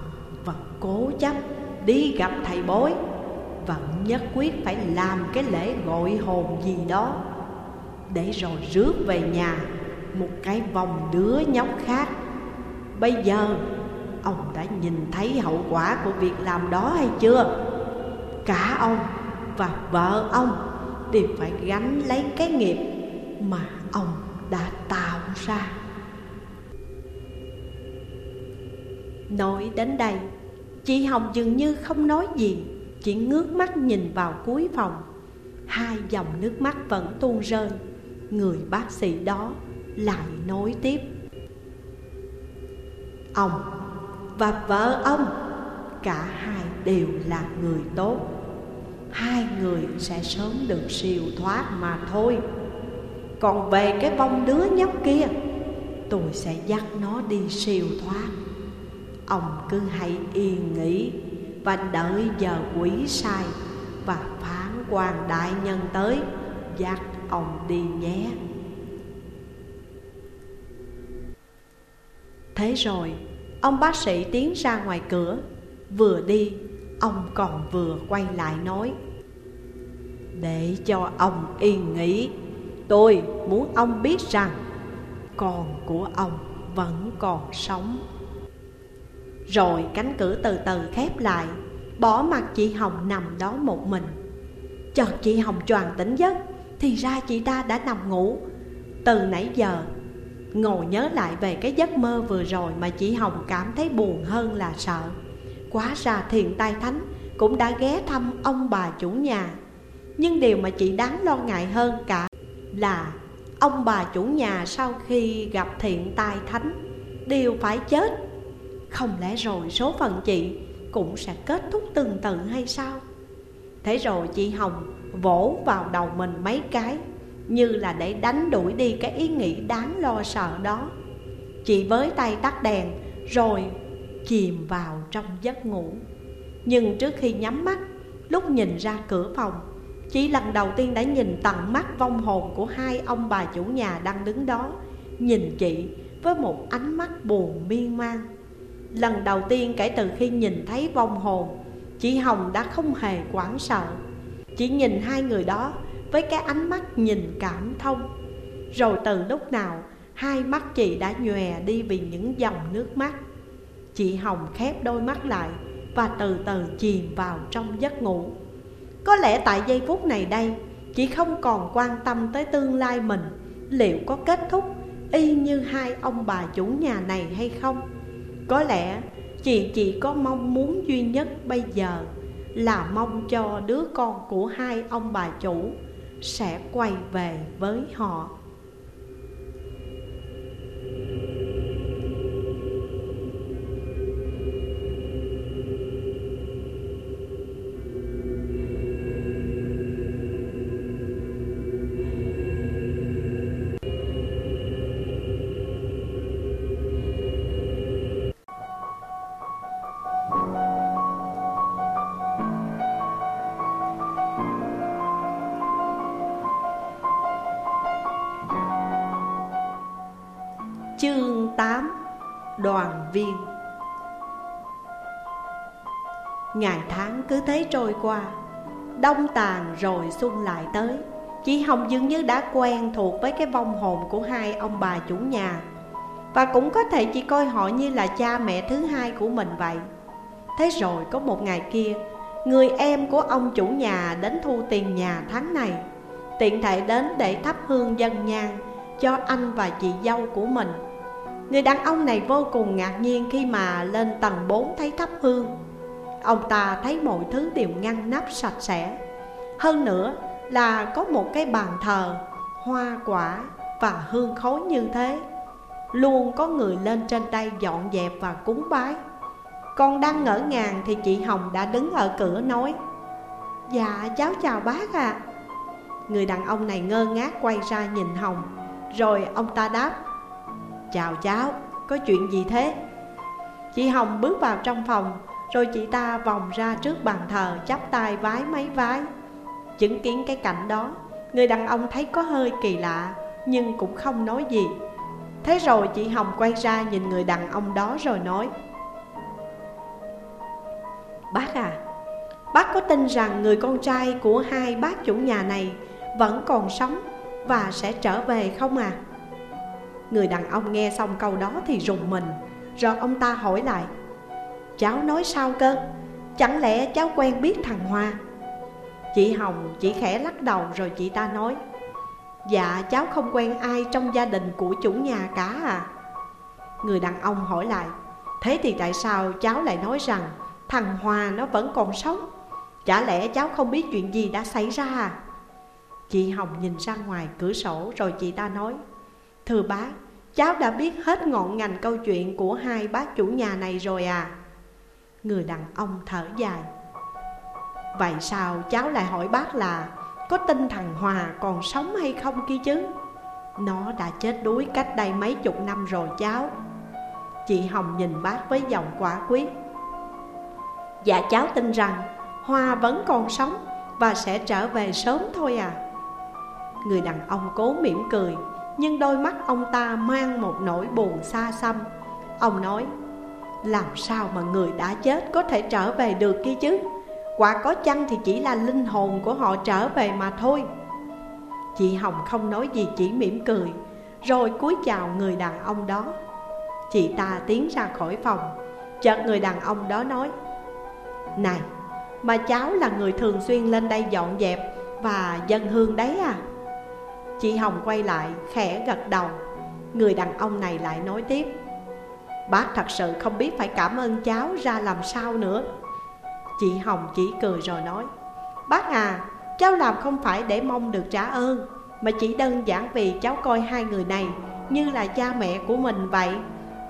vẫn cố chấp đi gặp thầy bói Vẫn nhất quyết phải làm cái lễ gọi hồn gì đó. Để rồi rước về nhà một cái vòng đứa nhóc khác. Bây giờ, Ông đã nhìn thấy hậu quả của việc làm đó hay chưa? Cả ông và vợ ông Đều phải gánh lấy cái nghiệp Mà ông đã tạo ra. Nói đến đây, Chị Hồng dường như không nói gì, Chỉ ngước mắt nhìn vào cuối phòng. Hai dòng nước mắt vẫn tuôn rơi. Người bác sĩ đó lại nói tiếp. Ông và vợ ông, Cả hai đều là người tốt. Hai người sẽ sớm được siêu thoát mà thôi. Còn về cái vong đứa nhóc kia, Tôi sẽ dắt nó đi siêu thoát. Ông cứ hãy yên nghỉ Và đợi giờ quỷ sai Và phán quan đại nhân tới, Dắt ông đi nhé. Thế rồi, Ông bác sĩ tiến ra ngoài cửa. Vừa đi, Ông còn vừa quay lại nói, Để cho ông yên nghỉ. Tôi muốn ông biết rằng, Con của ông vẫn còn sống. Rồi cánh cửa từ từ khép lại, Bỏ mặt chị Hồng nằm đó một mình. Chợt chị Hồng choàng tỉnh giấc, Thì ra chị ta đã nằm ngủ. Từ nãy giờ Ngồi nhớ lại về cái giấc mơ vừa rồi Mà chị Hồng cảm thấy buồn hơn là sợ. Quá ra thiền tai thánh cũng đã ghé thăm ông bà chủ nhà. Nhưng điều mà chị đáng lo ngại hơn cả là Ông bà chủ nhà sau khi gặp thiện tai thánh đều phải chết. Không lẽ rồi số phận chị cũng sẽ kết thúc tương tự hay sao? Thế rồi chị Hồng vỗ vào đầu mình mấy cái. Như là để đánh đuổi đi cái ý nghĩ đáng lo sợ đó. Chị với tay tắt đèn rồi chìm vào trong giấc ngủ. Nhưng trước khi nhắm mắt, lúc nhìn ra cửa phòng chị lần đầu tiên đã nhìn tận mắt vong hồn của hai ông bà chủ nhà đang đứng đó Nhìn chị với một ánh mắt buồn miên man. Lần đầu tiên kể từ khi nhìn thấy vong hồn Chị Hồng đã không hề quảng sợ. Chỉ nhìn hai người đó với cái ánh mắt nhìn cảm thông. Rồi từ lúc nào, hai mắt chị đã nhòe đi vì những dòng nước mắt. Chị Hồng khép đôi mắt lại và từ từ chìm vào trong giấc ngủ. Có lẽ tại giây phút này đây, Chị không còn quan tâm tới tương lai mình. Liệu có kết thúc y như hai ông bà chủ nhà này hay không? Có lẽ chị chỉ có mong muốn duy nhất bây giờ Là mong cho đứa con của hai ông bà chủ sẽ quay về với họ. Ngày tháng cứ thế trôi qua, Đông tàn rồi xuân lại tới. Chị Hồng dường như đã quen thuộc với cái vong hồn của hai ông bà chủ nhà, Và cũng có thể chị coi họ như là cha mẹ thứ hai của mình vậy. Thế rồi có một ngày kia, Người em của ông chủ nhà đến thu tiền nhà tháng này, Tiện thể đến để thắp hương dân nhang Cho anh và chị dâu của mình. Người đàn ông này vô cùng ngạc nhiên khi mà lên tầng 4 thấy thắp hương. Ông ta thấy mọi thứ đều ngăn nắp sạch sẽ Hơn nữa là có một cái bàn thờ Hoa quả và hương khói như thế Luôn có người lên trên đây dọn dẹp và cúng bái Còn đang ngỡ ngàng thì chị Hồng đã đứng ở cửa nói Dạ cháu chào bác ạ à. Người đàn ông này ngơ ngác quay ra nhìn Hồng Rồi ông ta đáp Chào cháu, có chuyện gì thế? Chị Hồng bước vào trong phòng rồi chị ta vòng ra trước bàn thờ, chắp tay vái mấy vái. Chứng kiến cái cảnh đó, Người đàn ông thấy có hơi kỳ lạ, Nhưng cũng không nói gì. Thế rồi chị Hồng quay ra nhìn người đàn ông đó rồi nói, Bác à Bác có tin rằng người con trai của hai bác chủ nhà này Vẫn còn sống và sẽ trở về không à? Người đàn ông nghe xong câu đó thì rùng mình. Rồi ông ta hỏi lại Cháu nói sao cơ? Chẳng lẽ cháu quen biết thằng Hoa? Chị Hồng chỉ khẽ lắc đầu rồi chị ta nói Dạ cháu không quen ai trong gia đình của chủ nhà cả à. Người đàn ông hỏi lại Thế thì tại sao cháu lại nói rằng Thằng Hoa nó vẫn còn sống? Chả lẽ cháu không biết chuyện gì đã xảy ra à? Chị Hồng nhìn ra ngoài cửa sổ rồi chị ta nói Thưa bác, cháu đã biết hết ngọn ngành câu chuyện của hai bác chủ nhà này rồi à. Người đàn ông thở dài. Vậy sao cháu lại hỏi bác là Có tin thằng Hòa còn sống hay không kia chứ? Nó đã chết đuối cách đây mấy chục năm rồi cháu. Chị Hồng nhìn bác với giọng quả quyết. Dạ cháu tin rằng Hoa vẫn còn sống Và sẽ trở về sớm thôi à. Người đàn ông cố mỉm cười, Nhưng đôi mắt ông ta mang một nỗi buồn xa xăm. Ông nói làm sao mà người đã chết có thể trở về được kia chứ? Quả có chăng thì chỉ là linh hồn của họ trở về mà thôi. Chị Hồng không nói gì chỉ mỉm cười. Rồi cúi chào người đàn ông đó. Chị ta tiến ra khỏi phòng. Chợt người đàn ông đó nói Này, mà cháu là người thường xuyên lên đây dọn dẹp và dân hương đấy à? Chị Hồng quay lại khẽ gật đầu. Người đàn ông này lại nói tiếp Bác thật sự không biết phải cảm ơn cháu ra làm sao nữa. Chị Hồng chỉ cười rồi nói Bác à, cháu làm không phải để mong được trả ơn Mà chỉ đơn giản vì cháu coi hai người này như là cha mẹ của mình vậy.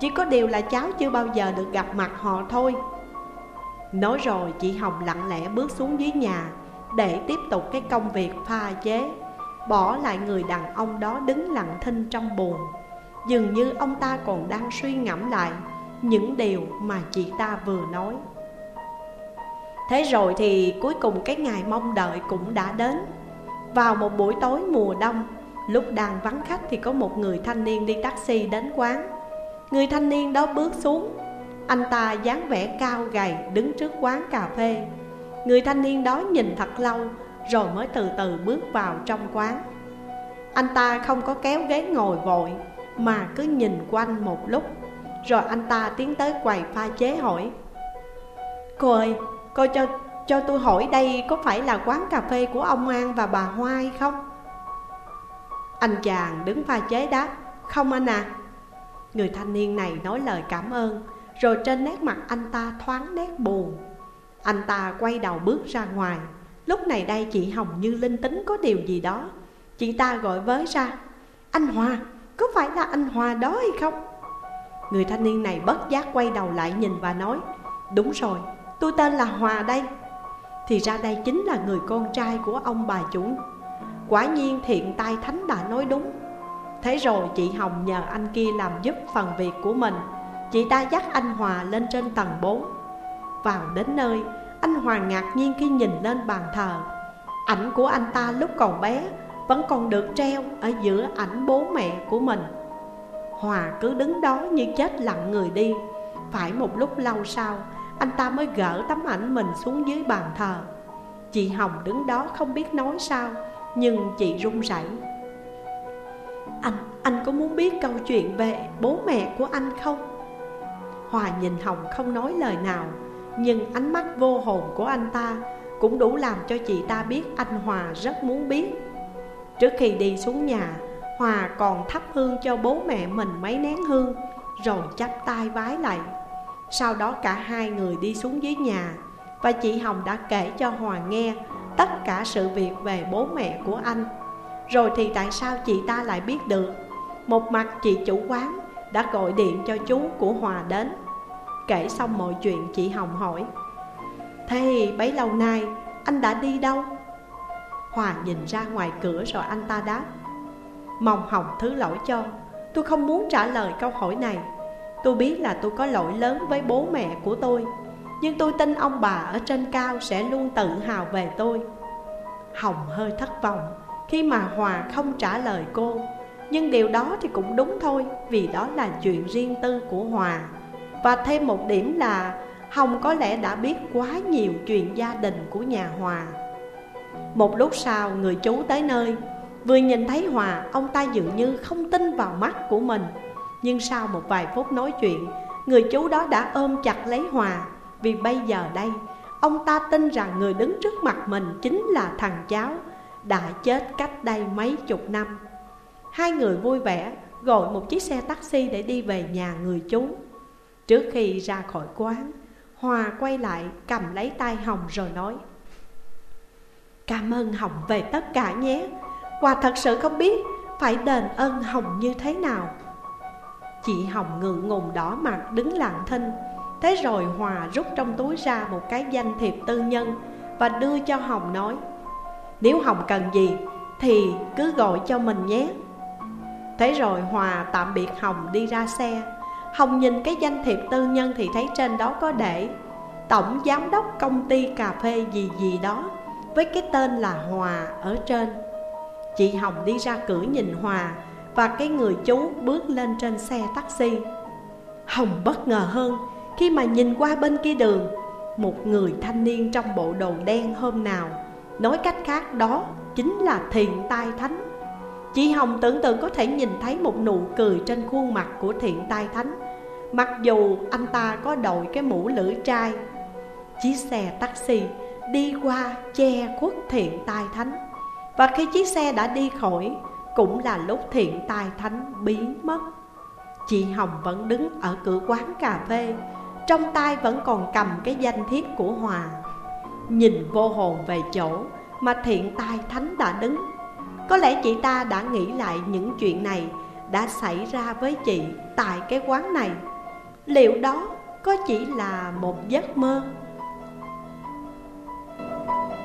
Chỉ có điều là cháu chưa bao giờ được gặp mặt họ thôi. Nói rồi chị Hồng lặng lẽ bước xuống dưới nhà Để tiếp tục cái công việc pha chế Bỏ lại người đàn ông đó đứng lặng thinh trong buồn. Dường như ông ta còn đang suy ngẫm lại Những điều mà chị ta vừa nói. Thế rồi thì cuối cùng cái ngày mong đợi cũng đã đến. Vào một buổi tối mùa đông, Lúc đang vắng khách thì có một người thanh niên đi taxi đến quán. Người thanh niên đó bước xuống. Anh ta dáng vẻ cao gầy, đứng trước quán cà phê. Người thanh niên đó nhìn thật lâu, Rồi mới từ từ bước vào trong quán. Anh ta không có kéo ghế ngồi vội mà cứ nhìn quanh một lúc, Rồi anh ta tiến tới quầy pha chế hỏi Cô ơi, Cô cho cho tôi hỏi đây có phải là quán cà phê của ông An và bà Hoa hay không? Anh chàng đứng pha chế đáp, Không anh à Người thanh niên này nói lời cảm ơn, Rồi trên nét mặt anh ta thoáng nét buồn Anh ta quay đầu bước ra ngoài Lúc này đây chị Hồng như linh tính có điều gì đó, Chị ta gọi với ra, Anh Hoa." Có phải là anh Hòa đó hay không? Người thanh niên này bất giác quay đầu lại nhìn và nói Đúng rồi, tôi tên là Hòa đây. Thì ra đây chính là người con trai của ông bà chủ. Quả nhiên thiện tai thánh đã nói đúng. Thế rồi chị Hồng nhờ anh kia làm giúp phần việc của mình. Chị ta dắt anh Hòa lên trên tầng 4 Vào đến nơi Anh Hòa ngạc nhiên khi nhìn lên bàn thờ. Ảnh của anh ta lúc còn bé vẫn còn được treo ở giữa ảnh bố mẹ của mình. Hòa cứ đứng đó như chết lặng người đi. Phải một lúc lâu sau Anh ta mới gỡ tấm ảnh mình xuống dưới bàn thờ. Chị Hồng đứng đó không biết nói sao Nhưng chị run rẩy. Anh, anh có muốn biết câu chuyện về bố mẹ của anh không? Hòa nhìn Hồng không nói lời nào Nhưng ánh mắt vô hồn của anh ta Cũng đủ làm cho chị ta biết anh Hòa rất muốn biết. Trước khi đi xuống nhà, Hòa còn thắp hương cho bố mẹ mình mấy nén hương, Rồi chắp tay vái lại Sau đó cả hai người đi xuống dưới nhà Và chị Hồng đã kể cho Hòa nghe Tất cả sự việc về bố mẹ của anh. Rồi thì tại sao chị ta lại biết được? Một mặt chị chủ quán đã gọi điện cho chú của Hòa đến. Kể xong mọi chuyện, chị Hồng hỏi, Thế bấy lâu nay anh đã đi đâu? Hòa nhìn ra ngoài cửa rồi anh ta đáp. Mong Hồng thứ lỗi cho, Tôi không muốn trả lời câu hỏi này. Tôi biết là tôi có lỗi lớn với bố mẹ của tôi, Nhưng tôi tin ông bà ở trên cao sẽ luôn tự hào về tôi. Hồng hơi thất vọng khi mà Hòa không trả lời cô, Nhưng điều đó thì cũng đúng thôi, Vì đó là chuyện riêng tư của Hòa. Và thêm một điểm là Hồng có lẽ đã biết quá nhiều chuyện gia đình của nhà Hòa. Một lúc sau người chú tới nơi. Vừa nhìn thấy Hòa, ông ta dường như không tin vào mắt của mình. Nhưng sau một vài phút nói chuyện Người chú đó đã ôm chặt lấy Hòa. Vì bây giờ đây, ông ta tin rằng người đứng trước mặt mình chính là thằng cháu Đã chết cách đây mấy chục năm. Hai người vui vẻ gọi một chiếc xe taxi để đi về nhà người chú. Trước khi ra khỏi quán Hòa quay lại cầm lấy tay Hồng rồi nói Cảm ơn Hồng về tất cả nhé. Quà thật sự không biết phải đền ơn Hồng như thế nào. Chị Hồng ngượng ngùng đỏ mặt đứng lặng thinh. Thế rồi Hòa rút trong túi ra một cái danh thiệp tư nhân Và đưa cho Hồng nói, Nếu Hồng cần gì thì cứ gọi cho mình nhé. Thế rồi Hòa tạm biệt Hồng đi ra xe. Hồng nhìn cái danh thiệp tư nhân thì thấy trên đó có để, Tổng giám đốc công ty cà phê gì gì đó. Với cái tên là Hòa ở trên. Chị Hồng đi ra cửa nhìn Hòa Và cái người chú bước lên trên xe taxi. Hồng bất ngờ hơn, khi mà nhìn qua bên kia đường, Một người thanh niên trong bộ đồ đen hôm nào Nói cách khác đó chính là thiện tai thánh. Chị Hồng tưởng tượng có thể nhìn thấy một nụ cười trên khuôn mặt của thiện tai thánh, Mặc dù anh ta có đội cái mũ lưỡi trai. Chiếc xe taxi đi qua che khuất thiện tai thánh. Và khi chiếc xe đã đi khỏi, Cũng là lúc thiện tài thánh biến mất. Chị Hồng vẫn đứng ở cửa quán cà phê, Trong tay vẫn còn cầm cái danh thiếp của Hòa. Nhìn vô hồn về chỗ mà thiện tài thánh đã đứng, Có lẽ chị ta đã nghĩ lại những chuyện này Đã xảy ra với chị tại cái quán này. Liệu đó có chỉ là một giấc mơ? thank you